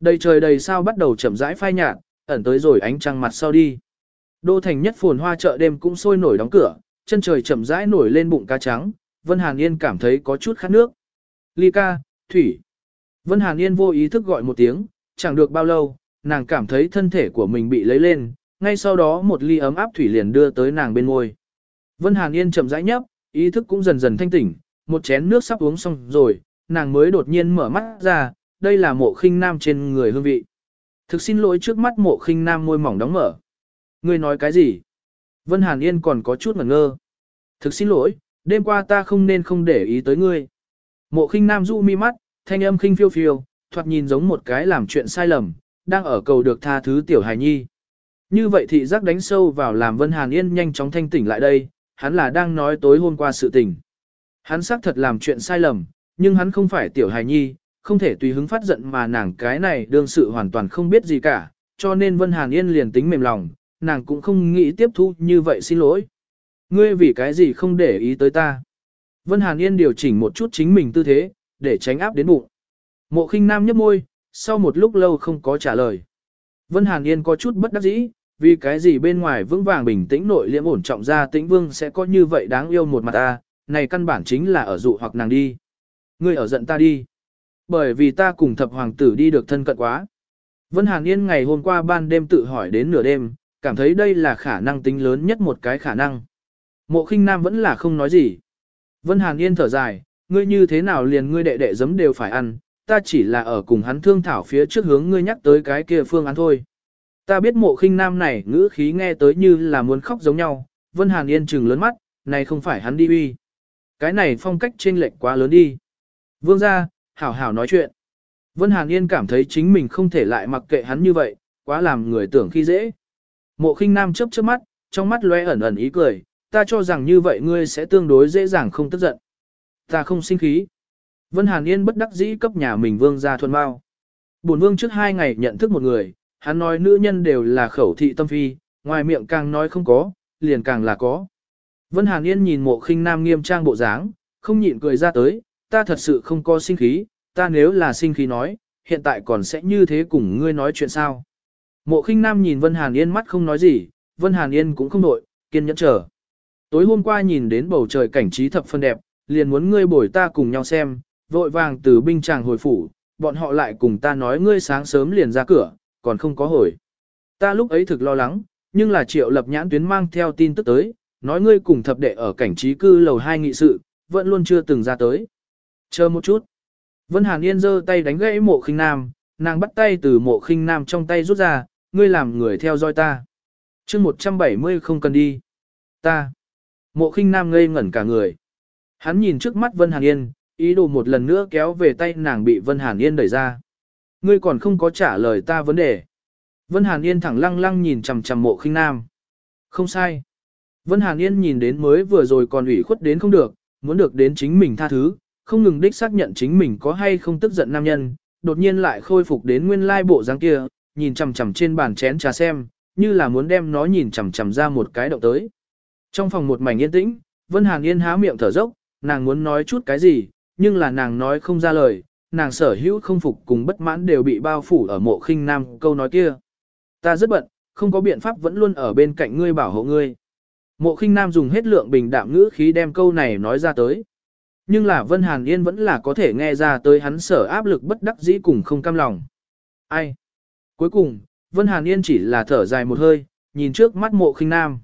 Đầy trời đầy sao bắt đầu chậm rãi phai nhạt, ẩn tới rồi ánh trăng mặt sau đi. Đô thành nhất phồn hoa chợ đêm cũng sôi nổi đóng cửa, chân trời chậm rãi nổi lên bụng cá trắng, Vân Hàn Yên cảm thấy có chút khát nước. Ly ca, thủy. Vân Hàn Yên vô ý thức gọi một tiếng, chẳng được bao lâu, nàng cảm thấy thân thể của mình bị lấy lên, ngay sau đó một ly ấm áp thủy liền đưa tới nàng bên môi. Vân Hàn Yên chậm rãi nhấp, ý thức cũng dần dần thanh tỉnh, một chén nước sắp uống xong rồi, nàng mới đột nhiên mở mắt ra, đây là mộ khinh nam trên người hương vị. Thực xin lỗi trước mắt mộ khinh nam môi mỏng đóng mở. Ngươi nói cái gì? Vân Hàn Yên còn có chút ngẩn ngơ. Thực xin lỗi, đêm qua ta không nên không để ý tới ngươi. Mộ khinh nam du mi mắt, thanh âm khinh phiêu phiêu, thoạt nhìn giống một cái làm chuyện sai lầm, đang ở cầu được tha thứ tiểu hài nhi. Như vậy thị giác đánh sâu vào làm Vân Hàn Yên nhanh chóng thanh tỉnh lại đây, hắn là đang nói tối hôm qua sự tình. Hắn xác thật làm chuyện sai lầm, nhưng hắn không phải tiểu hài nhi, không thể tùy hứng phát giận mà nàng cái này đương sự hoàn toàn không biết gì cả, cho nên Vân Hàn Yên liền tính mềm lòng, nàng cũng không nghĩ tiếp thu như vậy xin lỗi. Ngươi vì cái gì không để ý tới ta? Vân Hàn Yên điều chỉnh một chút chính mình tư thế, để tránh áp đến bụng. Mộ khinh nam nhấp môi, sau một lúc lâu không có trả lời. Vân Hàn Yên có chút bất đắc dĩ, vì cái gì bên ngoài vững vàng bình tĩnh nội liễm ổn trọng ra tĩnh vương sẽ có như vậy đáng yêu một mặt ta, này căn bản chính là ở dụ hoặc nàng đi. Ngươi ở giận ta đi. Bởi vì ta cùng thập hoàng tử đi được thân cận quá. Vân Hàn Yên ngày hôm qua ban đêm tự hỏi đến nửa đêm, cảm thấy đây là khả năng tính lớn nhất một cái khả năng. Mộ khinh nam vẫn là không nói gì. Vân Hàn Yên thở dài, ngươi như thế nào liền ngươi đệ đệ giấm đều phải ăn, ta chỉ là ở cùng hắn thương thảo phía trước hướng ngươi nhắc tới cái kia phương án thôi. Ta biết mộ khinh nam này ngữ khí nghe tới như là muốn khóc giống nhau, Vân Hàn Yên trừng lớn mắt, này không phải hắn đi uy. Cái này phong cách chênh lệch quá lớn đi. Vương ra, hảo hảo nói chuyện. Vân Hàn Yên cảm thấy chính mình không thể lại mặc kệ hắn như vậy, quá làm người tưởng khi dễ. Mộ khinh nam chớp chớp mắt, trong mắt lóe ẩn ẩn ý cười, ta cho rằng như vậy ngươi sẽ tương đối dễ dàng không tức giận. Ta không sinh khí. Vân Hàn Yên bất đắc dĩ cấp nhà mình vương ra thuần bao. Bổn vương trước hai ngày nhận thức một người, hắn nói nữ nhân đều là khẩu thị tâm phi, ngoài miệng càng nói không có, liền càng là có. Vân Hàn Yên nhìn mộ khinh nam nghiêm trang bộ dáng, không nhịn cười ra tới, ta thật sự không có sinh khí, ta nếu là sinh khí nói, hiện tại còn sẽ như thế cùng ngươi nói chuyện sao. Mộ khinh nam nhìn Vân Hàn Yên mắt không nói gì, Vân Hàn Yên cũng không nội, kiên nhẫn chờ. Tối hôm qua nhìn đến bầu trời cảnh trí thập phân đẹp, liền muốn ngươi bồi ta cùng nhau xem, vội vàng từ binh chàng hồi phủ, bọn họ lại cùng ta nói ngươi sáng sớm liền ra cửa, còn không có hồi. Ta lúc ấy thực lo lắng, nhưng là triệu lập nhãn tuyến mang theo tin tức tới, nói ngươi cùng thập đệ ở cảnh trí cư lầu hai nghị sự, vẫn luôn chưa từng ra tới. Chờ một chút. Vân Hàn Yên giơ tay đánh gãy mộ khinh nam, nàng bắt tay từ mộ khinh nam trong tay rút ra, ngươi làm người theo dõi ta. chương 170 không cần đi. Ta. Mộ khinh nam ngây ngẩn cả người. Hắn nhìn trước mắt Vân Hàn Yên, ý đồ một lần nữa kéo về tay nàng bị Vân Hàn Yên đẩy ra. Ngươi còn không có trả lời ta vấn đề. Vân Hàn Yên thẳng lăng lăng nhìn chằm chằm mộ khinh nam. Không sai. Vân Hàn Yên nhìn đến mới vừa rồi còn ủy khuất đến không được, muốn được đến chính mình tha thứ, không ngừng đích xác nhận chính mình có hay không tức giận nam nhân, đột nhiên lại khôi phục đến nguyên lai bộ dáng kia, nhìn chằm chằm trên bàn chén trà xem, như là muốn đem nó nhìn chằm chằm ra một cái động tới. Trong phòng một mảnh yên tĩnh, Vân Hàn Yên há miệng thở dốc, nàng muốn nói chút cái gì, nhưng là nàng nói không ra lời, nàng sở hữu không phục cùng bất mãn đều bị bao phủ ở mộ khinh nam câu nói kia. Ta rất bận, không có biện pháp vẫn luôn ở bên cạnh ngươi bảo hộ ngươi. Mộ khinh nam dùng hết lượng bình đạm ngữ khí đem câu này nói ra tới. Nhưng là Vân Hàn Yên vẫn là có thể nghe ra tới hắn sở áp lực bất đắc dĩ cùng không cam lòng. Ai? Cuối cùng, Vân Hàn Yên chỉ là thở dài một hơi, nhìn trước mắt mộ khinh nam.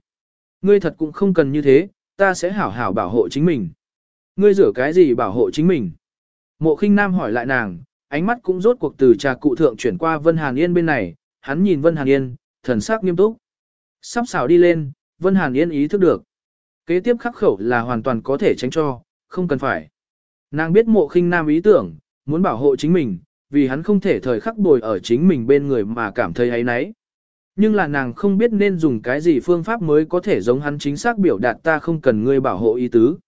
Ngươi thật cũng không cần như thế, ta sẽ hảo hảo bảo hộ chính mình. Ngươi rửa cái gì bảo hộ chính mình? Mộ khinh nam hỏi lại nàng, ánh mắt cũng rốt cuộc từ trà cụ thượng chuyển qua Vân Hàn Yên bên này, hắn nhìn Vân Hàn Yên, thần sắc nghiêm túc. Sắp xảo đi lên, Vân Hàn Yên ý thức được. Kế tiếp khắc khẩu là hoàn toàn có thể tránh cho, không cần phải. Nàng biết mộ khinh nam ý tưởng, muốn bảo hộ chính mình, vì hắn không thể thời khắc bồi ở chính mình bên người mà cảm thấy ấy nấy. Nhưng là nàng không biết nên dùng cái gì phương pháp mới có thể giống hắn chính xác biểu đạt ta không cần ngươi bảo hộ ý tứ.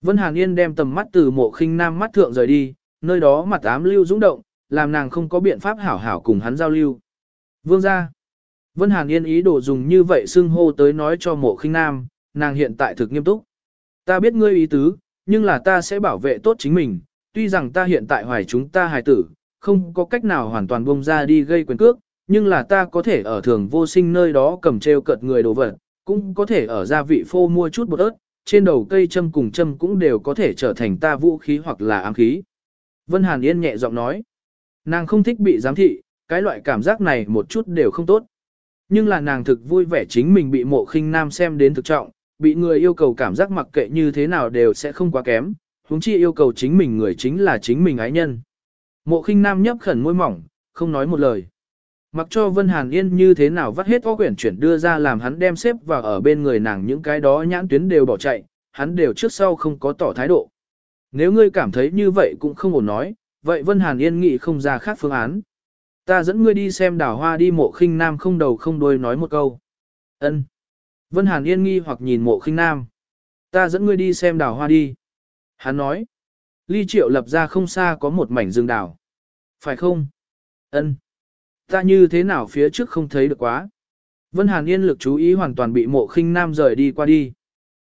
Vân Hàn Yên đem tầm mắt từ mộ khinh nam mắt thượng rời đi, nơi đó mặt ám lưu dũng động, làm nàng không có biện pháp hảo hảo cùng hắn giao lưu. Vương ra. Vân Hàn Yên ý đồ dùng như vậy xưng hô tới nói cho mộ khinh nam, nàng hiện tại thực nghiêm túc. Ta biết ngươi ý tứ, nhưng là ta sẽ bảo vệ tốt chính mình, tuy rằng ta hiện tại hoài chúng ta hài tử, không có cách nào hoàn toàn bông ra đi gây quyền cước, nhưng là ta có thể ở thường vô sinh nơi đó cầm treo cợt người đồ vật, cũng có thể ở gia vị phô mua chút bột ớt, trên đầu cây châm cùng châm cũng đều có thể trở thành ta vũ khí hoặc là ám khí. Vân Hàn Yên nhẹ giọng nói, nàng không thích bị giám thị, cái loại cảm giác này một chút đều không tốt. Nhưng là nàng thực vui vẻ chính mình bị mộ khinh nam xem đến thực trọng, bị người yêu cầu cảm giác mặc kệ như thế nào đều sẽ không quá kém, huống chi yêu cầu chính mình người chính là chính mình ái nhân. Mộ khinh nam nhấp khẩn môi mỏng, không nói một lời. Mặc cho Vân Hàn Yên như thế nào vắt hết o quyển chuyển đưa ra làm hắn đem xếp vào ở bên người nàng những cái đó nhãn tuyến đều bỏ chạy, hắn đều trước sau không có tỏ thái độ. Nếu ngươi cảm thấy như vậy cũng không ổn nói, vậy Vân Hàn Yên nghĩ không ra khác phương án. Ta dẫn ngươi đi xem đào hoa đi mộ khinh nam không đầu không đuôi nói một câu. ân Vân Hàn Yên nghi hoặc nhìn mộ khinh nam. Ta dẫn ngươi đi xem đào hoa đi. Hắn nói. Ly triệu lập ra không xa có một mảnh rừng đào. Phải không? ân Ta như thế nào phía trước không thấy được quá. Vân Hàn Yên lực chú ý hoàn toàn bị mộ khinh nam rời đi qua đi.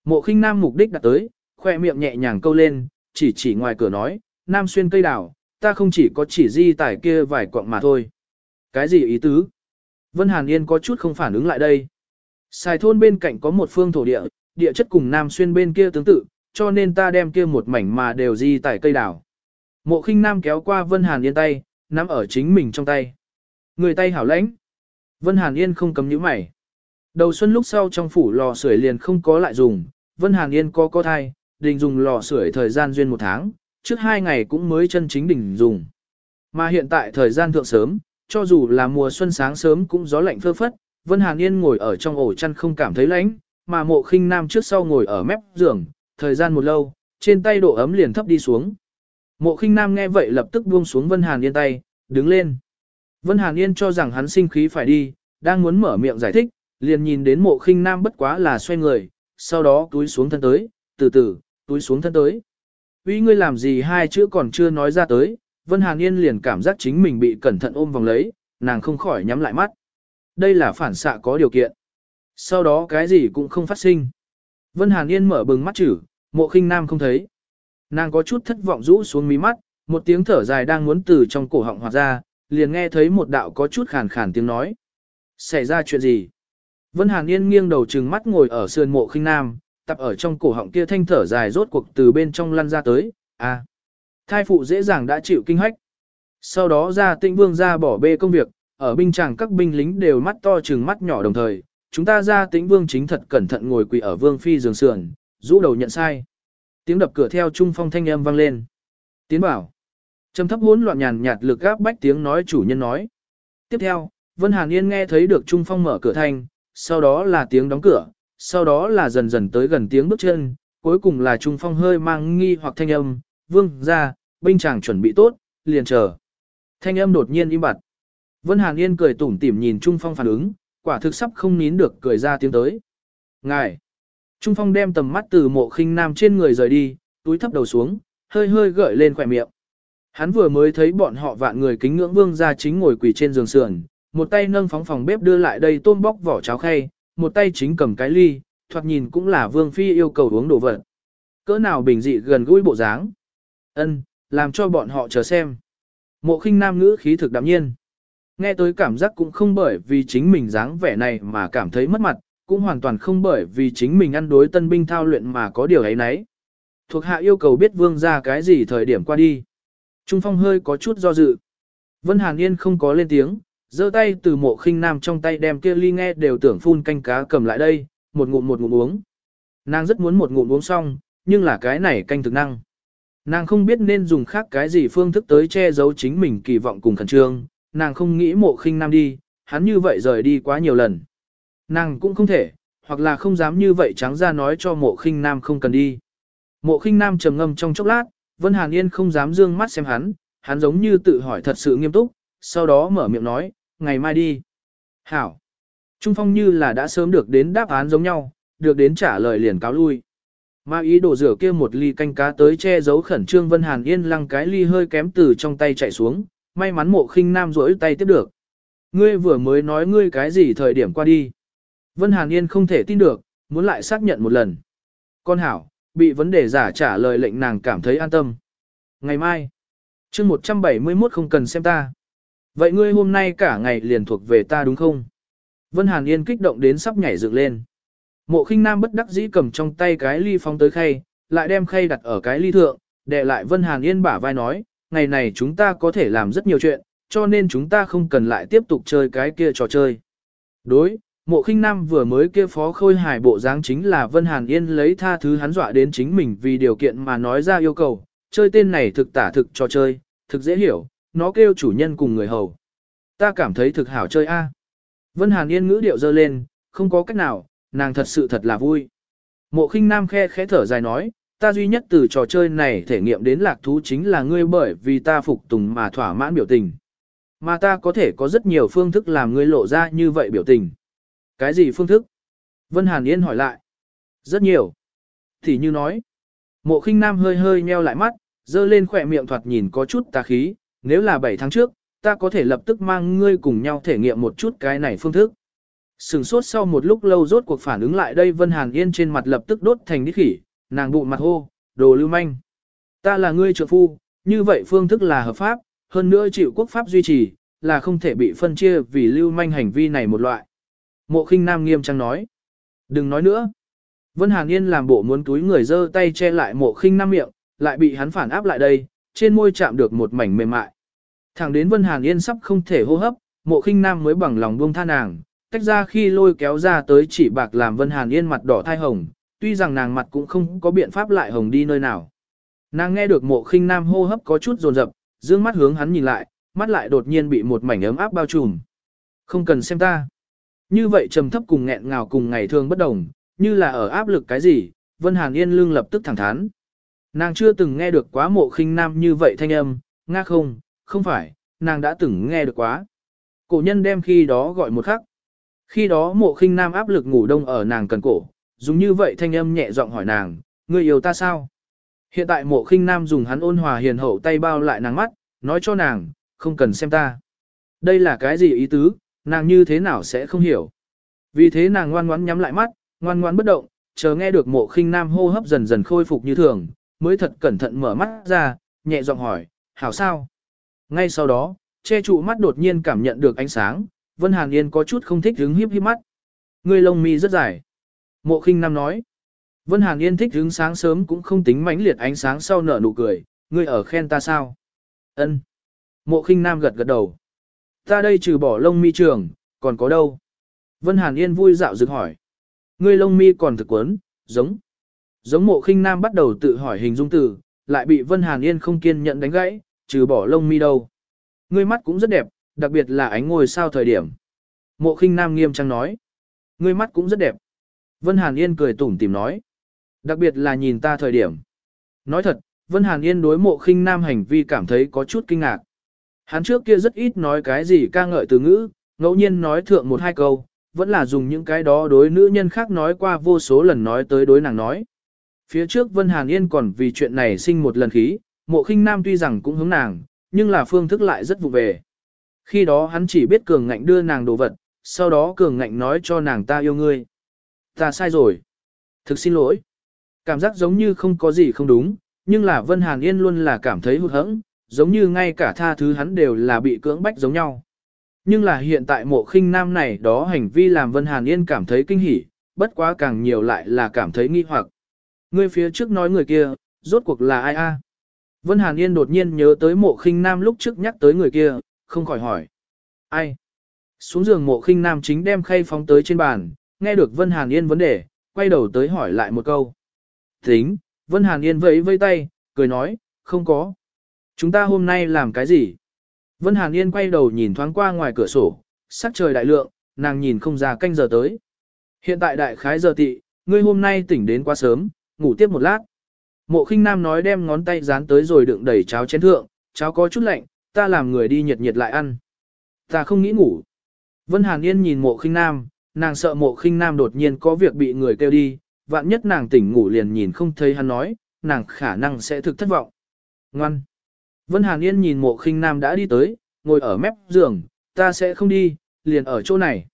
Mộ khinh nam mục đích đặt tới, khoe miệng nhẹ nhàng câu lên, chỉ chỉ ngoài cửa nói, nam xuyên cây đào, ta không chỉ có chỉ di tải kia vài quặng mà thôi. Cái gì ý tứ? Vân Hàn Yên có chút không phản ứng lại đây. Xài thôn bên cạnh có một phương thổ địa, địa chất cùng Nam Xuyên bên kia tương tự, cho nên ta đem kia một mảnh mà đều di tải cây đào. Mộ khinh Nam kéo qua Vân Hàn Yên tay, nắm ở chính mình trong tay. Người tay hảo lãnh. Vân Hàn Yên không cấm nhíu mày. Đầu xuân lúc sau trong phủ lò sưởi liền không có lại dùng, Vân Hàn Yên có có thai, định dùng lò sưởi thời gian duyên một tháng, trước hai ngày cũng mới chân chính đỉnh dùng. Mà hiện tại thời gian thượng sớm, cho dù là mùa xuân sáng sớm cũng gió lạnh phơ phất, Vân Hàn Yên ngồi ở trong ổ chăn không cảm thấy lạnh, mà mộ khinh nam trước sau ngồi ở mép giường, thời gian một lâu, trên tay độ ấm liền thấp đi xuống. Mộ khinh nam nghe vậy lập tức buông xuống Vân Hàn Yên tay, đứng lên. Vân Hàn Yên cho rằng hắn sinh khí phải đi, đang muốn mở miệng giải thích, liền nhìn đến mộ khinh nam bất quá là xoay người, sau đó túi xuống thân tới, từ từ, túi xuống thân tới. Vì ngươi làm gì hai chữ còn chưa nói ra tới, Vân Hàn Yên liền cảm giác chính mình bị cẩn thận ôm vòng lấy, nàng không khỏi nhắm lại mắt. Đây là phản xạ có điều kiện. Sau đó cái gì cũng không phát sinh. Vân Hàn Yên mở bừng mắt chữ, mộ khinh nam không thấy. Nàng có chút thất vọng rũ xuống mí mắt, một tiếng thở dài đang muốn từ trong cổ họng hoạt ra, liền nghe thấy một đạo có chút khàn khàn tiếng nói. Xảy ra chuyện gì? Vân Hàn Yên nghiêng đầu trừng mắt ngồi ở sườn mộ khinh nam, tập ở trong cổ họng kia thanh thở dài rốt cuộc từ bên trong lăn ra tới, à. Thai phụ dễ dàng đã chịu kinh hách. Sau đó ra tĩnh vương ra bỏ bê công việc, ở binh tràng các binh lính đều mắt to trừng mắt nhỏ đồng thời, chúng ta ra tĩnh vương chính thật cẩn thận ngồi quỳ ở vương phi giường sườn, rũ đầu nhận sai. Tiếng đập cửa theo trung phong thanh âm vang lên. Tiến bảo. Trầm thấp hỗn loạn nhàn nhạt lực gáp bách tiếng nói chủ nhân nói. Tiếp theo, Vân Hàn Yên nghe thấy được trung phong mở cửa thanh, sau đó là tiếng đóng cửa, sau đó là dần dần tới gần tiếng bước chân, cuối cùng là trung phong hơi mang nghi hoặc thanh âm, vương ra, binh chàng chuẩn bị tốt, liền chờ. Thanh âm đột nhiên im bặt. Vân Hàn Yên cười tủm tỉm nhìn Trung Phong phản ứng, quả thực sắp không nín được cười ra tiếng tới. Ngài! Trung Phong đem tầm mắt từ mộ khinh nam trên người rời đi, túi thấp đầu xuống, hơi hơi gợi lên khỏe miệng. Hắn vừa mới thấy bọn họ vạn người kính ngưỡng vương ra chính ngồi quỳ trên giường sườn, một tay nâng phóng phòng bếp đưa lại đây tôm bóc vỏ cháo khay, một tay chính cầm cái ly, thoạt nhìn cũng là vương phi yêu cầu uống đồ vật. Cỡ nào bình dị gần gũi bộ dáng. Ân, làm cho bọn họ chờ xem. Mộ khinh nam ngữ khí thực đạm nhiên. Nghe tới cảm giác cũng không bởi vì chính mình dáng vẻ này mà cảm thấy mất mặt, cũng hoàn toàn không bởi vì chính mình ăn đối tân binh thao luyện mà có điều ấy nấy. Thuộc hạ yêu cầu biết vương ra cái gì thời điểm qua đi. Trung phong hơi có chút do dự. Vân Hàn Yên không có lên tiếng, giơ tay từ mộ khinh nam trong tay đem kia ly nghe đều tưởng phun canh cá cầm lại đây, một ngụm một ngụm uống. Nàng rất muốn một ngụm uống xong, nhưng là cái này canh thực năng. Nàng không biết nên dùng khác cái gì phương thức tới che giấu chính mình kỳ vọng cùng khẩn trương, nàng không nghĩ mộ khinh nam đi, hắn như vậy rời đi quá nhiều lần. Nàng cũng không thể, hoặc là không dám như vậy trắng ra nói cho mộ khinh nam không cần đi. Mộ khinh nam trầm ngâm trong chốc lát, Vân Hàn Yên không dám dương mắt xem hắn, hắn giống như tự hỏi thật sự nghiêm túc, sau đó mở miệng nói, ngày mai đi. Hảo. Trung Phong như là đã sớm được đến đáp án giống nhau, được đến trả lời liền cáo lui. Ma ý đổ rửa kia một ly canh cá tới che giấu khẩn trương Vân Hàn Yên lăng cái ly hơi kém từ trong tay chạy xuống, may mắn mộ khinh nam rỗi tay tiếp được. Ngươi vừa mới nói ngươi cái gì thời điểm qua đi. Vân Hàn Yên không thể tin được, muốn lại xác nhận một lần. Con hảo, bị vấn đề giả trả lời lệnh nàng cảm thấy an tâm. Ngày mai, chương 171 không cần xem ta. Vậy ngươi hôm nay cả ngày liền thuộc về ta đúng không? Vân Hàn Yên kích động đến sắp nhảy dựng lên. Mộ khinh nam bất đắc dĩ cầm trong tay cái ly phóng tới khay, lại đem khay đặt ở cái ly thượng, đệ lại Vân Hàn Yên bả vai nói, ngày này chúng ta có thể làm rất nhiều chuyện, cho nên chúng ta không cần lại tiếp tục chơi cái kia trò chơi. Đối, mộ khinh nam vừa mới kia phó khôi hài bộ dáng chính là Vân Hàn Yên lấy tha thứ hắn dọa đến chính mình vì điều kiện mà nói ra yêu cầu, chơi tên này thực tả thực trò chơi, thực dễ hiểu, nó kêu chủ nhân cùng người hầu. Ta cảm thấy thực hảo chơi a. Vân Hàn Yên ngữ điệu dơ lên, không có cách nào, nàng thật sự thật là vui. Mộ khinh nam khe khẽ thở dài nói, ta duy nhất từ trò chơi này thể nghiệm đến lạc thú chính là ngươi bởi vì ta phục tùng mà thỏa mãn biểu tình. Mà ta có thể có rất nhiều phương thức làm ngươi lộ ra như vậy biểu tình. Cái gì phương thức? Vân Hàn Yên hỏi lại. Rất nhiều. Thì như nói. Mộ khinh nam hơi hơi nheo lại mắt, dơ lên khỏe miệng thoạt nhìn có chút tà khí. Nếu là 7 tháng trước, ta có thể lập tức mang ngươi cùng nhau thể nghiệm một chút cái này phương thức. Sừng sốt sau một lúc lâu rốt cuộc phản ứng lại đây Vân Hàn Yên trên mặt lập tức đốt thành đi khỉ, nàng bụng mặt hô, đồ lưu manh. Ta là ngươi trợ phu, như vậy phương thức là hợp pháp, hơn nữa chịu quốc pháp duy trì, là không thể bị phân chia vì lưu manh hành vi này một loại. Mộ khinh nam nghiêm trang nói. Đừng nói nữa. Vân Hàn Yên làm bộ muốn túi người dơ tay che lại mộ khinh nam miệng, lại bị hắn phản áp lại đây, trên môi chạm được một mảnh mềm mại. Thẳng đến Vân Hàn Yên sắp không thể hô hấp, mộ khinh nam mới bằng lòng buông tha nàng, tách ra khi lôi kéo ra tới chỉ bạc làm Vân Hàn Yên mặt đỏ thai hồng, tuy rằng nàng mặt cũng không có biện pháp lại hồng đi nơi nào. Nàng nghe được mộ khinh nam hô hấp có chút rồn rập, dương mắt hướng hắn nhìn lại, mắt lại đột nhiên bị một mảnh ấm áp bao trùm. Không cần xem ta. Như vậy trầm thấp cùng nghẹn ngào cùng ngày thường bất đồng, như là ở áp lực cái gì, Vân Hàn Yên lương lập tức thẳng thắn. Nàng chưa từng nghe được quá mộ khinh nam như vậy thanh âm, nga không, không phải, nàng đã từng nghe được quá. Cổ nhân đem khi đó gọi một khắc. Khi đó mộ khinh nam áp lực ngủ đông ở nàng cần cổ, dùng như vậy thanh âm nhẹ giọng hỏi nàng, ngươi yêu ta sao? Hiện tại mộ khinh nam dùng hắn ôn hòa hiền hậu tay bao lại nàng mắt, nói cho nàng, không cần xem ta. Đây là cái gì ý tứ, nàng như thế nào sẽ không hiểu. Vì thế nàng ngoan ngoãn nhắm lại mắt, ngoan ngoãn bất động, chờ nghe được mộ khinh nam hô hấp dần dần khôi phục như thường, mới thật cẩn thận mở mắt ra, nhẹ giọng hỏi, hảo sao? Ngay sau đó, che trụ mắt đột nhiên cảm nhận được ánh sáng, Vân Hàn Yên có chút không thích hứng hiếp hiếp mắt. Người lông mi rất dài. Mộ khinh nam nói. Vân Hàn Yên thích hứng sáng sớm cũng không tính mãnh liệt ánh sáng sau nở nụ cười, ngươi ở khen ta sao? Ân. Mộ khinh nam gật gật đầu. Ta đây trừ bỏ lông mi trường, còn có đâu? Vân Hàn Yên vui dạo dựng hỏi. Ngươi lông mi còn thực quấn, giống. Giống mộ khinh nam bắt đầu tự hỏi hình dung từ, lại bị Vân Hàn Yên không kiên nhận đánh gãy, trừ bỏ lông mi đâu. Ngươi mắt cũng rất đẹp, đặc biệt là ánh ngồi sao thời điểm. Mộ khinh nam nghiêm trang nói. Ngươi mắt cũng rất đẹp. Vân Hàn Yên cười tủm tìm nói. Đặc biệt là nhìn ta thời điểm. Nói thật, Vân Hàn Yên đối mộ khinh nam hành vi cảm thấy có chút kinh ngạc. Hắn trước kia rất ít nói cái gì ca ngợi từ ngữ, ngẫu nhiên nói thượng một hai câu, vẫn là dùng những cái đó đối nữ nhân khác nói qua vô số lần nói tới đối nàng nói. Phía trước Vân Hàn Yên còn vì chuyện này sinh một lần khí, mộ khinh nam tuy rằng cũng hướng nàng, nhưng là phương thức lại rất vụ về. Khi đó hắn chỉ biết cường ngạnh đưa nàng đồ vật, sau đó cường ngạnh nói cho nàng ta yêu ngươi. Ta sai rồi. Thực xin lỗi. Cảm giác giống như không có gì không đúng, nhưng là Vân Hàn Yên luôn là cảm thấy hụt hẫng, giống như ngay cả tha thứ hắn đều là bị cưỡng bách giống nhau. Nhưng là hiện tại mộ khinh nam này đó hành vi làm Vân Hàn Yên cảm thấy kinh hỉ, bất quá càng nhiều lại là cảm thấy nghi hoặc. Người phía trước nói người kia, rốt cuộc là ai a? Vân Hàn Yên đột nhiên nhớ tới mộ khinh nam lúc trước nhắc tới người kia, không khỏi hỏi. Ai? Xuống giường mộ khinh nam chính đem khay phóng tới trên bàn, nghe được Vân Hàn Yên vấn đề, quay đầu tới hỏi lại một câu. Tính, Vân Hàn Yên vẫy vây tay, cười nói, không có. Chúng ta hôm nay làm cái gì? Vân Hàn Yên quay đầu nhìn thoáng qua ngoài cửa sổ, sắc trời đại lượng, nàng nhìn không ra canh giờ tới. Hiện tại đại khái giờ tị, ngươi hôm nay tỉnh đến quá sớm, ngủ tiếp một lát. Mộ khinh nam nói đem ngón tay dán tới rồi đựng đầy cháo chén thượng, cháo có chút lạnh, ta làm người đi nhiệt nhiệt lại ăn. Ta không nghĩ ngủ. Vân Hàn Yên nhìn mộ khinh nam, nàng sợ mộ khinh nam đột nhiên có việc bị người kêu đi, vạn nhất nàng tỉnh ngủ liền nhìn không thấy hắn nói, nàng khả năng sẽ thực thất vọng. Ngoan. Vân Hàn Yên nhìn mộ khinh nam đã đi tới, ngồi ở mép giường, ta sẽ không đi, liền ở chỗ này.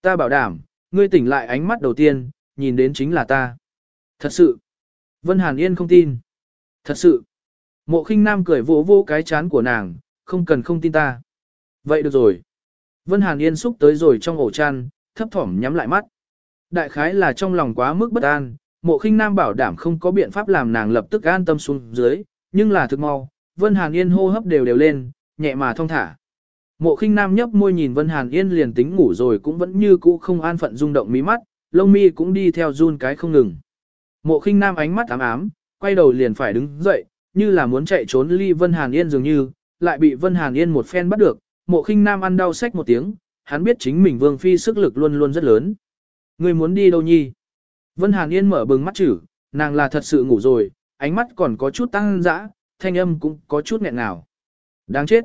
Ta bảo đảm, ngươi tỉnh lại ánh mắt đầu tiên, nhìn đến chính là ta. Thật sự. Vân Hàn Yên không tin. Thật sự. Mộ khinh nam cười vỗ vỗ cái chán của nàng, không cần không tin ta. Vậy được rồi. Vân Hàn Yên xúc tới rồi trong ổ chăn, thấp thỏm nhắm lại mắt. Đại khái là trong lòng quá mức bất an, mộ khinh nam bảo đảm không có biện pháp làm nàng lập tức an tâm xuống dưới, nhưng là thực mau, Vân Hàn Yên hô hấp đều đều lên, nhẹ mà thong thả. Mộ khinh nam nhấp môi nhìn Vân Hàn Yên liền tính ngủ rồi cũng vẫn như cũ không an phận rung động mí mắt, lông mi cũng đi theo run cái không ngừng. Mộ khinh nam ánh mắt ám ám, quay đầu liền phải đứng dậy, như là muốn chạy trốn ly Vân Hàn Yên dường như, lại bị Vân Hàn Yên một phen bắt được, mộ khinh nam ăn đau sách một tiếng, hắn biết chính mình vương phi sức lực luôn luôn rất lớn. Người muốn đi đâu nhi? Vân Hàn Yên mở bừng mắt chữ, nàng là thật sự ngủ rồi, ánh mắt còn có chút tăng dã, thanh âm cũng có chút nghẹn ngào. Đáng chết.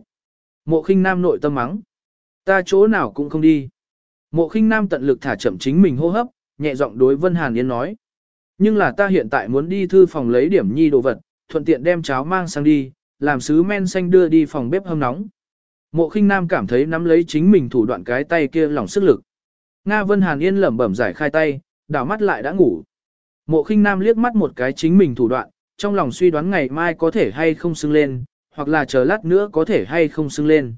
Mộ khinh nam nội tâm mắng. Ta chỗ nào cũng không đi. Mộ khinh nam tận lực thả chậm chính mình hô hấp, nhẹ giọng đối Vân Hàn Yên nói. Nhưng là ta hiện tại muốn đi thư phòng lấy điểm nhi đồ vật, thuận tiện đem cháo mang sang đi, làm sứ men xanh đưa đi phòng bếp hâm nóng. Mộ khinh nam cảm thấy nắm lấy chính mình thủ đoạn cái tay kia lòng sức lực. Nga Vân Hàn Yên lẩm bẩm giải khai tay, đảo mắt lại đã ngủ. Mộ khinh nam liếc mắt một cái chính mình thủ đoạn, trong lòng suy đoán ngày mai có thể hay không sưng lên, hoặc là chờ lát nữa có thể hay không sưng lên.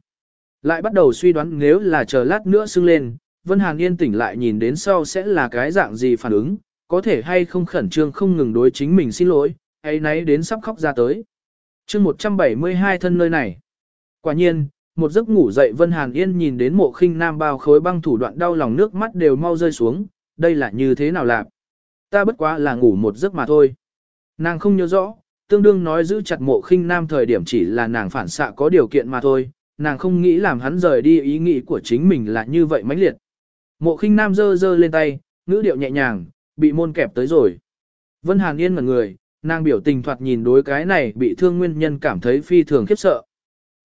Lại bắt đầu suy đoán nếu là chờ lát nữa sưng lên, Vân Hàn Yên tỉnh lại nhìn đến sau sẽ là cái dạng gì phản ứng, có thể hay không khẩn trương không ngừng đối chính mình xin lỗi, hay nấy đến sắp khóc ra tới. chương 172 thân nơi này. Quả nhiên, một giấc ngủ dậy Vân Hàn Yên nhìn đến mộ khinh nam bao khối băng thủ đoạn đau lòng nước mắt đều mau rơi xuống, đây là như thế nào lạc. Ta bất quá là ngủ một giấc mà thôi. Nàng không nhớ rõ, tương đương nói giữ chặt mộ khinh nam thời điểm chỉ là nàng phản xạ có điều kiện mà thôi, nàng không nghĩ làm hắn rời đi ý nghĩ của chính mình là như vậy mãnh liệt. Mộ khinh nam giơ giơ lên tay, ngữ điệu nhẹ nhàng, bị môn kẹp tới rồi. Vân Hàn Yên ngẩn người, nàng biểu tình thoạt nhìn đối cái này bị thương nguyên nhân cảm thấy phi thường khiếp sợ.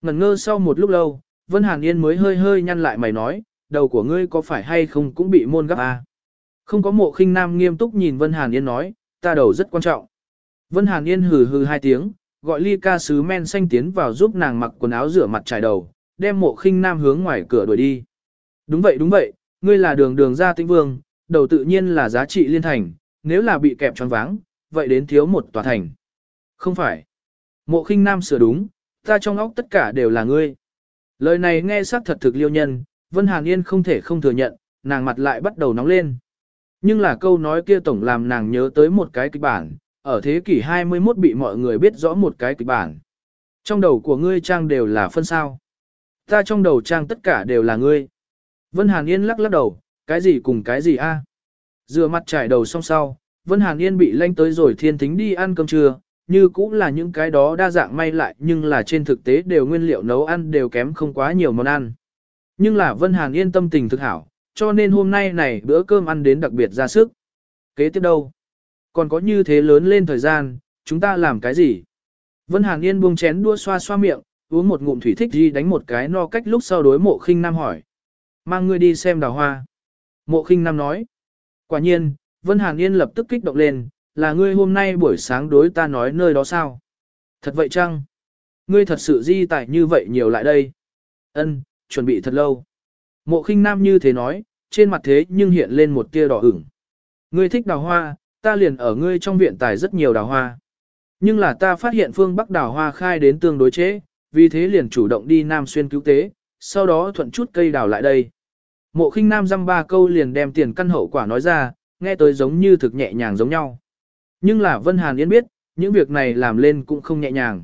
Ngẩn ngơ sau một lúc lâu, Vân Hàn Yên mới hơi hơi nhăn lại mày nói, đầu của ngươi có phải hay không cũng bị môn gấp à? Không có mộ khinh nam nghiêm túc nhìn Vân Hàn Yên nói, ta đầu rất quan trọng. Vân Hàn Yên hừ hừ hai tiếng, gọi ly ca sứ men xanh tiến vào giúp nàng mặc quần áo rửa mặt trải đầu, đem mộ khinh nam hướng ngoài cửa đuổi đi. Đúng vậy đúng vậy, ngươi là đường đường gia tĩnh vương, đầu tự nhiên là giá trị liên thành, nếu là bị kẹp tròn váng, vậy đến thiếu một tòa thành. Không phải. Mộ khinh nam sửa đúng, ta trong óc tất cả đều là ngươi. Lời này nghe xác thật thực liêu nhân, Vân Hàn Yên không thể không thừa nhận, nàng mặt lại bắt đầu nóng lên. Nhưng là câu nói kia tổng làm nàng nhớ tới một cái kịch bản, ở thế kỷ 21 bị mọi người biết rõ một cái kịch bản. Trong đầu của ngươi trang đều là phân sao. Ta trong đầu trang tất cả đều là ngươi. Vân Hàn Yên lắc lắc đầu, cái gì cùng cái gì a? À? Rửa mặt trải đầu xong sau, Vân Hàn Yên bị lanh tới rồi thiên tính đi ăn cơm trưa, như cũng là những cái đó đa dạng may lại nhưng là trên thực tế đều nguyên liệu nấu ăn đều kém không quá nhiều món ăn. Nhưng là Vân Hàn Yên tâm tình thực hảo, cho nên hôm nay này bữa cơm ăn đến đặc biệt ra sức. Kế tiếp đâu? Còn có như thế lớn lên thời gian, chúng ta làm cái gì? Vân Hàn Yên buông chén đua xoa xoa miệng, uống một ngụm thủy thích gì đánh một cái no cách lúc sau đối mộ khinh nam hỏi. Mang ngươi đi xem đào hoa. Mộ khinh nam nói. Quả nhiên, Vân Hàn Yên lập tức kích động lên, là ngươi hôm nay buổi sáng đối ta nói nơi đó sao? Thật vậy chăng? Ngươi thật sự di tại như vậy nhiều lại đây. Ân, chuẩn bị thật lâu. Mộ khinh nam như thế nói, trên mặt thế nhưng hiện lên một tia đỏ ửng. Ngươi thích đào hoa, ta liền ở ngươi trong viện tài rất nhiều đào hoa. Nhưng là ta phát hiện phương Bắc đào hoa khai đến tương đối chế, vì thế liền chủ động đi Nam Xuyên cứu tế, sau đó thuận chút cây đào lại đây. Mộ khinh nam dăm ba câu liền đem tiền căn hậu quả nói ra, nghe tới giống như thực nhẹ nhàng giống nhau. Nhưng là Vân Hàn Yên biết, những việc này làm lên cũng không nhẹ nhàng.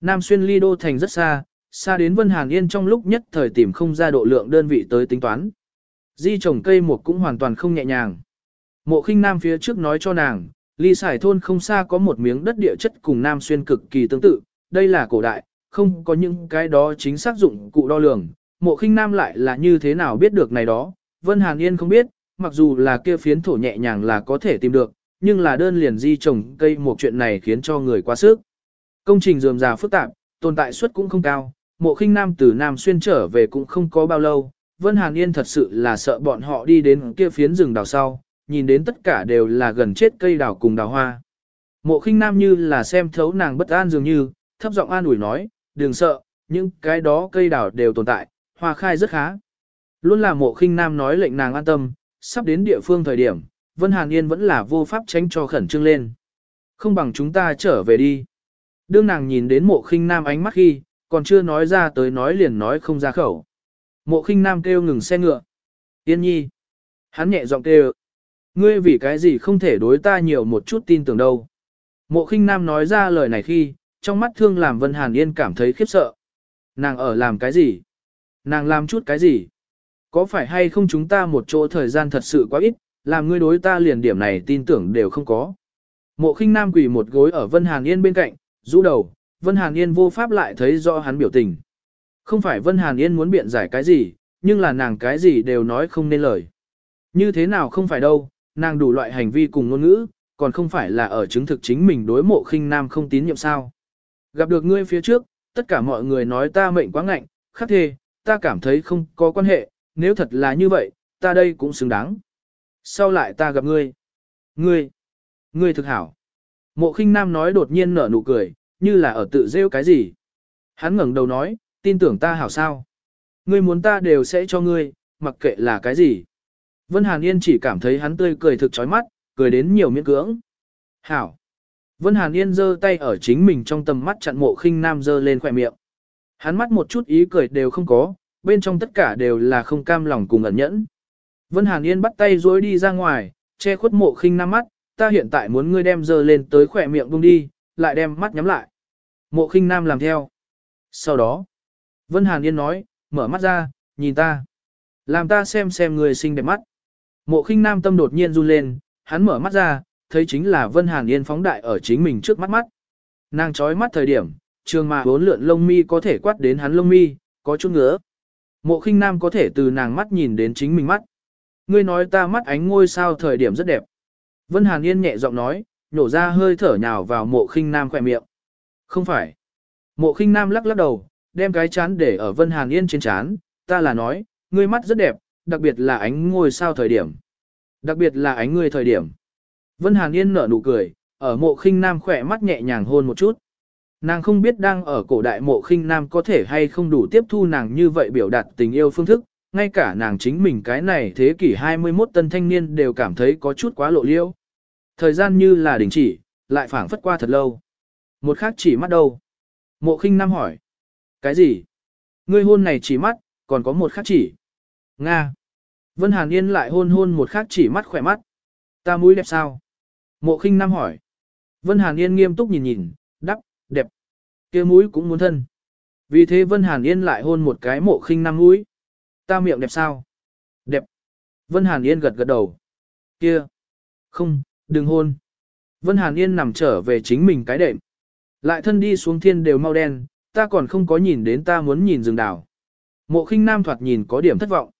Nam Xuyên ly đô thành rất xa, xa đến Vân Hàn Yên trong lúc nhất thời tìm không ra độ lượng đơn vị tới tính toán. Di trồng cây một cũng hoàn toàn không nhẹ nhàng. Mộ khinh nam phía trước nói cho nàng, ly sải thôn không xa có một miếng đất địa chất cùng Nam Xuyên cực kỳ tương tự, đây là cổ đại, không có những cái đó chính xác dụng cụ đo lường. Mộ khinh nam lại là như thế nào biết được này đó, Vân Hàn Yên không biết, mặc dù là kia phiến thổ nhẹ nhàng là có thể tìm được, nhưng là đơn liền di trồng cây một chuyện này khiến cho người quá sức. Công trình dườm già phức tạp, tồn tại suất cũng không cao, mộ khinh nam từ Nam Xuyên trở về cũng không có bao lâu, Vân Hàn Yên thật sự là sợ bọn họ đi đến kia phiến rừng đào sau, nhìn đến tất cả đều là gần chết cây đào cùng đào hoa. Mộ khinh nam như là xem thấu nàng bất an dường như, thấp giọng an ủi nói, đừng sợ, những cái đó cây đào đều tồn tại, hoa khai rất khá. Luôn là mộ khinh nam nói lệnh nàng an tâm, sắp đến địa phương thời điểm, Vân Hàn Yên vẫn là vô pháp tránh cho khẩn trương lên. Không bằng chúng ta trở về đi. Đương nàng nhìn đến mộ khinh nam ánh mắt khi, còn chưa nói ra tới nói liền nói không ra khẩu. Mộ khinh nam kêu ngừng xe ngựa. Yên nhi. Hắn nhẹ giọng kêu. Ngươi vì cái gì không thể đối ta nhiều một chút tin tưởng đâu. Mộ khinh nam nói ra lời này khi, trong mắt thương làm Vân Hàn Yên cảm thấy khiếp sợ. Nàng ở làm cái gì? Nàng làm chút cái gì? Có phải hay không chúng ta một chỗ thời gian thật sự quá ít, làm ngươi đối ta liền điểm này tin tưởng đều không có. Mộ khinh nam quỳ một gối ở Vân Hàn Yên bên cạnh, rũ đầu, Vân Hàn Yên vô pháp lại thấy rõ hắn biểu tình. Không phải Vân Hàn Yên muốn biện giải cái gì, nhưng là nàng cái gì đều nói không nên lời. Như thế nào không phải đâu, nàng đủ loại hành vi cùng ngôn ngữ, còn không phải là ở chứng thực chính mình đối mộ khinh nam không tín nhiệm sao. Gặp được ngươi phía trước, tất cả mọi người nói ta mệnh quá ngạnh, khắc thề, ta cảm thấy không có quan hệ, nếu thật là như vậy, ta đây cũng xứng đáng. Sau lại ta gặp ngươi. Ngươi, ngươi thực hảo. Mộ khinh nam nói đột nhiên nở nụ cười, như là ở tự rêu cái gì. Hắn ngẩng đầu nói, tin tưởng ta hảo sao. Ngươi muốn ta đều sẽ cho ngươi, mặc kệ là cái gì. Vân Hàn Yên chỉ cảm thấy hắn tươi cười thực chói mắt, cười đến nhiều miễn cưỡng. Hảo. Vân Hàn Yên giơ tay ở chính mình trong tầm mắt chặn mộ khinh nam giơ lên khỏe miệng. Hắn mắt một chút ý cười đều không có, bên trong tất cả đều là không cam lòng cùng ẩn nhẫn. Vân Hàn Yên bắt tay dối đi ra ngoài, che khuất mộ khinh nam mắt, ta hiện tại muốn ngươi đem giơ lên tới khỏe miệng bung đi, lại đem mắt nhắm lại. Mộ khinh nam làm theo. Sau đó, Vân Hàn Yên nói, mở mắt ra, nhìn ta. Làm ta xem xem người xinh đẹp mắt. Mộ khinh nam tâm đột nhiên run lên, hắn mở mắt ra, thấy chính là Vân Hàn Yên phóng đại ở chính mình trước mắt mắt. Nàng chói mắt thời điểm, trường mà bốn lượn lông mi có thể quát đến hắn lông mi, có chút ngứa. Mộ khinh nam có thể từ nàng mắt nhìn đến chính mình mắt. Ngươi nói ta mắt ánh ngôi sao thời điểm rất đẹp. Vân Hàn Yên nhẹ giọng nói, nhổ ra hơi thở nhào vào mộ khinh nam khỏe miệng. Không phải. Mộ khinh nam lắc lắc đầu, đem cái chán để ở Vân Hàn Yên trên chán, ta là nói, ngươi mắt rất đẹp, đặc biệt là ánh ngôi sao thời điểm. Đặc biệt là ánh ngươi thời điểm. Vân Hàn Yên nở nụ cười, ở mộ khinh nam khỏe mắt nhẹ nhàng hôn một chút. Nàng không biết đang ở cổ đại mộ khinh nam có thể hay không đủ tiếp thu nàng như vậy biểu đạt tình yêu phương thức, ngay cả nàng chính mình cái này thế kỷ 21 tân thanh niên đều cảm thấy có chút quá lộ liêu. Thời gian như là đình chỉ, lại phảng phất qua thật lâu. Một khác chỉ mắt đâu? Mộ khinh nam hỏi. Cái gì? Ngươi hôn này chỉ mắt, còn có một khác chỉ. Nga. Vân Hàn Yên lại hôn hôn một khác chỉ mắt khỏe mắt. Ta mũi đẹp sao? Mộ khinh nam hỏi. Vân Hàn Yên nghiêm túc nhìn nhìn, đắp, đẹp. kia mũi cũng muốn thân. Vì thế Vân Hàn Yên lại hôn một cái mộ khinh nam mũi. Ta miệng đẹp sao? Đẹp. Vân Hàn Yên gật gật đầu. Kia. Không, đừng hôn. Vân Hàn Yên nằm trở về chính mình cái đệm. Lại thân đi xuống thiên đều mau đen, ta còn không có nhìn đến ta muốn nhìn rừng đảo. Mộ khinh nam thoạt nhìn có điểm thất vọng.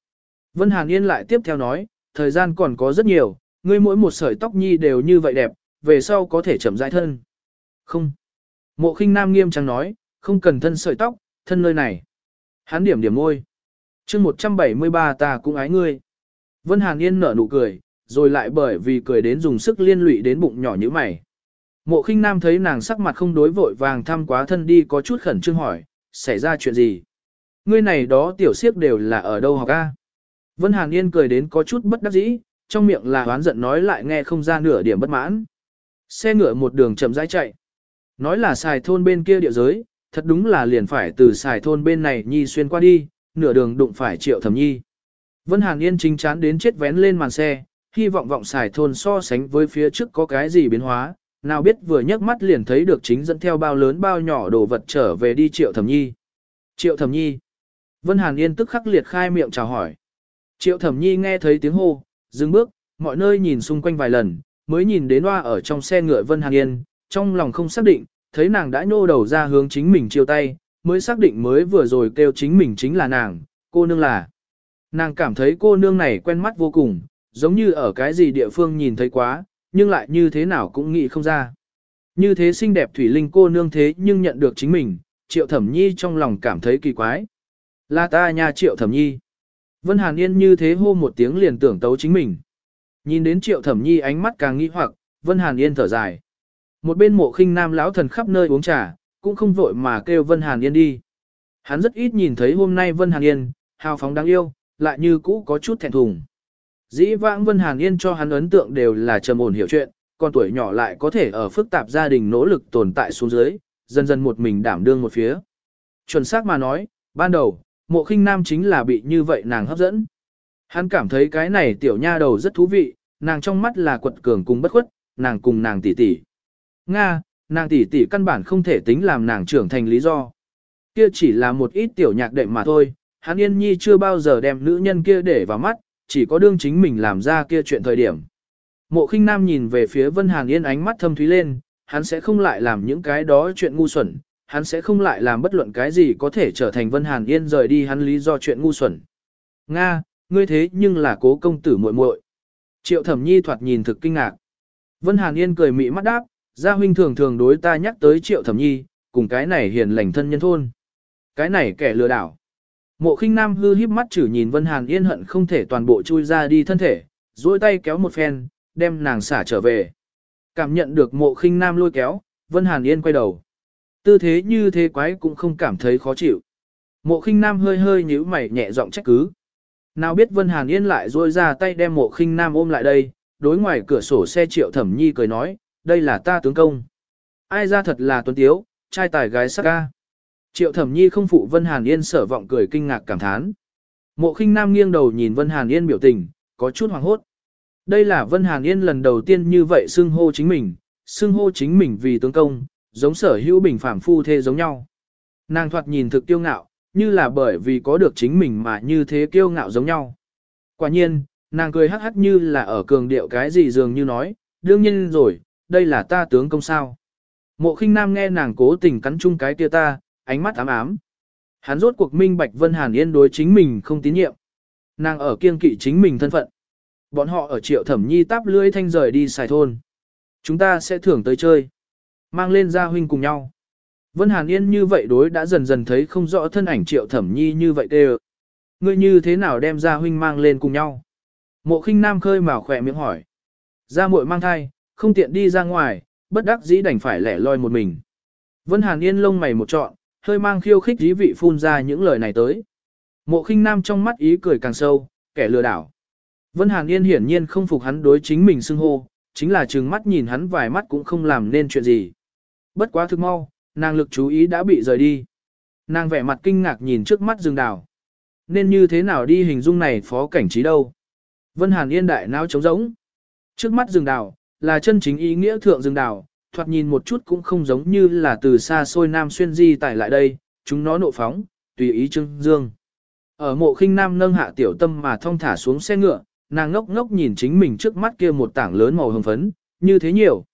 Vân Hàn Yên lại tiếp theo nói, thời gian còn có rất nhiều, ngươi mỗi một sợi tóc nhi đều như vậy đẹp, về sau có thể chậm rãi thân. Không. Mộ khinh nam nghiêm trang nói, không cần thân sợi tóc, thân nơi này. Hắn điểm điểm môi. chương 173 ta cũng ái ngươi. Vân Hàn Yên nở nụ cười, rồi lại bởi vì cười đến dùng sức liên lụy đến bụng nhỏ như mày. Mộ khinh nam thấy nàng sắc mặt không đối vội vàng thăm quá thân đi có chút khẩn trương hỏi, xảy ra chuyện gì? Ngươi này đó tiểu siếp đều là ở đâu học a? Vân Hàn Yên cười đến có chút bất đắc dĩ, trong miệng là oán giận nói lại nghe không ra nửa điểm bất mãn. Xe ngựa một đường chậm rãi chạy. Nói là xài thôn bên kia địa giới, thật đúng là liền phải từ xài thôn bên này nhi xuyên qua đi, nửa đường đụng phải triệu thẩm nhi. Vân Hàn Yên chính chán đến chết vén lên màn xe, hy vọng vọng xài thôn so sánh với phía trước có cái gì biến hóa, nào biết vừa nhấc mắt liền thấy được chính dẫn theo bao lớn bao nhỏ đồ vật trở về đi triệu thẩm nhi. Triệu thẩm nhi. Vân Hàn Yên tức khắc liệt khai miệng chào hỏi. Triệu thẩm nhi nghe thấy tiếng hô, dừng bước, mọi nơi nhìn xung quanh vài lần, mới nhìn đến hoa ở trong xe ngựa Vân Hàn Yên, trong lòng không xác định, thấy nàng đã nhô đầu ra hướng chính mình chiêu tay, mới xác định mới vừa rồi kêu chính mình chính là nàng, cô nương là. Nàng cảm thấy cô nương này quen mắt vô cùng, giống như ở cái gì địa phương nhìn thấy quá, nhưng lại như thế nào cũng nghĩ không ra. Như thế xinh đẹp Thủy Linh cô nương thế nhưng nhận được chính mình, Triệu Thẩm Nhi trong lòng cảm thấy kỳ quái. Là ta nha Triệu Thẩm Nhi. Vân Hàn Yên như thế hô một tiếng liền tưởng tấu chính mình. Nhìn đến Triệu Thẩm Nhi ánh mắt càng nghi hoặc, Vân Hàn Yên thở dài. Một bên mộ khinh nam lão thần khắp nơi uống trà, cũng không vội mà kêu Vân Hàn Yên đi. Hắn rất ít nhìn thấy hôm nay Vân Hàn Yên, hào phóng đáng yêu, lại như cũ có chút thẹn thùng. Dĩ vãng Vân Hàn Yên cho hắn ấn tượng đều là trầm ổn hiểu chuyện, còn tuổi nhỏ lại có thể ở phức tạp gia đình nỗ lực tồn tại xuống dưới, dần dần một mình đảm đương một phía. Chuẩn xác mà nói, ban đầu, mộ khinh nam chính là bị như vậy nàng hấp dẫn. Hắn cảm thấy cái này tiểu nha đầu rất thú vị, nàng trong mắt là quật cường cùng bất khuất, nàng cùng nàng tỷ tỷ. Nga, nàng tỷ tỷ căn bản không thể tính làm nàng trưởng thành lý do. Kia chỉ là một ít tiểu nhạc đệm mà thôi, hắn yên nhi chưa bao giờ đem nữ nhân kia để vào mắt, chỉ có đương chính mình làm ra kia chuyện thời điểm. Mộ khinh nam nhìn về phía Vân Hàn Yên ánh mắt thâm thúy lên, hắn sẽ không lại làm những cái đó chuyện ngu xuẩn, hắn sẽ không lại làm bất luận cái gì có thể trở thành Vân Hàn Yên rời đi hắn lý do chuyện ngu xuẩn. Nga, ngươi thế nhưng là cố công tử muội muội. Triệu thẩm nhi thoạt nhìn thực kinh ngạc. Vân Hàn Yên cười mị mắt đáp, gia huynh thường thường đối ta nhắc tới triệu thẩm nhi, cùng cái này hiền lành thân nhân thôn. Cái này kẻ lừa đảo. Mộ khinh nam hư híp mắt chử nhìn Vân Hàn Yên hận không thể toàn bộ chui ra đi thân thể, duỗi tay kéo một phen, đem nàng xả trở về. Cảm nhận được mộ khinh nam lôi kéo, Vân Hàn Yên quay đầu. Tư thế như thế quái cũng không cảm thấy khó chịu. Mộ khinh nam hơi hơi nhíu mày nhẹ giọng trách cứ. Nào biết Vân Hàn Yên lại duỗi ra tay đem mộ khinh nam ôm lại đây, đối ngoài cửa sổ xe triệu thẩm nhi cười nói, đây là ta tướng công. Ai ra thật là tuấn tiếu, trai tài gái sắc ca. Triệu thẩm nhi không phụ Vân Hàn Yên sở vọng cười kinh ngạc cảm thán. Mộ khinh nam nghiêng đầu nhìn Vân Hàn Yên biểu tình, có chút hoàng hốt. Đây là Vân Hàn Yên lần đầu tiên như vậy xưng hô chính mình, xưng hô chính mình vì tướng công, giống sở hữu bình phàm phu thê giống nhau. Nàng thoạt nhìn thực kiêu ngạo, như là bởi vì có được chính mình mà như thế kiêu ngạo giống nhau. Quả nhiên, nàng cười hắc hắc như là ở cường điệu cái gì dường như nói, đương nhiên rồi, đây là ta tướng công sao. Mộ khinh nam nghe nàng cố tình cắn chung cái kia ta, ánh mắt ám ám. Hắn rốt cuộc minh bạch Vân Hàn Yên đối chính mình không tín nhiệm. Nàng ở kiên kỵ chính mình thân phận. Bọn họ ở triệu thẩm nhi táp lưỡi thanh rời đi xài thôn. Chúng ta sẽ thưởng tới chơi. Mang lên gia huynh cùng nhau. Vân Hàn Yên như vậy đối đã dần dần thấy không rõ thân ảnh triệu thẩm nhi như vậy đều. Ngươi như thế nào đem gia huynh mang lên cùng nhau? Mộ khinh nam khơi mào khỏe miệng hỏi. Gia muội mang thai, không tiện đi ra ngoài, bất đắc dĩ đành phải lẻ loi một mình. Vân Hàn Yên lông mày một trọn, hơi mang khiêu khích dí vị phun ra những lời này tới. Mộ khinh nam trong mắt ý cười càng sâu, kẻ lừa đảo. Vân Hàn Yên hiển nhiên không phục hắn đối chính mình xưng hô, chính là trừng mắt nhìn hắn vài mắt cũng không làm nên chuyện gì. Bất quá thực mau, nàng lực chú ý đã bị rời đi. Nàng vẻ mặt kinh ngạc nhìn trước mắt rừng đào. Nên như thế nào đi hình dung này phó cảnh trí đâu. Vân Hàn Yên đại não trống rỗng. Trước mắt rừng đào, là chân chính ý nghĩa thượng rừng đào, thoạt nhìn một chút cũng không giống như là từ xa xôi Nam Xuyên Di tải lại đây, chúng nó nộ phóng, tùy ý trưng dương. Ở mộ khinh nam nâng hạ tiểu tâm mà thong thả xuống xe ngựa, nàng ngốc ngốc nhìn chính mình trước mắt kia một tảng lớn màu hồng phấn, như thế nhiều.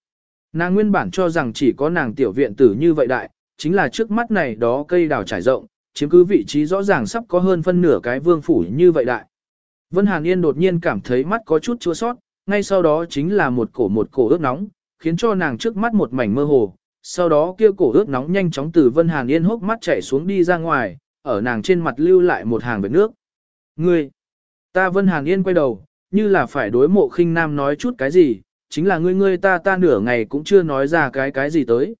Nàng nguyên bản cho rằng chỉ có nàng tiểu viện tử như vậy đại, chính là trước mắt này đó cây đào trải rộng, chiếm cứ vị trí rõ ràng sắp có hơn phân nửa cái vương phủ như vậy đại. Vân Hàn Yên đột nhiên cảm thấy mắt có chút chua sót, ngay sau đó chính là một cổ một cổ ướt nóng, khiến cho nàng trước mắt một mảnh mơ hồ. Sau đó kia cổ ướt nóng nhanh chóng từ Vân Hàn Yên hốc mắt chảy xuống đi ra ngoài, ở nàng trên mặt lưu lại một hàng vệt nước. Ngươi! Ta Vân Hàn Yên quay đầu, như là phải đối mộ khinh nam nói chút cái gì, chính là ngươi ngươi ta ta nửa ngày cũng chưa nói ra cái cái gì tới.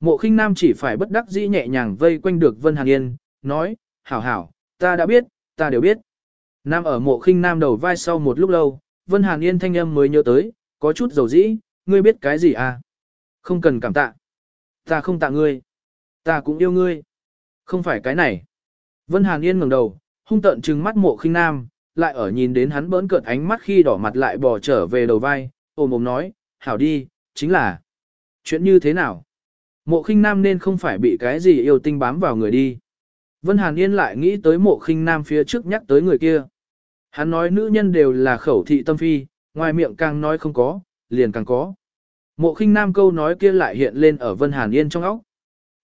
Mộ khinh nam chỉ phải bất đắc dĩ nhẹ nhàng vây quanh được Vân Hàn Yên, nói, hảo hảo, ta đã biết, ta đều biết. Nam ở mộ khinh nam đầu vai sau một lúc lâu, Vân Hàn Yên thanh âm mới nhớ tới, có chút dầu dĩ, ngươi biết cái gì à? Không cần cảm tạ. Ta không tạ ngươi. Ta cũng yêu ngươi. Không phải cái này. Vân Hàn Yên ngẩng đầu, hung tợn trừng mắt mộ khinh nam, lại ở nhìn đến hắn bỡn cợt ánh mắt khi đỏ mặt lại bò trở về đầu vai, ôm ôm nói, hảo đi, chính là. Chuyện như thế nào? Mộ khinh nam nên không phải bị cái gì yêu tinh bám vào người đi. Vân Hàn Yên lại nghĩ tới mộ khinh nam phía trước nhắc tới người kia. Hắn nói nữ nhân đều là khẩu thị tâm phi, ngoài miệng càng nói không có, liền càng có. Mộ khinh nam câu nói kia lại hiện lên ở Vân Hàn Yên trong óc.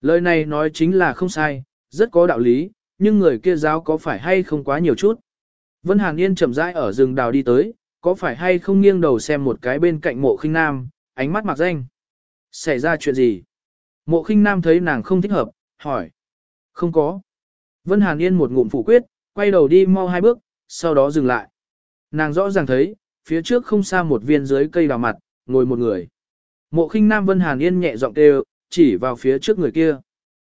Lời này nói chính là không sai, rất có đạo lý, nhưng người kia giáo có phải hay không quá nhiều chút. Vân Hàn Yên chậm rãi ở rừng đào đi tới, có phải hay không nghiêng đầu xem một cái bên cạnh mộ khinh nam, ánh mắt mặc danh. Xảy ra chuyện gì? Mộ khinh nam thấy nàng không thích hợp, hỏi. Không có. Vân Hàn Yên một ngụm phủ quyết, quay đầu đi mau hai bước, sau đó dừng lại. Nàng rõ ràng thấy, phía trước không xa một viên dưới cây đào mặt, ngồi một người. Mộ khinh nam Vân Hàn Yên nhẹ giọng kêu, chỉ vào phía trước người kia.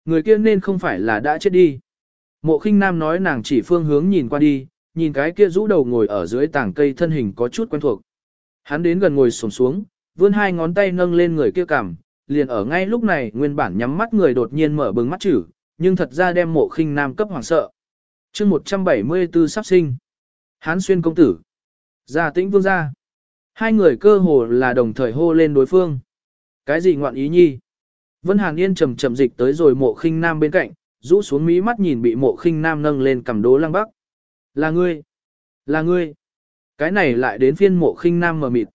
Người kia nên không phải là đã chết đi. Mộ khinh nam nói nàng chỉ phương hướng nhìn qua đi, nhìn cái kia rũ đầu ngồi ở dưới tảng cây thân hình có chút quen thuộc. Hắn đến gần ngồi xổm xuống, vươn hai ngón tay nâng lên người kia cằm, liền ở ngay lúc này nguyên bản nhắm mắt người đột nhiên mở bừng mắt chữ, nhưng thật ra đem mộ khinh nam cấp hoàng sợ. chương 174 sắp sinh. Hán xuyên công tử. Gia tĩnh vương gia. Hai người cơ hồ là đồng thời hô lên đối phương. Cái gì ngoạn ý nhi? Vân Hàn Yên chậm chậm dịch tới rồi mộ khinh nam bên cạnh, rũ xuống mí mắt nhìn bị mộ khinh nam nâng lên cầm đố lăng bắc. Là ngươi! Là ngươi! Cái này lại đến phiên mộ khinh nam mờ mịt.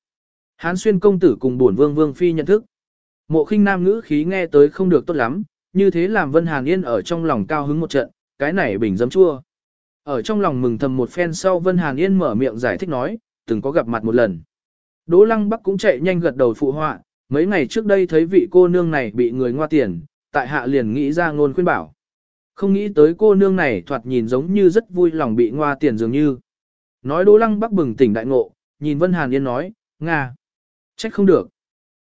Hán xuyên công tử cùng bổn vương vương phi nhận thức. Mộ khinh nam ngữ khí nghe tới không được tốt lắm, như thế làm Vân Hàn Yên ở trong lòng cao hứng một trận, cái này bình dấm chua. Ở trong lòng mừng thầm một phen sau Vân Hàn Yên mở miệng giải thích nói, từng có gặp mặt một lần. Đỗ Lăng Bắc cũng chạy nhanh gật đầu phụ họa, mấy ngày trước đây thấy vị cô nương này bị người ngoa tiền, tại hạ liền nghĩ ra ngôn khuyên bảo. Không nghĩ tới cô nương này thoạt nhìn giống như rất vui lòng bị ngoa tiền dường như. Nói Đỗ Lăng Bắc bừng tỉnh đại ngộ, nhìn Vân Hàn Yên nói, Nga, trách không được.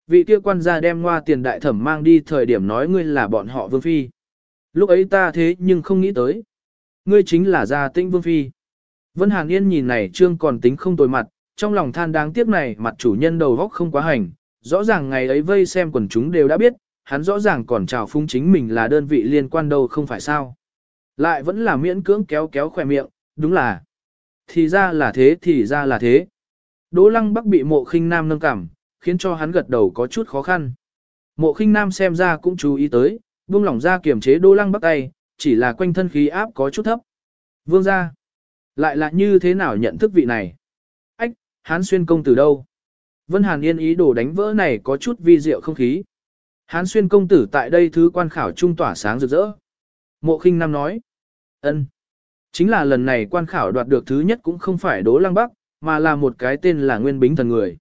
Vị kia quan gia đem ngoa tiền đại thẩm mang đi thời điểm nói ngươi là bọn họ vương phi. Lúc ấy ta thế nhưng không nghĩ tới. Ngươi chính là gia tĩnh vương phi. Vân Hàn Yên nhìn này trương còn tính không tồi mặt, trong lòng than đáng tiếc này mặt chủ nhân đầu góc không quá hành. Rõ ràng ngày ấy vây xem quần chúng đều đã biết, hắn rõ ràng còn chào phung chính mình là đơn vị liên quan đâu không phải sao. Lại vẫn là miễn cưỡng kéo kéo khỏe miệng, đúng là. Thì ra là thế thì ra là thế. Đỗ lăng bắc bị mộ khinh nam nâng cảm, khiến cho hắn gật đầu có chút khó khăn. Mộ khinh nam xem ra cũng chú ý tới, buông lỏng ra kiềm chế đỗ lăng bắt tay, chỉ là quanh thân khí áp có chút thấp. Vương ra, lại là như thế nào nhận thức vị này? Ách, hán xuyên công từ đâu? Vân Hàn Yên ý đồ đánh vỡ này có chút vi diệu không khí. Hán xuyên công tử tại đây thứ quan khảo trung tỏa sáng rực rỡ. Mộ khinh nam nói, ân, Chính là lần này quan khảo đoạt được thứ nhất cũng không phải Đỗ Lăng Bắc, mà là một cái tên là Nguyên Bính Thần người.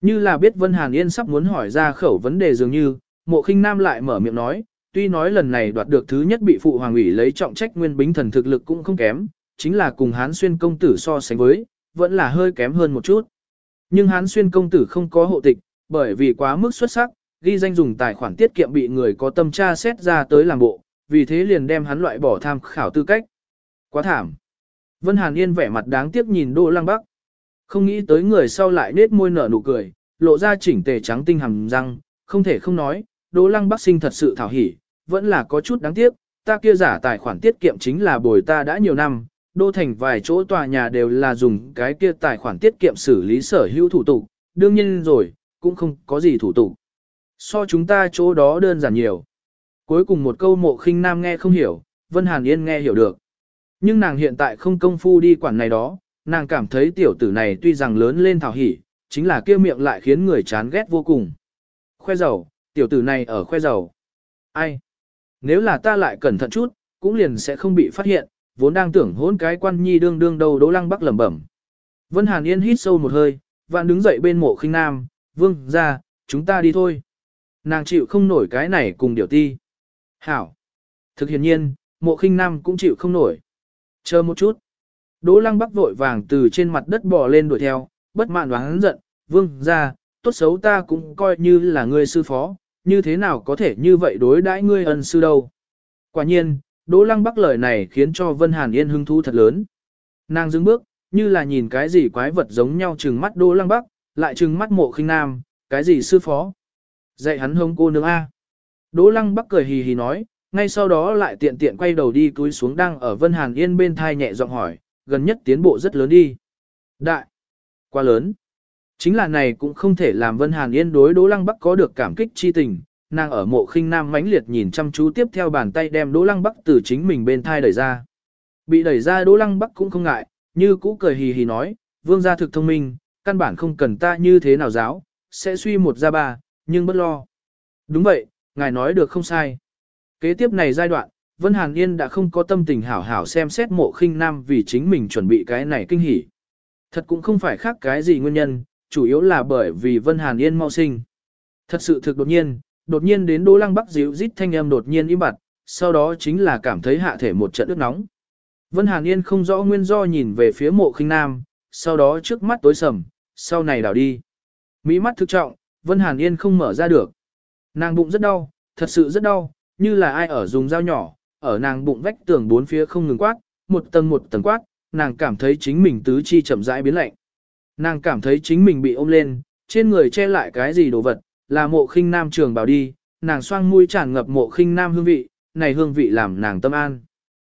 Như là biết Vân Hàn Yên sắp muốn hỏi ra khẩu vấn đề dường như, mộ khinh nam lại mở miệng nói, tuy nói lần này đoạt được thứ nhất bị phụ hoàng ủy lấy trọng trách nguyên bính thần thực lực cũng không kém, chính là cùng hán xuyên công tử so sánh với, vẫn là hơi kém hơn một chút. Nhưng hán xuyên công tử không có hộ tịch, bởi vì quá mức xuất sắc, ghi danh dùng tài khoản tiết kiệm bị người có tâm tra xét ra tới làm bộ, vì thế liền đem hắn loại bỏ tham khảo tư cách. Quá thảm. Vân Hàn Yên vẻ mặt đáng tiếc nhìn Đỗ Lăng Bắc. Không nghĩ tới người sau lại nết môi nở nụ cười, lộ ra chỉnh tề trắng tinh hàm răng, không thể không nói, Đỗ Lăng Bắc sinh thật sự thảo hỉ, vẫn là có chút đáng tiếc, ta kia giả tài khoản tiết kiệm chính là bồi ta đã nhiều năm, đô thành vài chỗ tòa nhà đều là dùng cái kia tài khoản tiết kiệm xử lý sở hữu thủ tục, đương nhiên rồi, cũng không có gì thủ tục. So chúng ta chỗ đó đơn giản nhiều. Cuối cùng một câu mộ khinh nam nghe không hiểu, Vân Hàn Yên nghe hiểu được. Nhưng nàng hiện tại không công phu đi quản này đó, nàng cảm thấy tiểu tử này tuy rằng lớn lên thảo hỉ, chính là kia miệng lại khiến người chán ghét vô cùng. Khoe dầu, tiểu tử này ở khoe dầu. Ai? Nếu là ta lại cẩn thận chút, cũng liền sẽ không bị phát hiện, vốn đang tưởng hôn cái quan nhi đương đương đầu đố lăng bắc lẩm bẩm. Vân Hàn Yên hít sâu một hơi, vạn đứng dậy bên mộ khinh nam, vương, ra, chúng ta đi thôi. Nàng chịu không nổi cái này cùng điều ti. Hảo. Thực hiện nhiên, mộ khinh nam cũng chịu không nổi. Chờ một chút. Đỗ lăng bắc vội vàng từ trên mặt đất bò lên đuổi theo, bất mãn và hắn giận, vương, ra, tốt xấu ta cũng coi như là người sư phó, như thế nào có thể như vậy đối đãi ngươi ân sư đâu. Quả nhiên, Đỗ Lăng Bắc lời này khiến cho Vân Hàn Yên hứng thú thật lớn. Nàng dừng bước, như là nhìn cái gì quái vật giống nhau trừng mắt Đỗ Lăng Bắc, lại trừng mắt mộ khinh nam, cái gì sư phó. Dạy hắn hông cô nương A. Đỗ Lăng Bắc cười hì hì nói, ngay sau đó lại tiện tiện quay đầu đi cúi xuống đang ở Vân Hàn Yên bên thai nhẹ giọng hỏi, gần nhất tiến bộ rất lớn đi. Đại, quá lớn. Chính là này cũng không thể làm Vân Hàn Yên đối Đỗ Lăng Bắc có được cảm kích chi tình, nàng ở mộ khinh nam mãnh liệt nhìn chăm chú tiếp theo bàn tay đem Đỗ Lăng Bắc từ chính mình bên thai đẩy ra. Bị đẩy ra Đỗ Lăng Bắc cũng không ngại, như cũ cười hì hì nói, vương gia thực thông minh, căn bản không cần ta như thế nào giáo, sẽ suy một ra ba, nhưng bất lo. Đúng vậy, ngài nói được không sai. Kế tiếp này giai đoạn, Vân Hàn Yên đã không có tâm tình hảo hảo xem xét mộ khinh nam vì chính mình chuẩn bị cái này kinh hỉ. Thật cũng không phải khác cái gì nguyên nhân, chủ yếu là bởi vì Vân Hàn Yên mau sinh. Thật sự thực đột nhiên, đột nhiên đến Đỗ Lăng Bắc dịu rít thanh âm đột nhiên im bặt, sau đó chính là cảm thấy hạ thể một trận ướt nóng. Vân Hàn Yên không rõ nguyên do nhìn về phía mộ khinh nam, sau đó trước mắt tối sầm, sau này đảo đi. Mỹ mắt thực trọng, Vân Hàn Yên không mở ra được. Nàng bụng rất đau, thật sự rất đau, như là ai ở dùng dao nhỏ, ở nàng bụng vách tường bốn phía không ngừng quát, một tầng một tầng quát, nàng cảm thấy chính mình tứ chi chậm rãi biến lạnh. Nàng cảm thấy chính mình bị ôm lên, trên người che lại cái gì đồ vật, là mộ khinh nam trường bảo đi, nàng xoang mũi tràn ngập mộ khinh nam hương vị, này hương vị làm nàng tâm an.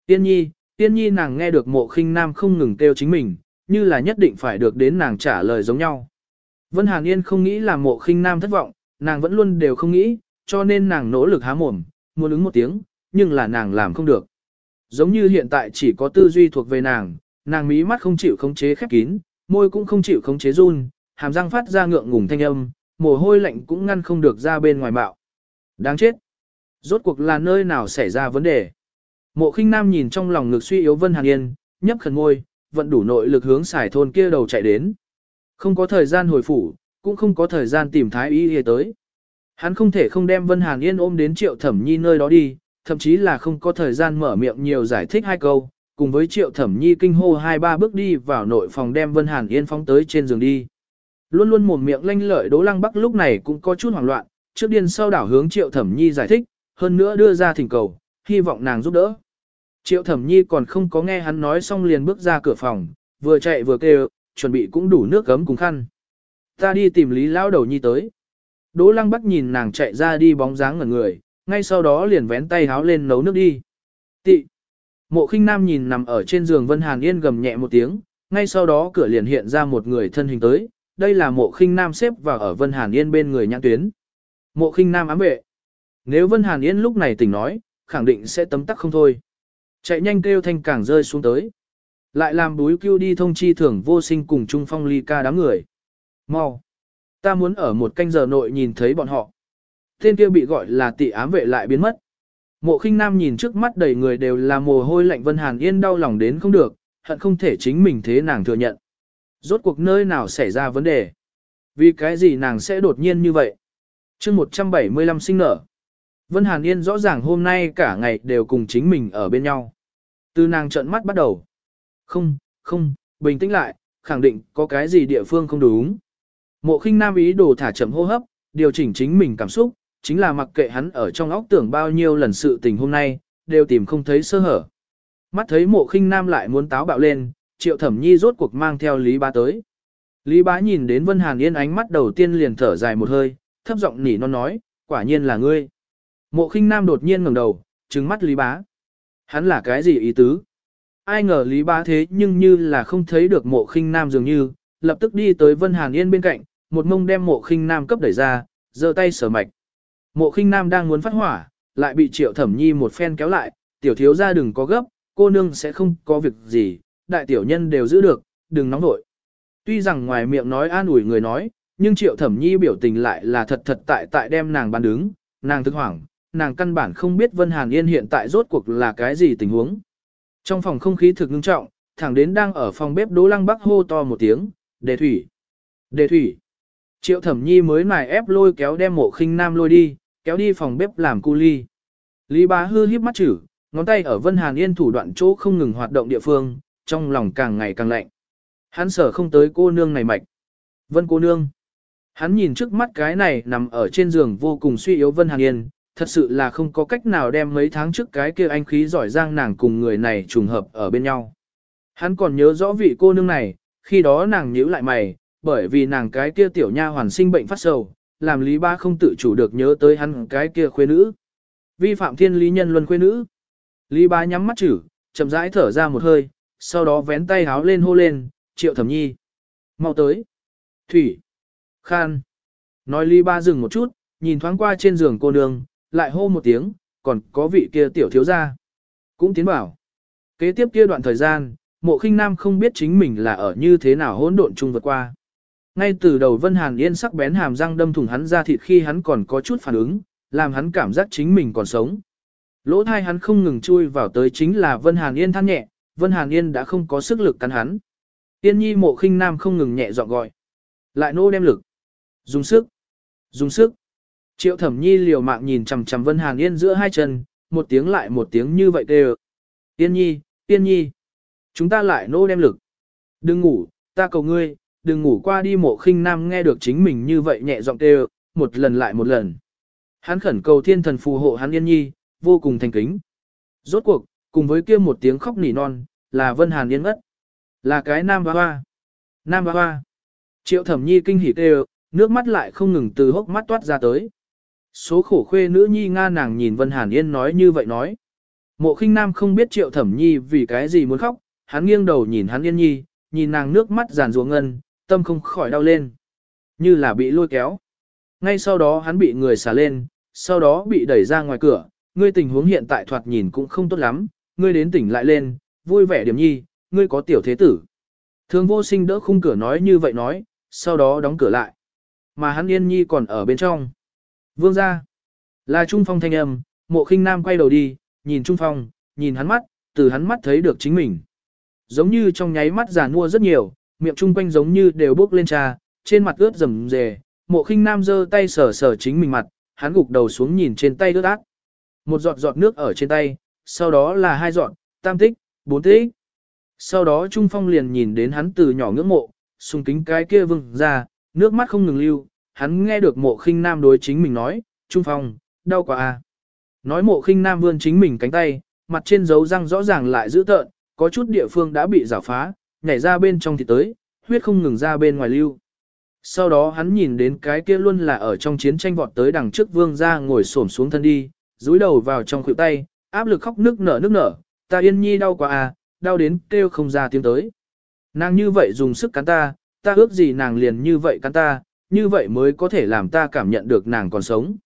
Tiên nhi, tiên nhi nàng nghe được mộ khinh nam không ngừng kêu chính mình, như là nhất định phải được đến nàng trả lời giống nhau. Vân Hàn Yên không nghĩ là mộ khinh nam thất vọng, nàng vẫn luôn đều không nghĩ, cho nên nàng nỗ lực há mồm, muốn ứng một tiếng, nhưng là nàng làm không được. Giống như hiện tại chỉ có tư duy thuộc về nàng, nàng mí mắt không chịu khống chế khép kín, môi cũng không chịu khống chế run, hàm răng phát ra ngượng ngùng thanh âm, mồ hôi lạnh cũng ngăn không được ra bên ngoài bạo. Đáng chết! Rốt cuộc là nơi nào xảy ra vấn đề? Mộ khinh nam nhìn trong lòng ngực suy yếu Vân Hàn Yên, nhấp khẩn môi, vận đủ nội lực hướng xài thôn kia đầu chạy đến. Không có thời gian hồi phủ, cũng không có thời gian tìm thái y y tới. Hắn không thể không đem Vân Hàn Yên ôm đến triệu thẩm nhi nơi đó đi, thậm chí là không có thời gian mở miệng nhiều giải thích hai câu, cùng với triệu thẩm nhi kinh hô hai ba bước đi vào nội phòng đem Vân Hàn Yên phóng tới trên giường đi. Luôn luôn mồm miệng lanh lợi Đỗ Lăng Bắc lúc này cũng có chút hoảng loạn, trước điên sau đảo hướng triệu thẩm nhi giải thích, hơn nữa đưa ra thỉnh cầu, hy vọng nàng giúp đỡ. Triệu thẩm nhi còn không có nghe hắn nói xong liền bước ra cửa phòng, vừa chạy vừa kêu, chuẩn bị cũng đủ nước gấm cùng khăn. Ta đi tìm Lý Lão Đầu Nhi tới. Đỗ Lăng Bắc nhìn nàng chạy ra đi bóng dáng ngẩn người, ngay sau đó liền vén tay háo lên nấu nước đi. Tị. Mộ khinh nam nhìn nằm ở trên giường Vân Hàn Yên gầm nhẹ một tiếng, ngay sau đó cửa liền hiện ra một người thân hình tới, đây là mộ khinh nam xếp vào ở Vân Hàn Yên bên người nhãn tuyến. Mộ khinh nam ám vệ. Nếu Vân Hàn Yên lúc này tỉnh nói, khẳng định sẽ tấm tắc không thôi. Chạy nhanh kêu thanh càng rơi xuống tới. Lại làm búi cưu đi thông chi thưởng vô sinh cùng Trung Phong ly ca đám người. Mau. Ta muốn ở một canh giờ nội nhìn thấy bọn họ. Tên kia bị gọi là tị ám vệ lại biến mất. Mộ khinh nam nhìn trước mắt đầy người đều là mồ hôi lạnh Vân Hàn Yên đau lòng đến không được, hận không thể chính mình thế nàng thừa nhận. Rốt cuộc nơi nào xảy ra vấn đề? Vì cái gì nàng sẽ đột nhiên như vậy? chương 175 sinh nở. Vân Hàn Yên rõ ràng hôm nay cả ngày đều cùng chính mình ở bên nhau. Từ nàng trợn mắt bắt đầu. Không, không, bình tĩnh lại, khẳng định có cái gì địa phương không đúng. Mộ khinh nam ý đồ thả chậm hô hấp, điều chỉnh chính mình cảm xúc, chính là mặc kệ hắn ở trong óc tưởng bao nhiêu lần sự tình hôm nay, đều tìm không thấy sơ hở. Mắt thấy mộ khinh nam lại muốn táo bạo lên, triệu thẩm nhi rốt cuộc mang theo Lý Bá tới. Lý Bá nhìn đến Vân Hàn Yên ánh mắt đầu tiên liền thở dài một hơi, thấp giọng nỉ non nói, quả nhiên là ngươi. Mộ khinh nam đột nhiên ngẩng đầu, trừng mắt Lý Bá. Hắn là cái gì ý tứ? Ai ngờ Lý Bá thế nhưng như là không thấy được mộ khinh nam dường như, lập tức đi tới Vân Hàn Yên bên cạnh, một mông đem mộ khinh nam cấp đẩy ra, giơ tay sờ mạch. Mộ khinh nam đang muốn phát hỏa, lại bị triệu thẩm nhi một phen kéo lại, tiểu thiếu ra đừng có gấp, cô nương sẽ không có việc gì, đại tiểu nhân đều giữ được, đừng nóng nổi. Tuy rằng ngoài miệng nói an ủi người nói, nhưng triệu thẩm nhi biểu tình lại là thật thật tại tại đem nàng bán đứng, nàng thức hoảng, nàng căn bản không biết Vân Hàn Yên hiện tại rốt cuộc là cái gì tình huống. Trong phòng không khí thực ngưng trọng, thẳng đến đang ở phòng bếp Đỗ Lăng Bắc hô to một tiếng, "Đề thủy! Đề thủy!" Triệu Thẩm Nhi mới nài ép lôi kéo đem Mộ Khinh Nam lôi đi, kéo đi phòng bếp làm cu ly. Lý Bá Hư híp mắt chử, ngón tay ở Vân Hàn Yên thủ đoạn chỗ không ngừng hoạt động địa phương, trong lòng càng ngày càng lạnh. Hắn sở không tới cô nương này mạch. Vân cô nương. Hắn nhìn trước mắt cái này nằm ở trên giường vô cùng suy yếu Vân Hàn Yên, thật sự là không có cách nào đem mấy tháng trước cái kia anh khí giỏi giang nàng cùng người này trùng hợp ở bên nhau. Hắn còn nhớ rõ vị cô nương này, khi đó nàng nhíu lại mày, bởi vì nàng cái kia tiểu nha hoàn sinh bệnh phát sầu, làm Lý Ba không tự chủ được nhớ tới hắn cái kia khuê nữ. Vi phạm thiên lý nhân luân khuê nữ. Lý Ba nhắm mắt chử, chậm rãi thở ra một hơi, sau đó vén tay háo lên hô lên, triệu thẩm nhi. mau tới. Thủy. Khan. Nói Lý Ba dừng một chút, nhìn thoáng qua trên giường cô nương, lại hô một tiếng, còn có vị kia tiểu thiếu gia. Cũng tiến bảo. Kế tiếp kia đoạn thời gian, mộ khinh nam không biết chính mình là ở như thế nào hỗn độn chung vượt qua. Ngay từ đầu Vân Hàn Yên sắc bén hàm răng đâm thủng hắn ra thịt khi hắn còn có chút phản ứng, làm hắn cảm giác chính mình còn sống. Lỗ thai hắn không ngừng chui vào tới chính là Vân Hàn Yên than nhẹ, Vân Hàn Yên đã không có sức lực cắn hắn. Tiên nhi mộ khinh nam không ngừng nhẹ dọn gọi. Lại nô đem lực. Dùng sức. Dùng sức. Triệu thẩm nhi liều mạng nhìn chằm chằm Vân Hàn Yên giữa hai chân, một tiếng lại một tiếng như vậy đều. Yên nhi, yên nhi. Chúng ta lại nô đem lực. Đừng ngủ, ta cầu ngươi, đừng ngủ qua đi mộ khinh nam nghe được chính mình như vậy nhẹ giọng kêu, một lần lại một lần. Hắn khẩn cầu thiên thần phù hộ hắn yên nhi, vô cùng thành kính. Rốt cuộc, cùng với kia một tiếng khóc nỉ non, là Vân Hàn yên ngất. Là cái nam ba hoa. Nam ba hoa. Triệu thẩm nhi kinh hỉ kêu, nước mắt lại không ngừng từ hốc mắt toát ra tới. Số khổ khuê nữ nhi nga nàng nhìn Vân Hàn Yên nói như vậy nói. Mộ khinh nam không biết triệu thẩm nhi vì cái gì muốn khóc, hắn nghiêng đầu nhìn hắn Yên nhi, nhìn nàng nước mắt giàn ruộng ngân, tâm không khỏi đau lên. Như là bị lôi kéo. Ngay sau đó hắn bị người xả lên, sau đó bị đẩy ra ngoài cửa, ngươi tình huống hiện tại thoạt nhìn cũng không tốt lắm, ngươi đến tỉnh lại lên, vui vẻ điểm nhi, ngươi có tiểu thế tử. Thường vô sinh đỡ khung cửa nói như vậy nói, sau đó đóng cửa lại. Mà hắn yên nhi còn ở bên trong. Vương ra. Là Trung Phong thanh âm, mộ khinh nam quay đầu đi, nhìn Trung Phong, nhìn hắn mắt, từ hắn mắt thấy được chính mình. Giống như trong nháy mắt già nua rất nhiều, miệng trung quanh giống như đều bốc lên trà, trên mặt ướt rầm rề, mộ khinh nam giơ tay sờ sờ chính mình mặt, hắn gục đầu xuống nhìn trên tay ướt át. Một giọt giọt nước ở trên tay, sau đó là hai giọt, tam tích, bốn tích. Sau đó Trung Phong liền nhìn đến hắn từ nhỏ ngưỡng mộ, xung kính cái kia vừng ra, nước mắt không ngừng lưu, hắn nghe được mộ khinh nam đối chính mình nói, Trung Phong, đau quá à. Nói mộ khinh nam vươn chính mình cánh tay, mặt trên dấu răng rõ ràng lại dữ tợn, có chút địa phương đã bị rào phá, nhảy ra bên trong thì tới, huyết không ngừng ra bên ngoài lưu. Sau đó hắn nhìn đến cái kia luôn là ở trong chiến tranh vọt tới đằng trước vương ra ngồi xổm xuống thân đi, dúi đầu vào trong khuỷu tay, áp lực khóc nước nở nước nở, ta yên nhi đau quá à, đau đến kêu không ra tiếng tới. Nàng như vậy dùng sức cắn ta, ta ước gì nàng liền như vậy cắn ta, như vậy mới có thể làm ta cảm nhận được nàng còn sống.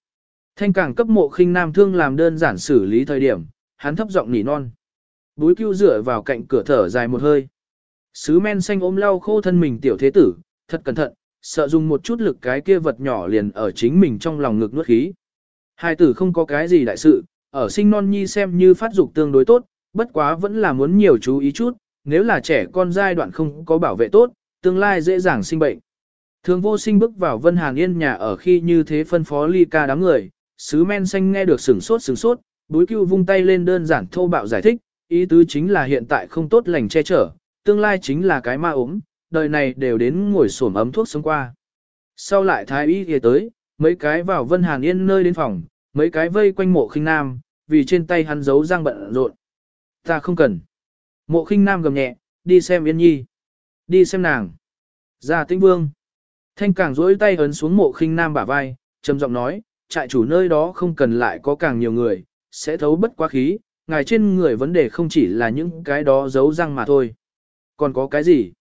Thanh càng cấp mộ khinh nam thương làm đơn giản xử lý thời điểm, hắn thấp giọng nỉ non. Búi cưu dựa vào cạnh cửa thở dài một hơi. Sứ men xanh ôm lau khô thân mình tiểu thế tử, thật cẩn thận, sợ dùng một chút lực cái kia vật nhỏ liền ở chính mình trong lòng ngực nuốt khí. Hai tử không có cái gì đại sự, ở sinh non nhi xem như phát dục tương đối tốt, bất quá vẫn là muốn nhiều chú ý chút, nếu là trẻ con giai đoạn không có bảo vệ tốt, tương lai dễ dàng sinh bệnh. Thường vô sinh bước vào Vân Hàn Yên nhà ở khi như thế phân phó ly ca đám người, sứ men xanh nghe được sửng sốt sửng sốt, búi cưu vung tay lên đơn giản thô bạo giải thích, ý tứ chính là hiện tại không tốt lành che chở, tương lai chính là cái ma ốm, đời này đều đến ngồi xổm ấm thuốc sống qua. Sau lại thái y kia tới, mấy cái vào Vân Hàn Yên nơi đến phòng, mấy cái vây quanh mộ khinh nam, vì trên tay hắn giấu răng bận rộn. Ta không cần. Mộ khinh nam gầm nhẹ, đi xem Yên Nhi. Đi xem nàng. Ra tĩnh vương. Thanh càng rỗi tay ấn xuống mộ khinh nam bả vai, trầm giọng nói, trại chủ nơi đó không cần lại có càng nhiều người, sẽ thấu bất quá khí, ngài trên người vấn đề không chỉ là những cái đó giấu răng mà thôi. Còn có cái gì?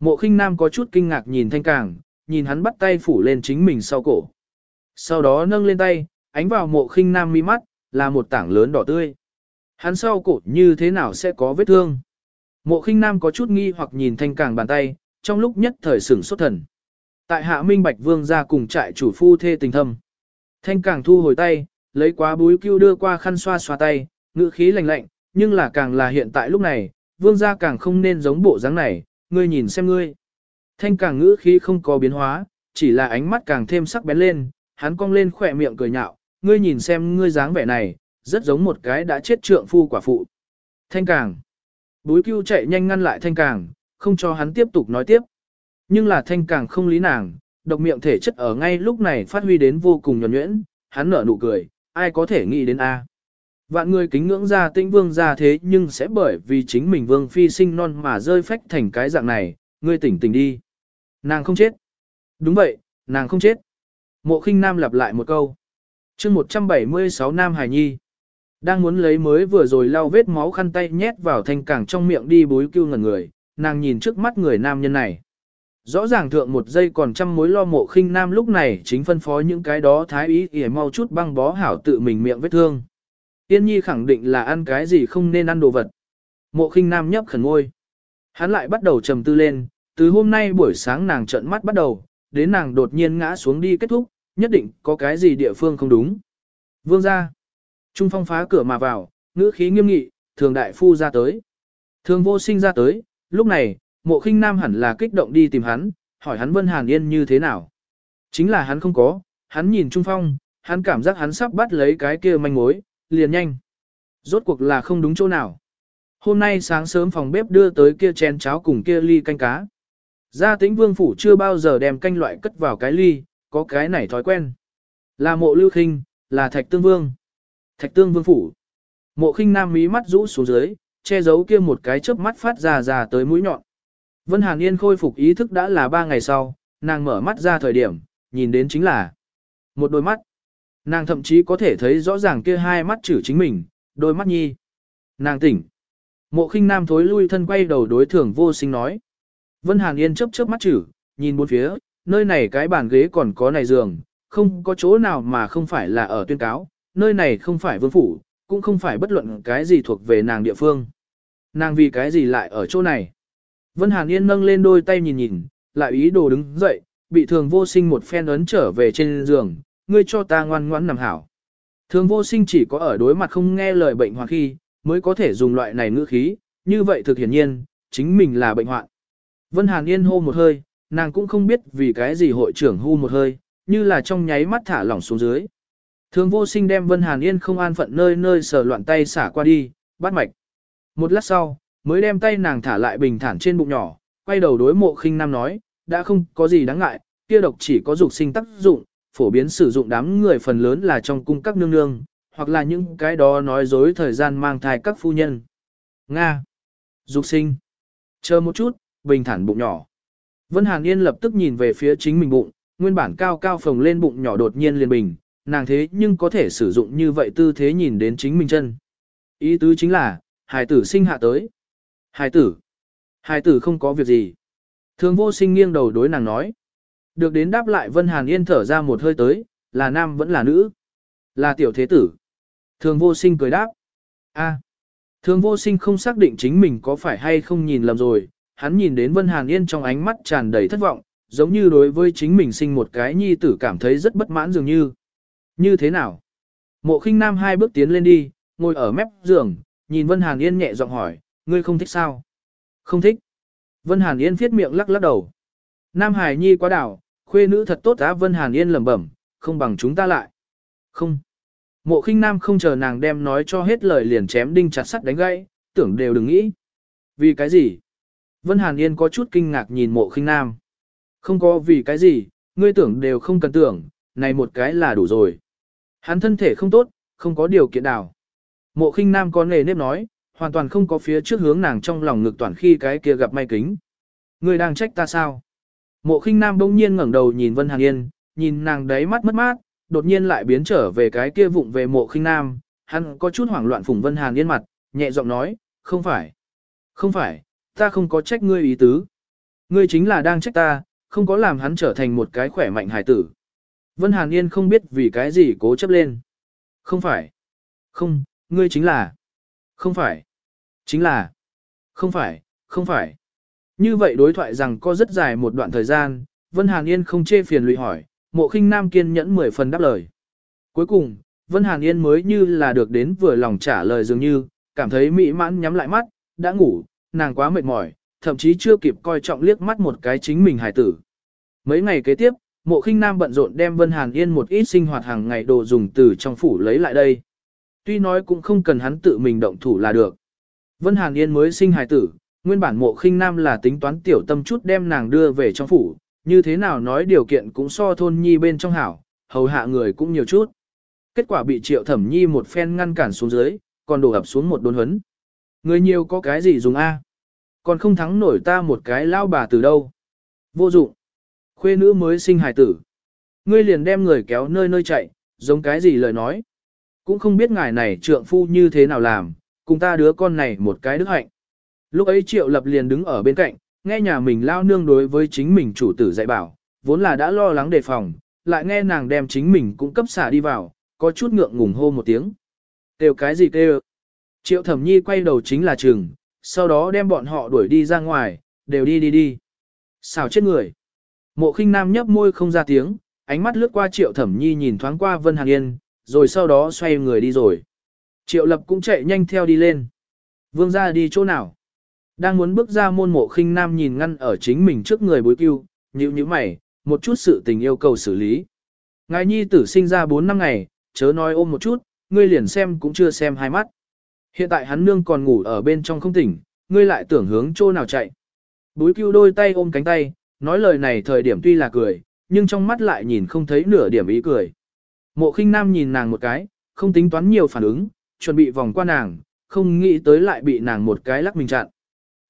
Mộ khinh nam có chút kinh ngạc nhìn thanh càng, nhìn hắn bắt tay phủ lên chính mình sau cổ. Sau đó nâng lên tay, ánh vào mộ khinh nam mi mắt, là một tảng lớn đỏ tươi. Hắn sau cổ như thế nào sẽ có vết thương? Mộ khinh nam có chút nghi hoặc nhìn thanh càng bàn tay, trong lúc nhất thời sửng xuất thần. Tại hạ minh bạch vương ra cùng trại chủ phu thê tình thâm. Thanh càng thu hồi tay, lấy quá búi cưu đưa qua khăn xoa xoa tay, ngữ khí lạnh lạnh, nhưng là càng là hiện tại lúc này, vương gia càng không nên giống bộ dáng này, ngươi nhìn xem ngươi. Thanh càng ngữ khí không có biến hóa, chỉ là ánh mắt càng thêm sắc bén lên, hắn cong lên khỏe miệng cười nhạo, ngươi nhìn xem ngươi dáng vẻ này, rất giống một cái đã chết trượng phu quả phụ. Thanh càng. Búi cưu chạy nhanh ngăn lại thanh càng, không cho hắn tiếp tục nói tiếp. Nhưng là thanh càng không lý nàng, độc miệng thể chất ở ngay lúc này phát huy đến vô cùng nhuẩn nhuyễn, hắn nở nụ cười, ai có thể nghĩ đến A. Vạn người kính ngưỡng ra tĩnh vương ra thế nhưng sẽ bởi vì chính mình vương phi sinh non mà rơi phách thành cái dạng này, ngươi tỉnh tỉnh đi. Nàng không chết. Đúng vậy, nàng không chết. Mộ khinh nam lặp lại một câu. chương 176 Nam Hải Nhi. Đang muốn lấy mới vừa rồi lau vết máu khăn tay nhét vào thanh cảng trong miệng đi bối kêu ngẩn người, nàng nhìn trước mắt người nam nhân này. Rõ ràng thượng một giây còn trăm mối lo mộ khinh nam lúc này chính phân phó những cái đó thái ý ỉa mau chút băng bó hảo tự mình miệng vết thương. Yên nhi khẳng định là ăn cái gì không nên ăn đồ vật. Mộ khinh nam nhấp khẩn ngôi. Hắn lại bắt đầu trầm tư lên, từ hôm nay buổi sáng nàng trợn mắt bắt đầu, đến nàng đột nhiên ngã xuống đi kết thúc, nhất định có cái gì địa phương không đúng. Vương ra. Trung phong phá cửa mà vào, ngữ khí nghiêm nghị, thường đại phu ra tới. Thường vô sinh ra tới, lúc này, mộ khinh nam hẳn là kích động đi tìm hắn, hỏi hắn Vân Hàn Yên như thế nào. Chính là hắn không có, hắn nhìn Trung Phong, hắn cảm giác hắn sắp bắt lấy cái kia manh mối, liền nhanh. Rốt cuộc là không đúng chỗ nào. Hôm nay sáng sớm phòng bếp đưa tới kia chén cháo cùng kia ly canh cá. Gia tĩnh vương phủ chưa bao giờ đem canh loại cất vào cái ly, có cái này thói quen. Là mộ lưu khinh, là thạch tương vương. Thạch tương vương phủ. Mộ khinh nam mí mắt rũ xuống dưới, che giấu kia một cái chớp mắt phát ra ra tới mũi nhọn. Vân Hàn Yên khôi phục ý thức đã là ba ngày sau, nàng mở mắt ra thời điểm, nhìn đến chính là một đôi mắt. Nàng thậm chí có thể thấy rõ ràng kia hai mắt chữ chính mình, đôi mắt nhi. Nàng tỉnh. Mộ khinh nam thối lui thân quay đầu đối thường vô sinh nói. Vân Hàn Yên chớp chớp mắt chữ, nhìn bốn phía, nơi này cái bàn ghế còn có này giường, không có chỗ nào mà không phải là ở tuyên cáo, nơi này không phải vương phủ, cũng không phải bất luận cái gì thuộc về nàng địa phương. Nàng vì cái gì lại ở chỗ này? Vân Hàn Yên nâng lên đôi tay nhìn nhìn, lại ý đồ đứng dậy, bị thường vô sinh một phen ấn trở về trên giường, ngươi cho ta ngoan ngoãn nằm hảo. Thường vô sinh chỉ có ở đối mặt không nghe lời bệnh hoạn khi, mới có thể dùng loại này ngữ khí, như vậy thực hiển nhiên, chính mình là bệnh hoạn. Vân Hàn Yên hô một hơi, nàng cũng không biết vì cái gì hội trưởng hô một hơi, như là trong nháy mắt thả lỏng xuống dưới. Thường vô sinh đem Vân Hàn Yên không an phận nơi nơi sờ loạn tay xả qua đi, bắt mạch. Một lát sau, mới đem tay nàng thả lại bình thản trên bụng nhỏ, quay đầu đối mộ khinh nam nói, đã không có gì đáng ngại, kia độc chỉ có dục sinh tác dụng, phổ biến sử dụng đám người phần lớn là trong cung các nương nương, hoặc là những cái đó nói dối thời gian mang thai các phu nhân. Nga. Dục sinh. Chờ một chút, bình thản bụng nhỏ. Vân Hàn Yên lập tức nhìn về phía chính mình bụng, nguyên bản cao cao phồng lên bụng nhỏ đột nhiên liền bình, nàng thế nhưng có thể sử dụng như vậy tư thế nhìn đến chính mình chân. Ý tứ chính là, hài tử sinh hạ tới. Hai tử. Hai tử không có việc gì. Thường vô sinh nghiêng đầu đối nàng nói. Được đến đáp lại Vân Hàn Yên thở ra một hơi tới, là nam vẫn là nữ. Là tiểu thế tử. Thường vô sinh cười đáp. a Thường vô sinh không xác định chính mình có phải hay không nhìn lầm rồi. Hắn nhìn đến Vân Hàn Yên trong ánh mắt tràn đầy thất vọng, giống như đối với chính mình sinh một cái nhi tử cảm thấy rất bất mãn dường như. Như thế nào? Mộ khinh nam hai bước tiến lên đi, ngồi ở mép giường, nhìn Vân Hàn Yên nhẹ giọng hỏi, ngươi không thích sao? Không thích. Vân Hàn Yên viết miệng lắc lắc đầu. Nam Hải Nhi quá đảo, khuê nữ thật tốt á Vân Hàn Yên lẩm bẩm, không bằng chúng ta lại. Không. Mộ khinh nam không chờ nàng đem nói cho hết lời liền chém đinh chặt sắt đánh gãy, tưởng đều đừng nghĩ. Vì cái gì? Vân Hàn Yên có chút kinh ngạc nhìn mộ khinh nam. Không có vì cái gì, ngươi tưởng đều không cần tưởng, này một cái là đủ rồi. Hắn thân thể không tốt, không có điều kiện đảo. Mộ khinh nam có nề nếp nói, hoàn toàn không có phía trước hướng nàng trong lòng ngực toàn khi cái kia gặp may kính. Người đang trách ta sao? Mộ khinh nam bỗng nhiên ngẩng đầu nhìn Vân Hàng Yên, nhìn nàng đáy mắt mất mát, đột nhiên lại biến trở về cái kia vụng về mộ khinh nam. Hắn có chút hoảng loạn phủng Vân Hàng Yên mặt, nhẹ giọng nói, không phải. Không phải, ta không có trách ngươi ý tứ. Ngươi chính là đang trách ta, không có làm hắn trở thành một cái khỏe mạnh hải tử. Vân Hàn Yên không biết vì cái gì cố chấp lên. Không phải. Không, ngươi chính là. Không phải. Chính là. Không phải, không phải. Như vậy đối thoại rằng có rất dài một đoạn thời gian, Vân Hàn Yên không chê phiền lụy hỏi, mộ khinh nam kiên nhẫn mười phần đáp lời. Cuối cùng, Vân Hàn Yên mới như là được đến vừa lòng trả lời dường như, cảm thấy mỹ mãn nhắm lại mắt, đã ngủ, nàng quá mệt mỏi, thậm chí chưa kịp coi trọng liếc mắt một cái chính mình hài tử. Mấy ngày kế tiếp, mộ khinh nam bận rộn đem Vân Hàn Yên một ít sinh hoạt hàng ngày đồ dùng từ trong phủ lấy lại đây. Tuy nói cũng không cần hắn tự mình động thủ là được. Vân Hàn Yên mới sinh hài tử, nguyên bản mộ khinh nam là tính toán tiểu tâm chút đem nàng đưa về trong phủ, như thế nào nói điều kiện cũng so thôn nhi bên trong hảo, hầu hạ người cũng nhiều chút. Kết quả bị triệu thẩm nhi một phen ngăn cản xuống dưới, còn đổ ập xuống một đốn huấn. Người nhiều có cái gì dùng A. Còn không thắng nổi ta một cái lao bà từ đâu. Vô dụng. Khuê nữ mới sinh hài tử. Ngươi liền đem người kéo nơi nơi chạy, giống cái gì lời nói. Cũng không biết ngài này trượng phu như thế nào làm, cùng ta đứa con này một cái đức hạnh. Lúc ấy triệu lập liền đứng ở bên cạnh, nghe nhà mình lao nương đối với chính mình chủ tử dạy bảo, vốn là đã lo lắng đề phòng, lại nghe nàng đem chính mình cũng cấp xả đi vào, có chút ngượng ngùng hô một tiếng. Kêu cái gì kêu? Triệu thẩm nhi quay đầu chính là trường, sau đó đem bọn họ đuổi đi ra ngoài, đều đi đi đi. Xào chết người. Mộ khinh nam nhấp môi không ra tiếng, ánh mắt lướt qua triệu thẩm nhi nhìn thoáng qua Vân Hàn Yên, rồi sau đó xoay người đi rồi. Triệu lập cũng chạy nhanh theo đi lên. Vương ra đi chỗ nào? Đang muốn bước ra môn mộ khinh nam nhìn ngăn ở chính mình trước người bối cưu, nhíu nhíu mày, một chút sự tình yêu cầu xử lý. Ngài nhi tử sinh ra 4 năm ngày, chớ nói ôm một chút, ngươi liền xem cũng chưa xem hai mắt. Hiện tại hắn nương còn ngủ ở bên trong không tỉnh, ngươi lại tưởng hướng chỗ nào chạy. Bối cưu đôi tay ôm cánh tay, nói lời này thời điểm tuy là cười, nhưng trong mắt lại nhìn không thấy nửa điểm ý cười. Mộ khinh nam nhìn nàng một cái, không tính toán nhiều phản ứng, chuẩn bị vòng qua nàng, không nghĩ tới lại bị nàng một cái lắc mình chặn.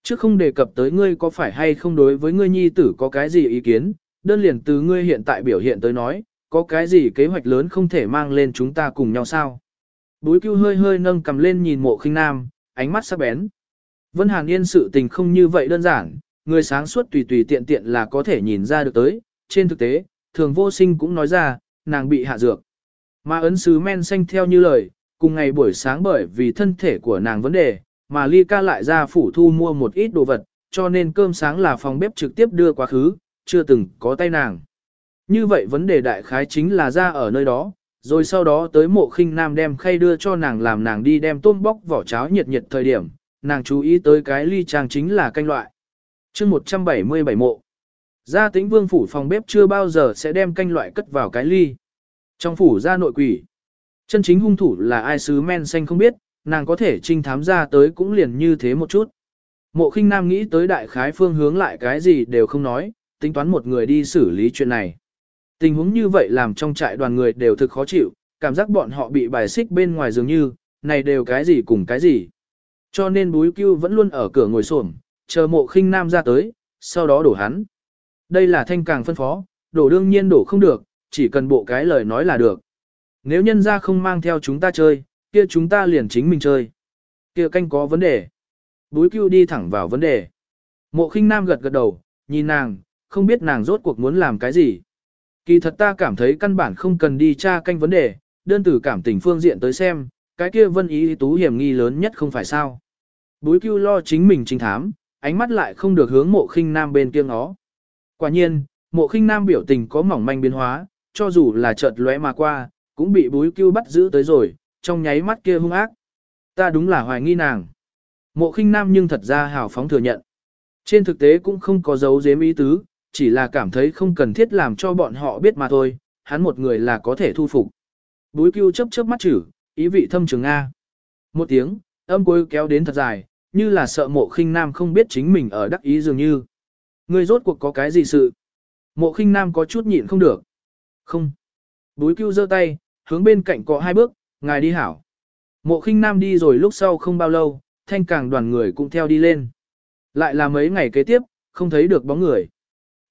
Chứ không đề cập tới ngươi có phải hay không đối với ngươi nhi tử có cái gì ý kiến, đơn liền từ ngươi hiện tại biểu hiện tới nói, có cái gì kế hoạch lớn không thể mang lên chúng ta cùng nhau sao. Búi cưu hơi hơi nâng cầm lên nhìn mộ khinh nam, ánh mắt sắc bén. Vân Hàn Yên sự tình không như vậy đơn giản, người sáng suốt tùy tùy tiện tiện là có thể nhìn ra được tới. Trên thực tế, thường vô sinh cũng nói ra, nàng bị hạ dược. Mà ấn sứ men xanh theo như lời, cùng ngày buổi sáng bởi vì thân thể của nàng vấn đề, mà Ly ca lại ra phủ thu mua một ít đồ vật, cho nên cơm sáng là phòng bếp trực tiếp đưa quá khứ, chưa từng có tay nàng. Như vậy vấn đề đại khái chính là ra ở nơi đó, rồi sau đó tới mộ khinh nam đem khay đưa cho nàng làm nàng đi đem tôm bóc vỏ cháo nhiệt nhiệt thời điểm, nàng chú ý tới cái ly trang chính là canh loại. chương 177 mộ. Gia tĩnh vương phủ phòng bếp chưa bao giờ sẽ đem canh loại cất vào cái ly. Trong phủ gia nội quỷ. Chân chính hung thủ là ai sứ men xanh không biết, nàng có thể trinh thám ra tới cũng liền như thế một chút. Mộ khinh nam nghĩ tới đại khái phương hướng lại cái gì đều không nói, tính toán một người đi xử lý chuyện này. Tình huống như vậy làm trong trại đoàn người đều thực khó chịu, cảm giác bọn họ bị bài xích bên ngoài dường như, này đều cái gì cùng cái gì. Cho nên búi cưu vẫn luôn ở cửa ngồi xổm chờ mộ khinh nam ra tới, sau đó đổ hắn. Đây là thanh càng phân phó, đổ đương nhiên đổ không được, chỉ cần bộ cái lời nói là được. Nếu nhân ra không mang theo chúng ta chơi, kia chúng ta liền chính mình chơi. Kia canh có vấn đề. Búi cưu đi thẳng vào vấn đề. Mộ khinh nam gật gật đầu, nhìn nàng, không biết nàng rốt cuộc muốn làm cái gì. Kỳ thật ta cảm thấy căn bản không cần đi tra canh vấn đề, đơn từ cảm tình phương diện tới xem, cái kia vân ý tú hiểm nghi lớn nhất không phải sao. Búi cưu lo chính mình trinh thám, ánh mắt lại không được hướng mộ khinh nam bên kia ngó. Quả nhiên, mộ khinh nam biểu tình có mỏng manh biến hóa, cho dù là chợt lóe mà qua, cũng bị búi cưu bắt giữ tới rồi, trong nháy mắt kia hung ác. Ta đúng là hoài nghi nàng. Mộ khinh nam nhưng thật ra hào phóng thừa nhận. Trên thực tế cũng không có dấu dếm ý tứ, chỉ là cảm thấy không cần thiết làm cho bọn họ biết mà thôi, hắn một người là có thể thu phục. Búi cưu chấp chớp mắt chử, ý vị thâm trường A. Một tiếng, âm cuối kéo đến thật dài, như là sợ mộ khinh nam không biết chính mình ở đắc ý dường như. Người rốt cuộc có cái gì sự? Mộ khinh nam có chút nhịn không được. Không. Búi cưu giơ tay, hướng bên cạnh cọ hai bước, ngài đi hảo. Mộ khinh nam đi rồi lúc sau không bao lâu, thanh càng đoàn người cũng theo đi lên. Lại là mấy ngày kế tiếp, không thấy được bóng người.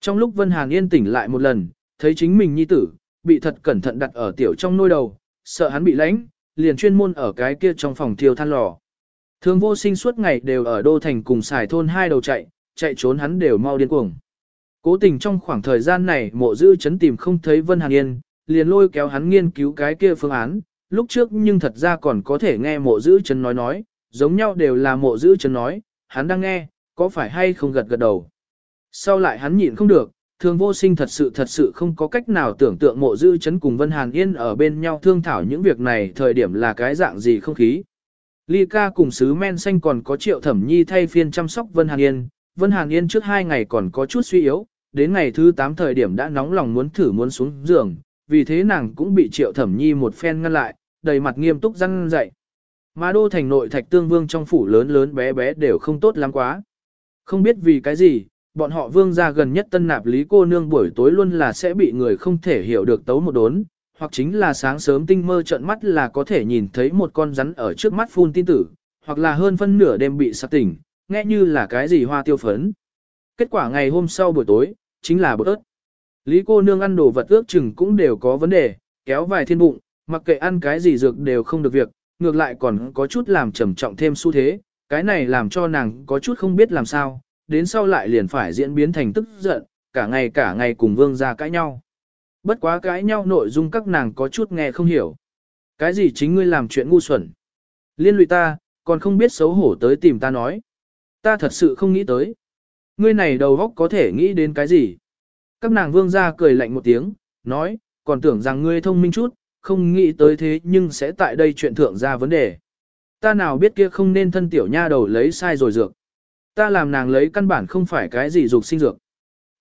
Trong lúc Vân Hàn yên tỉnh lại một lần, thấy chính mình nhi tử, bị thật cẩn thận đặt ở tiểu trong nôi đầu, sợ hắn bị lánh, liền chuyên môn ở cái kia trong phòng thiêu than lò. Thường vô sinh suốt ngày đều ở đô thành cùng xài thôn hai đầu chạy, chạy trốn hắn đều mau điên cuồng. Cố tình trong khoảng thời gian này mộ dư chấn tìm không thấy Vân Hàn Yên, liền lôi kéo hắn nghiên cứu cái kia phương án, lúc trước nhưng thật ra còn có thể nghe mộ giữ chân nói nói, giống nhau đều là mộ giữ chân nói, hắn đang nghe, có phải hay không gật gật đầu. Sau lại hắn nhịn không được, thường vô sinh thật sự thật sự không có cách nào tưởng tượng mộ dư chấn cùng Vân Hàn Yên ở bên nhau thương thảo những việc này thời điểm là cái dạng gì không khí. Ly ca cùng sứ men xanh còn có triệu thẩm nhi thay phiên chăm sóc Vân Hàn Yên, Vân Hàn Yên trước hai ngày còn có chút suy yếu, đến ngày thứ 8 thời điểm đã nóng lòng muốn thử muốn xuống giường, vì thế nàng cũng bị triệu thẩm nhi một phen ngăn lại, đầy mặt nghiêm túc răng dậy. Mà đô thành nội thạch tương vương trong phủ lớn lớn bé bé đều không tốt lắm quá. Không biết vì cái gì, bọn họ vương ra gần nhất tân nạp lý cô nương buổi tối luôn là sẽ bị người không thể hiểu được tấu một đốn, hoặc chính là sáng sớm tinh mơ trợn mắt là có thể nhìn thấy một con rắn ở trước mắt phun tin tử, hoặc là hơn phân nửa đêm bị sạc tỉnh, nghe như là cái gì hoa tiêu phấn. Kết quả ngày hôm sau buổi tối, chính là bột ớt. Lý cô nương ăn đồ vật ước chừng cũng đều có vấn đề, kéo vài thiên bụng, mặc kệ ăn cái gì dược đều không được việc, ngược lại còn có chút làm trầm trọng thêm xu thế, cái này làm cho nàng có chút không biết làm sao, đến sau lại liền phải diễn biến thành tức giận, cả ngày cả ngày cùng vương ra cãi nhau. Bất quá cãi nhau nội dung các nàng có chút nghe không hiểu. Cái gì chính ngươi làm chuyện ngu xuẩn? Liên lụy ta, còn không biết xấu hổ tới tìm ta nói. Ta thật sự không nghĩ tới. Ngươi này đầu góc có thể nghĩ đến cái gì? Các nàng vương ra cười lạnh một tiếng, nói, còn tưởng rằng ngươi thông minh chút, không nghĩ tới thế nhưng sẽ tại đây chuyện thượng ra vấn đề. Ta nào biết kia không nên thân tiểu nha đầu lấy sai rồi dược. Ta làm nàng lấy căn bản không phải cái gì dục sinh dược.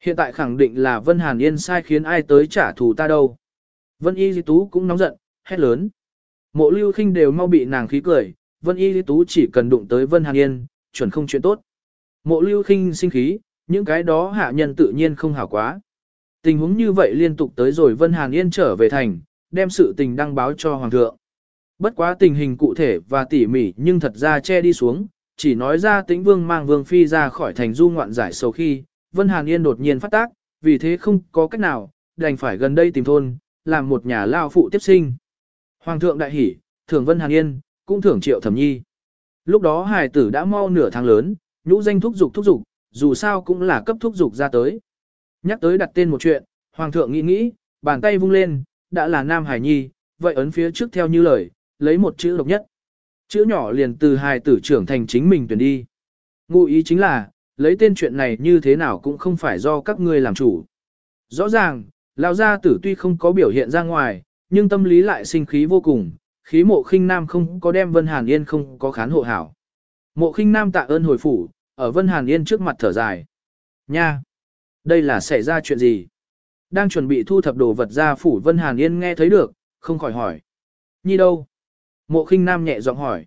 Hiện tại khẳng định là Vân Hàn Yên sai khiến ai tới trả thù ta đâu. Vân Y Di Tú cũng nóng giận, hét lớn. Mộ lưu khinh đều mau bị nàng khí cười, Vân Y Di Tú chỉ cần đụng tới Vân Hàn Yên, chuẩn không chuyện tốt. Mộ lưu khinh sinh khí, những cái đó hạ nhân tự nhiên không hảo quá. Tình huống như vậy liên tục tới rồi Vân Hàn Yên trở về thành, đem sự tình đăng báo cho Hoàng thượng. Bất quá tình hình cụ thể và tỉ mỉ nhưng thật ra che đi xuống, chỉ nói ra tĩnh vương mang vương phi ra khỏi thành du ngoạn giải sầu khi, Vân Hàn Yên đột nhiên phát tác, vì thế không có cách nào, đành phải gần đây tìm thôn, làm một nhà lao phụ tiếp sinh. Hoàng thượng đại hỉ, thưởng Vân Hàn Yên, cũng thưởng triệu thẩm nhi. Lúc đó hài tử đã mau nửa tháng lớn, nhũ danh thúc dục thúc dục, dù sao cũng là cấp thúc dục ra tới. Nhắc tới đặt tên một chuyện, Hoàng thượng nghĩ nghĩ, bàn tay vung lên, đã là Nam Hải Nhi, vậy ấn phía trước theo như lời, lấy một chữ độc nhất. Chữ nhỏ liền từ hài tử trưởng thành chính mình tuyển đi. Ngụ ý chính là, lấy tên chuyện này như thế nào cũng không phải do các ngươi làm chủ. Rõ ràng, lão gia tử tuy không có biểu hiện ra ngoài, nhưng tâm lý lại sinh khí vô cùng, khí mộ khinh nam không có đem Vân Hàn Yên không có khán hộ hảo. Mộ khinh nam tạ ơn hồi phủ, ở Vân Hàn Yên trước mặt thở dài. Nha! Đây là xảy ra chuyện gì? Đang chuẩn bị thu thập đồ vật ra phủ Vân Hàn Yên nghe thấy được, không khỏi hỏi. Nhi đâu? Mộ khinh nam nhẹ giọng hỏi.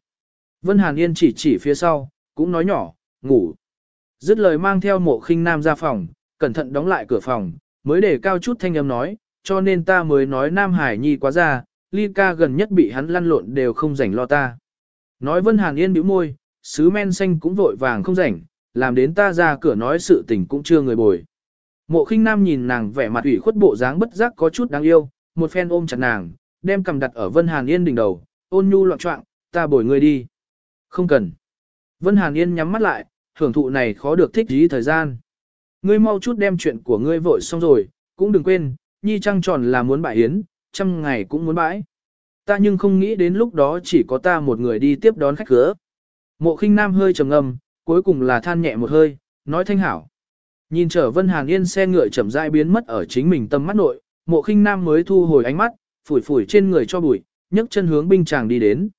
Vân Hàn Yên chỉ chỉ phía sau, cũng nói nhỏ, ngủ. Dứt lời mang theo mộ khinh nam ra phòng, cẩn thận đóng lại cửa phòng, mới để cao chút thanh âm nói, cho nên ta mới nói Nam Hải Nhi quá ra, ly ca gần nhất bị hắn lăn lộn đều không rảnh lo ta. Nói Vân Hàn Yên bĩu môi, sứ men xanh cũng vội vàng không rảnh, làm đến ta ra cửa nói sự tình cũng chưa người bồi. Mộ khinh nam nhìn nàng vẻ mặt ủy khuất bộ dáng bất giác có chút đáng yêu, một phen ôm chặt nàng, đem cầm đặt ở Vân Hàn Yên đỉnh đầu, ôn nhu loạn trọng, ta bồi ngươi đi. Không cần. Vân Hàn Yên nhắm mắt lại, thưởng thụ này khó được thích ý thời gian. Ngươi mau chút đem chuyện của ngươi vội xong rồi, cũng đừng quên, nhi trăng tròn là muốn bãi hiến, trăm ngày cũng muốn bãi. Ta nhưng không nghĩ đến lúc đó chỉ có ta một người đi tiếp đón khách cửa. Mộ khinh nam hơi trầm ngâm, cuối cùng là than nhẹ một hơi, nói thanh hảo. Nhìn trở Vân Hàn Yên xe ngựa chậm rãi biến mất ở chính mình tâm mắt nội, mộ khinh nam mới thu hồi ánh mắt, phủi phủi trên người cho bụi, nhấc chân hướng binh chàng đi đến.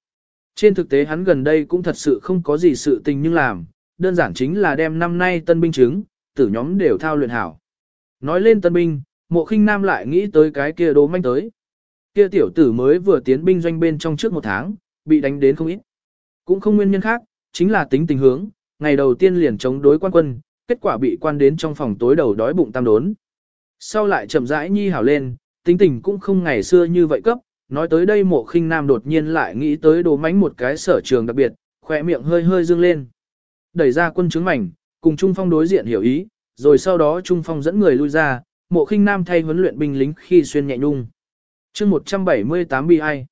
Trên thực tế hắn gần đây cũng thật sự không có gì sự tình nhưng làm, đơn giản chính là đem năm nay tân binh chứng, tử nhóm đều thao luyện hảo. Nói lên tân binh, mộ khinh nam lại nghĩ tới cái kia đố manh tới. Kia tiểu tử mới vừa tiến binh doanh bên trong trước một tháng, bị đánh đến không ít. Cũng không nguyên nhân khác, chính là tính tình hướng, ngày đầu tiên liền chống đối quan quân, kết quả bị quan đến trong phòng tối đầu đói bụng tam đốn. Sau lại chậm rãi nhi hảo lên, tính tình cũng không ngày xưa như vậy cấp, nói tới đây mộ khinh nam đột nhiên lại nghĩ tới đồ mánh một cái sở trường đặc biệt, khỏe miệng hơi hơi dương lên. Đẩy ra quân chứng mảnh, cùng Trung Phong đối diện hiểu ý, rồi sau đó Trung Phong dẫn người lui ra, mộ khinh nam thay huấn luyện binh lính khi xuyên nhẹ nhung. chương 178 bi ai.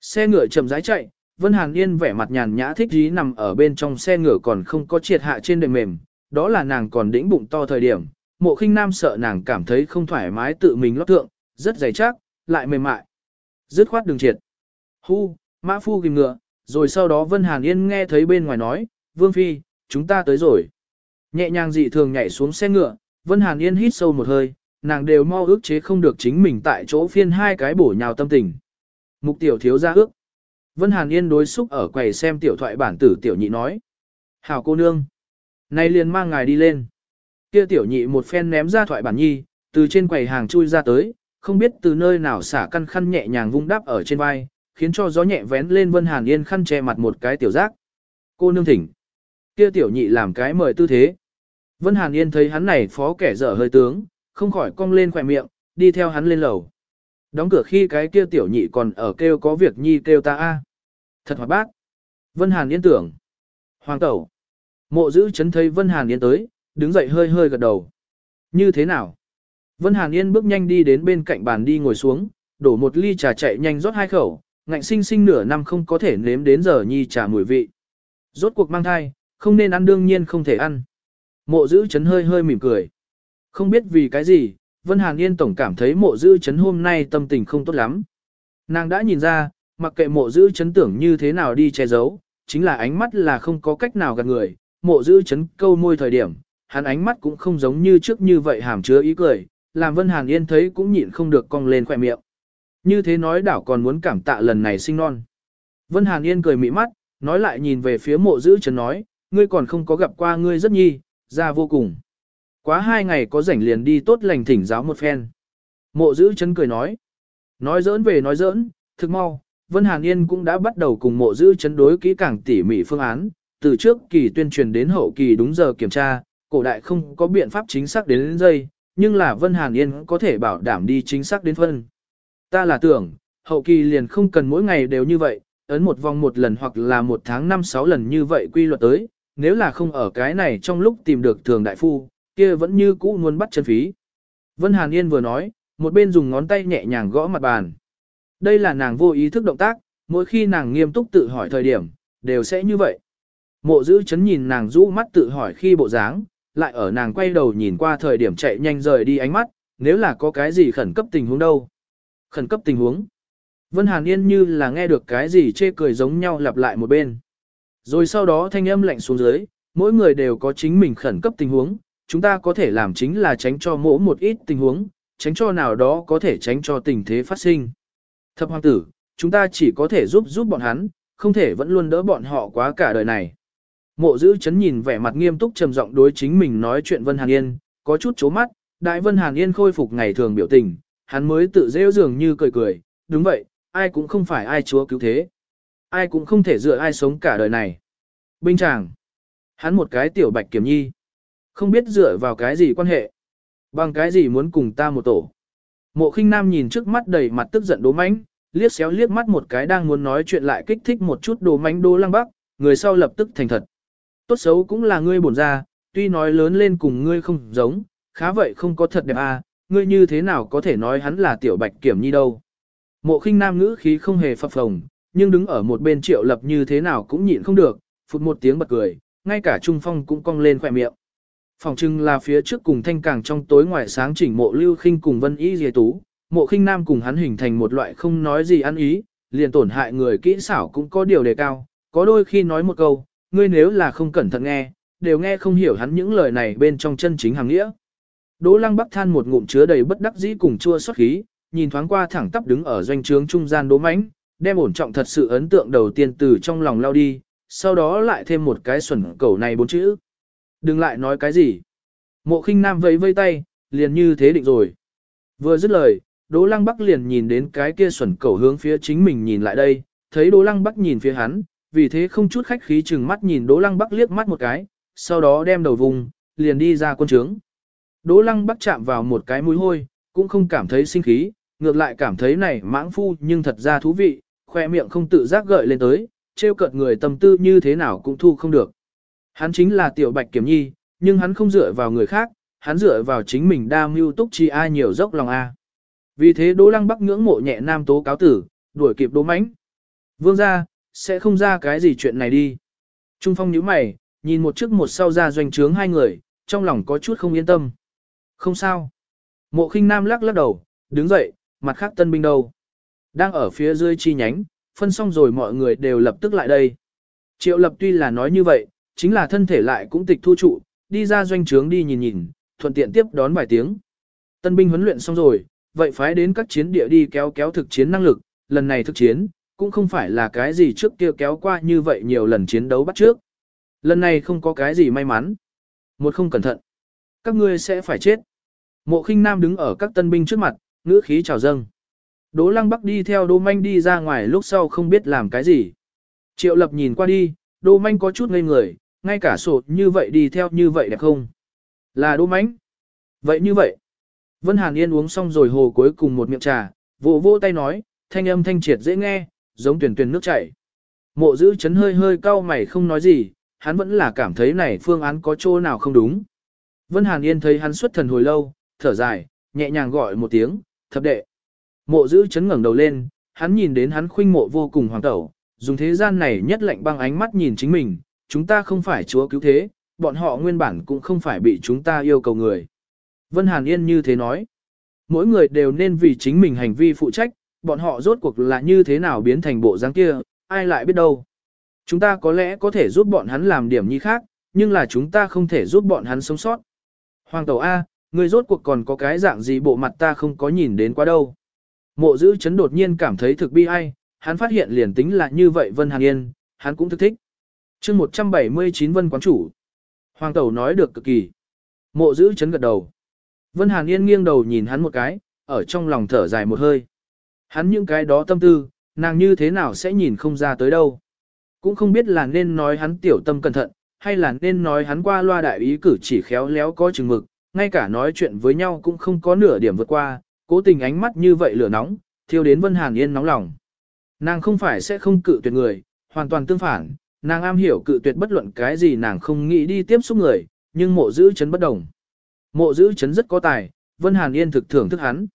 Xe ngựa chậm rãi chạy, Vân Hàn Yên vẻ mặt nhàn nhã thích dí nằm ở bên trong xe ngựa còn không có triệt hạ trên đệm mềm, đó là nàng còn đĩnh bụng to thời điểm. Mộ khinh nam sợ nàng cảm thấy không thoải mái tự mình lót thượng, rất dày chắc, lại mềm mại. Dứt khoát đường triệt. Hu, mã phu kìm ngựa, rồi sau đó Vân Hàn Yên nghe thấy bên ngoài nói, Vương Phi, chúng ta tới rồi. Nhẹ nhàng dị thường nhảy xuống xe ngựa, Vân Hàn Yên hít sâu một hơi, nàng đều mau ước chế không được chính mình tại chỗ phiên hai cái bổ nhào tâm tình. Mục tiểu thiếu ra ước. Vân Hàn Yên đối xúc ở quầy xem tiểu thoại bản tử tiểu nhị nói. Hảo cô nương nay liền mang ngài đi lên. Kia tiểu nhị một phen ném ra thoại bản nhi, từ trên quầy hàng chui ra tới, không biết từ nơi nào xả căn khăn nhẹ nhàng vung đáp ở trên vai, khiến cho gió nhẹ vén lên Vân Hàn Yên khăn che mặt một cái tiểu giác. Cô nương thỉnh. Kia tiểu nhị làm cái mời tư thế. Vân Hàn Yên thấy hắn này phó kẻ dở hơi tướng, không khỏi cong lên khỏe miệng, đi theo hắn lên lầu. Đóng cửa khi cái kia tiểu nhị còn ở kêu có việc nhi kêu ta a. Thật hoạt bác. Vân Hàn Yên tưởng. Hoàng tẩu. Mộ giữ chấn thấy Vân Hàn Yên tới, đứng dậy hơi hơi gật đầu. Như thế nào? Vân Hàn Yên bước nhanh đi đến bên cạnh bàn đi ngồi xuống, đổ một ly trà chạy nhanh rót hai khẩu, ngạnh sinh sinh nửa năm không có thể nếm đến giờ nhi trà mùi vị. Rốt cuộc mang thai, không nên ăn đương nhiên không thể ăn. Mộ giữ chấn hơi hơi mỉm cười. Không biết vì cái gì, Vân Hàn Yên tổng cảm thấy mộ giữ chấn hôm nay tâm tình không tốt lắm. Nàng đã nhìn ra, mặc kệ mộ giữ chấn tưởng như thế nào đi che giấu, chính là ánh mắt là không có cách nào gạt người. Mộ giữ chấn câu môi thời điểm, hắn ánh mắt cũng không giống như trước như vậy hàm chứa ý cười, làm Vân Hàn Yên thấy cũng nhịn không được cong lên khỏe miệng. Như thế nói đảo còn muốn cảm tạ lần này sinh non. Vân Hàn Yên cười mị mắt, nói lại nhìn về phía mộ giữ chấn nói, ngươi còn không có gặp qua ngươi rất nhi, ra vô cùng. Quá hai ngày có rảnh liền đi tốt lành thỉnh giáo một phen. Mộ giữ chấn cười nói. Nói giỡn về nói giỡn, thực mau, Vân Hàn Yên cũng đã bắt đầu cùng mộ giữ chấn đối kỹ càng tỉ mỉ phương án, từ trước kỳ tuyên truyền đến hậu kỳ đúng giờ kiểm tra, cổ đại không có biện pháp chính xác đến, đến giây, nhưng là Vân Hàn Yên có thể bảo đảm đi chính xác đến phân. Ta là tưởng, hậu kỳ liền không cần mỗi ngày đều như vậy, ấn một vòng một lần hoặc là một tháng năm sáu lần như vậy quy luật tới, nếu là không ở cái này trong lúc tìm được thường đại phu, kia vẫn như cũ muốn bắt chân phí. Vân Hàn Yên vừa nói, một bên dùng ngón tay nhẹ nhàng gõ mặt bàn. Đây là nàng vô ý thức động tác, mỗi khi nàng nghiêm túc tự hỏi thời điểm, đều sẽ như vậy. Mộ giữ chấn nhìn nàng rũ mắt tự hỏi khi bộ dáng, lại ở nàng quay đầu nhìn qua thời điểm chạy nhanh rời đi ánh mắt, nếu là có cái gì khẩn cấp tình huống đâu. Khẩn cấp tình huống. Vân Hàn Yên như là nghe được cái gì chê cười giống nhau lặp lại một bên. Rồi sau đó thanh âm lạnh xuống dưới, mỗi người đều có chính mình khẩn cấp tình huống, chúng ta có thể làm chính là tránh cho mỗi một ít tình huống, tránh cho nào đó có thể tránh cho tình thế phát sinh. Thập hoàng tử, chúng ta chỉ có thể giúp giúp bọn hắn, không thể vẫn luôn đỡ bọn họ quá cả đời này. Mộ giữ chấn nhìn vẻ mặt nghiêm túc trầm giọng đối chính mình nói chuyện Vân Hàn Yên, có chút chố mắt, đại Vân Hàn Yên khôi phục ngày thường biểu tình, hắn mới tự rêu dường như cười cười, đúng vậy, ai cũng không phải ai chúa cứu thế. Ai cũng không thể dựa ai sống cả đời này. Binh chàng. Hắn một cái tiểu bạch kiểm nhi. Không biết dựa vào cái gì quan hệ. Bằng cái gì muốn cùng ta một tổ. Mộ khinh nam nhìn trước mắt đầy mặt tức giận đố mánh, liếc xéo liếc mắt một cái đang muốn nói chuyện lại kích thích một chút đồ mánh đô lăng bắc, người sau lập tức thành thật. Tốt xấu cũng là ngươi bổn ra, tuy nói lớn lên cùng ngươi không giống, khá vậy không có thật đẹp à, ngươi như thế nào có thể nói hắn là tiểu bạch kiểm nhi đâu. Mộ khinh nam ngữ khí không hề phập phồng, nhưng đứng ở một bên triệu lập như thế nào cũng nhịn không được, phụt một tiếng bật cười, ngay cả Trung Phong cũng cong lên khỏe miệng. Phòng trưng là phía trước cùng thanh càng trong tối ngoài sáng chỉnh mộ lưu khinh cùng vân y dề tú, mộ khinh nam cùng hắn hình thành một loại không nói gì ăn ý, liền tổn hại người kỹ xảo cũng có điều đề cao, có đôi khi nói một câu, ngươi nếu là không cẩn thận nghe, đều nghe không hiểu hắn những lời này bên trong chân chính hàng nghĩa. Đỗ lăng bắc than một ngụm chứa đầy bất đắc dĩ cùng chua xót khí, nhìn thoáng qua thẳng tắp đứng ở doanh trướng trung gian Đỗ mãnh, đem ổn trọng thật sự ấn tượng đầu tiên từ trong lòng lao đi, sau đó lại thêm một cái xuẩn cẩu này bốn chữ. Đừng lại nói cái gì. Mộ khinh nam vẫy vây tay, liền như thế định rồi. Vừa dứt lời, Đỗ Lăng Bắc liền nhìn đến cái kia xuẩn cẩu hướng phía chính mình nhìn lại đây, thấy Đỗ Lăng Bắc nhìn phía hắn, vì thế không chút khách khí chừng mắt nhìn Đỗ Lăng Bắc liếc mắt một cái, sau đó đem đầu vùng, liền đi ra quân trướng. Đỗ Lăng Bắc chạm vào một cái mũi hôi, cũng không cảm thấy sinh khí, ngược lại cảm thấy này mãng phu nhưng thật ra thú vị, khoe miệng không tự giác gợi lên tới, trêu cợt người tâm tư như thế nào cũng thu không được. Hắn chính là tiểu bạch kiểm nhi, nhưng hắn không dựa vào người khác, hắn dựa vào chính mình đa mưu túc chi ai nhiều dốc lòng a. Vì thế Đỗ Lăng Bắc ngưỡng mộ nhẹ nam tố cáo tử, đuổi kịp Đỗ Mãnh. Vương gia, sẽ không ra cái gì chuyện này đi. Trung Phong nhíu mày, nhìn một trước một sau ra doanh trướng hai người, trong lòng có chút không yên tâm. Không sao. Mộ khinh nam lắc lắc đầu, đứng dậy, mặt khác tân binh đâu. Đang ở phía dưới chi nhánh, phân xong rồi mọi người đều lập tức lại đây. Triệu lập tuy là nói như vậy, chính là thân thể lại cũng tịch thu trụ, đi ra doanh trướng đi nhìn nhìn, thuận tiện tiếp đón vài tiếng. Tân binh huấn luyện xong rồi, vậy phái đến các chiến địa đi kéo kéo thực chiến năng lực, lần này thực chiến, cũng không phải là cái gì trước kia kéo qua như vậy nhiều lần chiến đấu bắt trước. Lần này không có cái gì may mắn. Một không cẩn thận, các ngươi sẽ phải chết. Mộ khinh nam đứng ở các tân binh trước mặt, ngữ khí trào dâng. Đỗ lăng bắc đi theo đô manh đi ra ngoài lúc sau không biết làm cái gì. Triệu lập nhìn qua đi, đô manh có chút ngây người, ngay cả sổ như vậy đi theo như vậy đẹp không? Là đô manh. Vậy như vậy. Vân Hàn Yên uống xong rồi hồ cuối cùng một miệng trà, vỗ vỗ tay nói, thanh âm thanh triệt dễ nghe, giống tuyển tuyển nước chảy. Mộ giữ chấn hơi hơi cau mày không nói gì, hắn vẫn là cảm thấy này phương án có chỗ nào không đúng. Vân Hàn Yên thấy hắn xuất thần hồi lâu, thở dài, nhẹ nhàng gọi một tiếng, thập đệ. Mộ giữ chấn ngẩng đầu lên, hắn nhìn đến hắn khuynh mộ vô cùng hoàng tẩu, dùng thế gian này nhất lạnh băng ánh mắt nhìn chính mình, chúng ta không phải chúa cứu thế, bọn họ nguyên bản cũng không phải bị chúng ta yêu cầu người. Vân Hàn Yên như thế nói, mỗi người đều nên vì chính mình hành vi phụ trách, bọn họ rốt cuộc là như thế nào biến thành bộ dáng kia, ai lại biết đâu. Chúng ta có lẽ có thể giúp bọn hắn làm điểm như khác, nhưng là chúng ta không thể giúp bọn hắn sống sót. Hoàng tẩu A, người rốt cuộc còn có cái dạng gì bộ mặt ta không có nhìn đến quá đâu. Mộ giữ chấn đột nhiên cảm thấy thực bi ai, hắn phát hiện liền tính là như vậy Vân Hàn Yên, hắn cũng thức thích. chương 179 Vân Quán Chủ. Hoàng tẩu nói được cực kỳ. Mộ giữ chấn gật đầu. Vân Hàn Yên nghiêng đầu nhìn hắn một cái, ở trong lòng thở dài một hơi. Hắn những cái đó tâm tư, nàng như thế nào sẽ nhìn không ra tới đâu. Cũng không biết là nên nói hắn tiểu tâm cẩn thận, hay là nên nói hắn qua loa đại ý cử chỉ khéo léo có chừng mực, ngay cả nói chuyện với nhau cũng không có nửa điểm vượt qua, cố tình ánh mắt như vậy lửa nóng, thiêu đến Vân Hàn Yên nóng lòng. Nàng không phải sẽ không cự tuyệt người, hoàn toàn tương phản, nàng am hiểu cự tuyệt bất luận cái gì nàng không nghĩ đi tiếp xúc người, nhưng mộ giữ chấn bất đồng. Mộ giữ chấn rất có tài, Vân Hàn Yên thực thưởng thức hắn.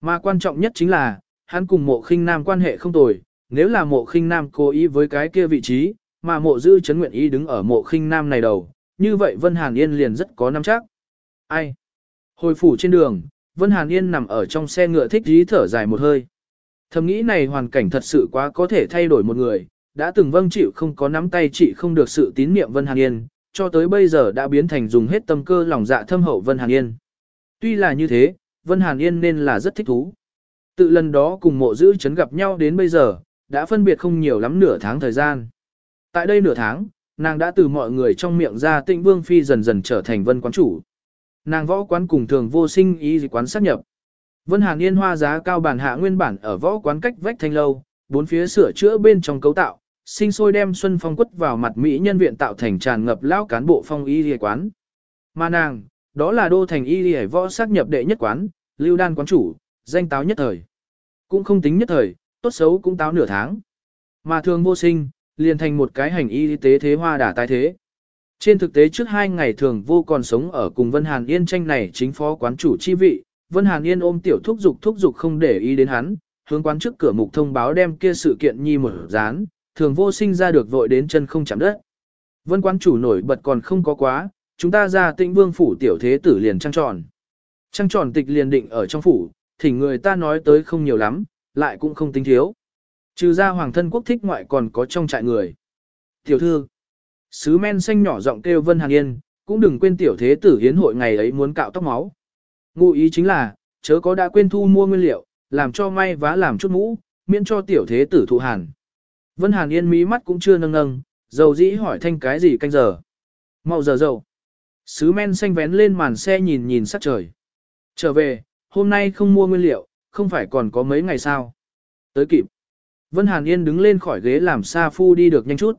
Mà quan trọng nhất chính là, hắn cùng mộ khinh nam quan hệ không tồi, nếu là mộ khinh nam cố ý với cái kia vị trí, mà mộ giữ chấn nguyện ý đứng ở mộ khinh nam này đầu, như vậy Vân Hàn Yên liền rất có nắm chắc. Ai? Hồi phủ trên đường, Vân Hàn Yên nằm ở trong xe ngựa thích dí thở dài một hơi. Thầm nghĩ này hoàn cảnh thật sự quá có thể thay đổi một người, đã từng vâng chịu không có nắm tay chị không được sự tín niệm Vân Hàn Yên, cho tới bây giờ đã biến thành dùng hết tâm cơ lòng dạ thâm hậu Vân Hàn Yên. Tuy là như thế, Vân Hàn Yên nên là rất thích thú. Tự lần đó cùng mộ giữ chấn gặp nhau đến bây giờ, đã phân biệt không nhiều lắm nửa tháng thời gian. Tại đây nửa tháng, nàng đã từ mọi người trong miệng ra tịnh vương phi dần dần trở thành vân quán chủ. Nàng võ quán cùng thường vô sinh ý gì quán sát nhập. Vân Hàn Yên hoa giá cao bản hạ nguyên bản ở võ quán cách vách thanh lâu, bốn phía sửa chữa bên trong cấu tạo, sinh sôi đem xuân phong quất vào mặt Mỹ nhân viện tạo thành tràn ngập lao cán bộ phong y lìa quán. Mà nàng, đó là đô thành y lìa võ sát nhập đệ nhất quán, lưu đan quán chủ, danh táo nhất thời. Cũng không tính nhất thời, tốt xấu cũng táo nửa tháng. Mà thường vô sinh, liền thành một cái hành y tế thế hoa đả tái thế. Trên thực tế trước hai ngày thường vô còn sống ở cùng Vân Hàn Yên tranh này chính phó quán chủ chi vị, Vân Hàn Yên ôm tiểu thúc dục thúc dục không để ý đến hắn, hướng quán trước cửa mục thông báo đem kia sự kiện nhi mở dán, thường vô sinh ra được vội đến chân không chạm đất. Vân quán chủ nổi bật còn không có quá, chúng ta ra tĩnh vương phủ tiểu thế tử liền trăng tròn. Trăng tròn tịch liền định ở trong phủ, thỉnh người ta nói tới không nhiều lắm, lại cũng không tính thiếu. Trừ ra hoàng thân quốc thích ngoại còn có trong trại người. Tiểu thư, sứ men xanh nhỏ giọng kêu Vân Hàn Yên, cũng đừng quên tiểu thế tử hiến hội ngày ấy muốn cạo tóc máu. Ngụ ý chính là, chớ có đã quên thu mua nguyên liệu, làm cho may vá làm chút mũ, miễn cho tiểu thế tử thụ hàn. Vân Hàn Yên mí mắt cũng chưa nâng nâng, dầu dĩ hỏi thanh cái gì canh giờ. Mau giờ dầu. Sứ men xanh vén lên màn xe nhìn nhìn sắc trời. Trở về, hôm nay không mua nguyên liệu, không phải còn có mấy ngày sao. Tới kịp. Vân Hàn Yên đứng lên khỏi ghế làm Sa Phu đi được nhanh chút.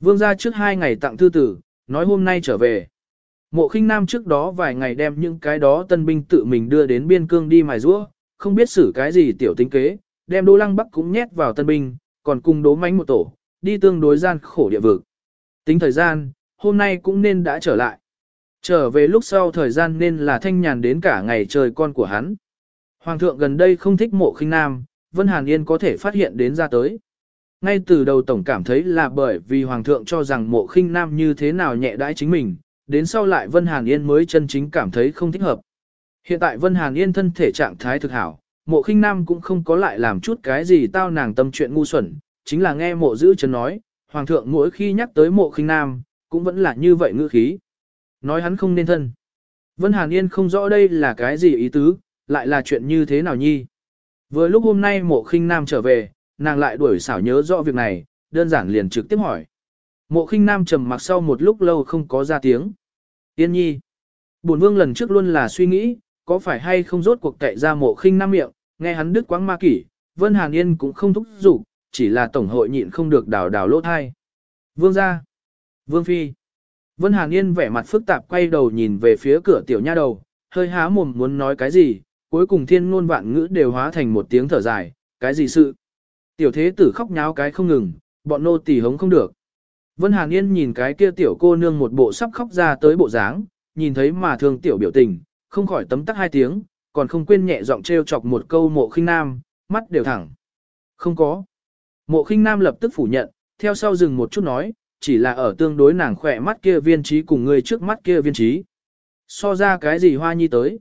Vương gia trước hai ngày tặng thư tử, nói hôm nay trở về. Mộ khinh nam trước đó vài ngày đem những cái đó tân binh tự mình đưa đến biên cương đi mài rũa, không biết xử cái gì tiểu tính kế, đem đô Lăng Bắc cũng nhét vào tân binh, còn cùng đố mánh một tổ, đi tương đối gian khổ địa vực. Tính thời gian, hôm nay cũng nên đã trở lại. Trở về lúc sau thời gian nên là thanh nhàn đến cả ngày trời con của hắn. Hoàng thượng gần đây không thích mộ khinh nam, Vân Hàn Yên có thể phát hiện đến ra tới. Ngay từ đầu tổng cảm thấy là bởi vì Hoàng thượng cho rằng mộ khinh nam như thế nào nhẹ đãi chính mình, đến sau lại Vân Hàn Yên mới chân chính cảm thấy không thích hợp. Hiện tại Vân Hàn Yên thân thể trạng thái thực hảo, mộ khinh nam cũng không có lại làm chút cái gì tao nàng tâm chuyện ngu xuẩn, chính là nghe mộ giữ chân nói, Hoàng thượng mỗi khi nhắc tới mộ khinh nam, cũng vẫn là như vậy ngữ khí. Nói hắn không nên thân. Vân Hàn Yên không rõ đây là cái gì ý tứ, lại là chuyện như thế nào nhi. Vừa lúc hôm nay mộ khinh nam trở về, nàng lại đuổi xảo nhớ rõ việc này, đơn giản liền trực tiếp hỏi. Mộ khinh nam trầm mặc sau một lúc lâu không có ra tiếng. Yên nhi. Bổn vương lần trước luôn là suy nghĩ, có phải hay không rốt cuộc cậy ra mộ khinh nam miệng, nghe hắn đứt quãng ma kỷ, Vân Hàn Yên cũng không thúc giục, chỉ là tổng hội nhịn không được đào đào lỗ thai. Vương ra. Vương phi. Vân Hàn Yên vẻ mặt phức tạp quay đầu nhìn về phía cửa tiểu nha đầu, hơi há mồm muốn nói cái gì, cuối cùng thiên ngôn vạn ngữ đều hóa thành một tiếng thở dài, cái gì sự. Tiểu thế tử khóc nháo cái không ngừng, bọn nô tỳ hống không được. Vân Hàn Yên nhìn cái kia tiểu cô nương một bộ sắp khóc ra tới bộ dáng, nhìn thấy mà thương tiểu biểu tình, không khỏi tấm tắc hai tiếng, còn không quên nhẹ giọng trêu chọc một câu mộ khinh nam, mắt đều thẳng. Không có. Mộ khinh nam lập tức phủ nhận, theo sau dừng một chút nói, chỉ là ở tương đối nàng khỏe mắt kia viên trí cùng người trước mắt kia viên trí. So ra cái gì hoa nhi tới.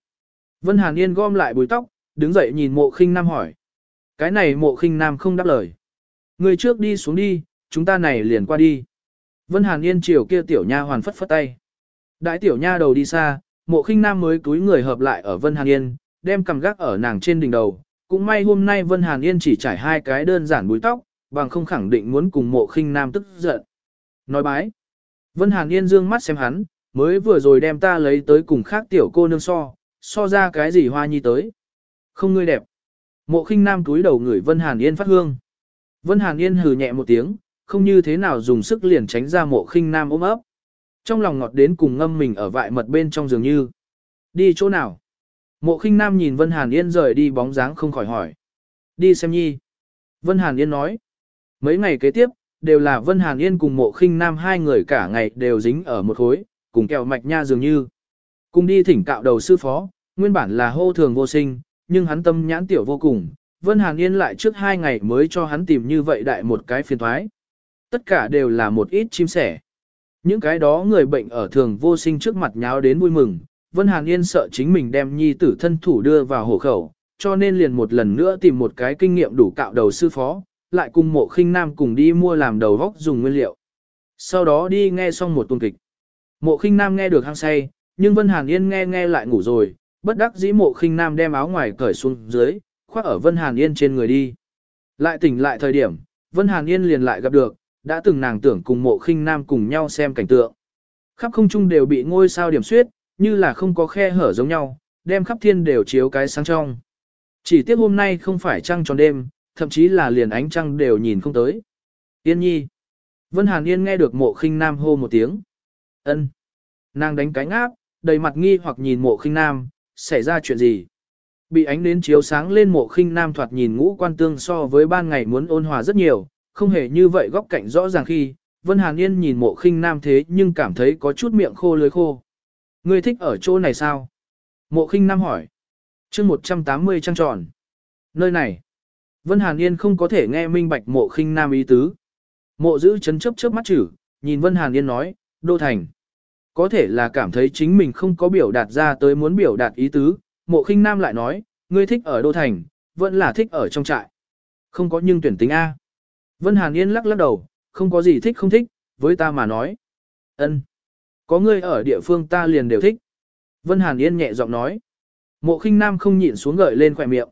Vân Hàn Yên gom lại bùi tóc, đứng dậy nhìn mộ khinh nam hỏi. Cái này mộ khinh nam không đáp lời. Người trước đi xuống đi, chúng ta này liền qua đi. Vân Hàn Yên chiều kia tiểu nha hoàn phất phất tay. Đại tiểu nha đầu đi xa, mộ khinh nam mới túi người hợp lại ở Vân Hàn Yên, đem cầm gác ở nàng trên đỉnh đầu. Cũng may hôm nay Vân Hàn Yên chỉ trải hai cái đơn giản búi tóc, bằng không khẳng định muốn cùng mộ khinh nam tức giận. Nói bái. Vân Hàn Yên dương mắt xem hắn, mới vừa rồi đem ta lấy tới cùng khác tiểu cô nương so, so ra cái gì hoa nhi tới. Không ngươi đẹp. Mộ khinh nam túi đầu người Vân Hàn Yên phát hương. Vân Hàn Yên hừ nhẹ một tiếng, không như thế nào dùng sức liền tránh ra mộ khinh nam ôm ấp. Trong lòng ngọt đến cùng ngâm mình ở vại mật bên trong giường như. Đi chỗ nào? Mộ khinh nam nhìn Vân Hàn Yên rời đi bóng dáng không khỏi hỏi. Đi xem nhi. Vân Hàn Yên nói. Mấy ngày kế tiếp, đều là Vân Hàn Yên cùng mộ khinh nam hai người cả ngày đều dính ở một khối, cùng kẹo mạch nha dường như. Cùng đi thỉnh cạo đầu sư phó, nguyên bản là hô thường vô sinh, nhưng hắn tâm nhãn tiểu vô cùng, Vân Hàn Yên lại trước hai ngày mới cho hắn tìm như vậy đại một cái phiền thoái. Tất cả đều là một ít chim sẻ. Những cái đó người bệnh ở thường vô sinh trước mặt nháo đến vui mừng, Vân Hàn Yên sợ chính mình đem nhi tử thân thủ đưa vào hổ khẩu, cho nên liền một lần nữa tìm một cái kinh nghiệm đủ cạo đầu sư phó, lại cùng mộ khinh nam cùng đi mua làm đầu góc dùng nguyên liệu. Sau đó đi nghe xong một tuần kịch. Mộ khinh nam nghe được hăng say, nhưng Vân Hàn Yên nghe nghe lại ngủ rồi, bất đắc dĩ mộ khinh nam đem áo ngoài cởi xuống dưới, khoác ở Vân Hàn Yên trên người đi. Lại tỉnh lại thời điểm, Vân Hàn Yên liền lại gặp được, đã từng nàng tưởng cùng mộ khinh nam cùng nhau xem cảnh tượng. Khắp không trung đều bị ngôi sao điểm suyết, như là không có khe hở giống nhau, đem khắp thiên đều chiếu cái sáng trong. Chỉ tiếc hôm nay không phải trăng tròn đêm, thậm chí là liền ánh trăng đều nhìn không tới. Yên nhi. Vân Hàn Yên nghe được mộ khinh nam hô một tiếng. ân Nàng đánh cánh áp, đầy mặt nghi hoặc nhìn mộ khinh nam, xảy ra chuyện gì? Bị ánh đến chiếu sáng lên mộ khinh nam thoạt nhìn ngũ quan tương so với ban ngày muốn ôn hòa rất nhiều, không hề như vậy góc cạnh rõ ràng khi, Vân Hàn Yên nhìn mộ khinh nam thế nhưng cảm thấy có chút miệng khô lưới khô. Ngươi thích ở chỗ này sao? Mộ khinh nam hỏi. chương 180 trăng tròn. Nơi này. Vân Hàn Yên không có thể nghe minh bạch mộ khinh nam ý tứ. Mộ giữ chấn chấp chớp mắt chữ, nhìn Vân Hàn Yên nói, đô thành. Có thể là cảm thấy chính mình không có biểu đạt ra tới muốn biểu đạt ý tứ, mộ khinh nam lại nói, ngươi thích ở đô thành, vẫn là thích ở trong trại. Không có nhưng tuyển tính A. Vân Hàn Yên lắc lắc đầu, không có gì thích không thích, với ta mà nói. ân, Có ngươi ở địa phương ta liền đều thích. Vân Hàn Yên nhẹ giọng nói. Mộ khinh nam không nhịn xuống gợi lên khỏe miệng.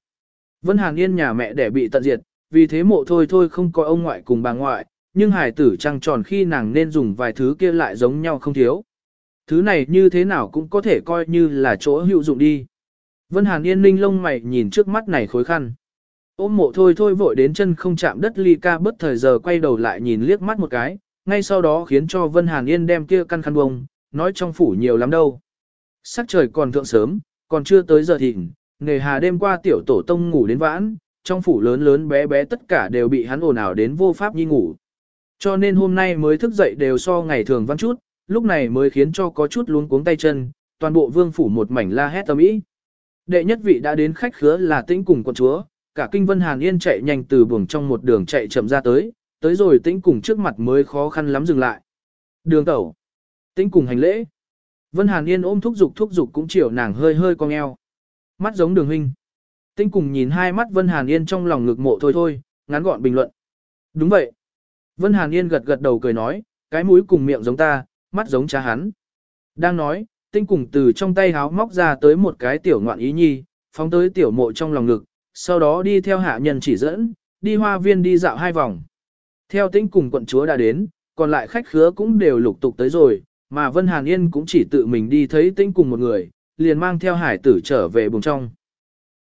Vân Hàn Yên nhà mẹ đẻ bị tận diệt, vì thế mộ thôi thôi không có ông ngoại cùng bà ngoại, nhưng hải tử trăng tròn khi nàng nên dùng vài thứ kia lại giống nhau không thiếu. Thứ này như thế nào cũng có thể coi như là chỗ hữu dụng đi. Vân Hàn Yên ninh lông mày nhìn trước mắt này khối khăn. Ôm mộ thôi thôi vội đến chân không chạm đất ly ca bất thời giờ quay đầu lại nhìn liếc mắt một cái, ngay sau đó khiến cho Vân Hàn Yên đem kia căn khăn bông, nói trong phủ nhiều lắm đâu. Sắc trời còn thượng sớm, còn chưa tới giờ thịnh, nghề hà đêm qua tiểu tổ tông ngủ đến vãn, trong phủ lớn lớn bé bé tất cả đều bị hắn ồn ào đến vô pháp nhi ngủ. Cho nên hôm nay mới thức dậy đều so ngày thường văn chút, lúc này mới khiến cho có chút luống cuống tay chân, toàn bộ vương phủ một mảnh la hét tâm ý. Đệ nhất vị đã đến khách khứa là tĩnh cùng quận chúa, cả kinh vân hàn yên chạy nhanh từ buồng trong một đường chạy chậm ra tới, tới rồi tĩnh cùng trước mặt mới khó khăn lắm dừng lại. Đường tẩu, tĩnh cùng hành lễ. Vân hàn yên ôm thúc dục thúc dục cũng chiều nàng hơi hơi cong eo. Mắt giống đường huynh. tinh cùng nhìn hai mắt Vân Hàn Yên trong lòng ngực mộ thôi thôi, ngắn gọn bình luận. Đúng vậy. Vân Hàn Yên gật gật đầu cười nói, cái mũi cùng miệng giống ta, mắt giống cha hắn. Đang nói, tinh cùng từ trong tay háo móc ra tới một cái tiểu ngoạn ý nhi, phóng tới tiểu mộ trong lòng ngực, sau đó đi theo hạ nhân chỉ dẫn, đi hoa viên đi dạo hai vòng. Theo tinh cùng quận chúa đã đến, còn lại khách khứa cũng đều lục tục tới rồi, mà Vân Hàn Yên cũng chỉ tự mình đi thấy tinh cùng một người, liền mang theo hải tử trở về buồng trong.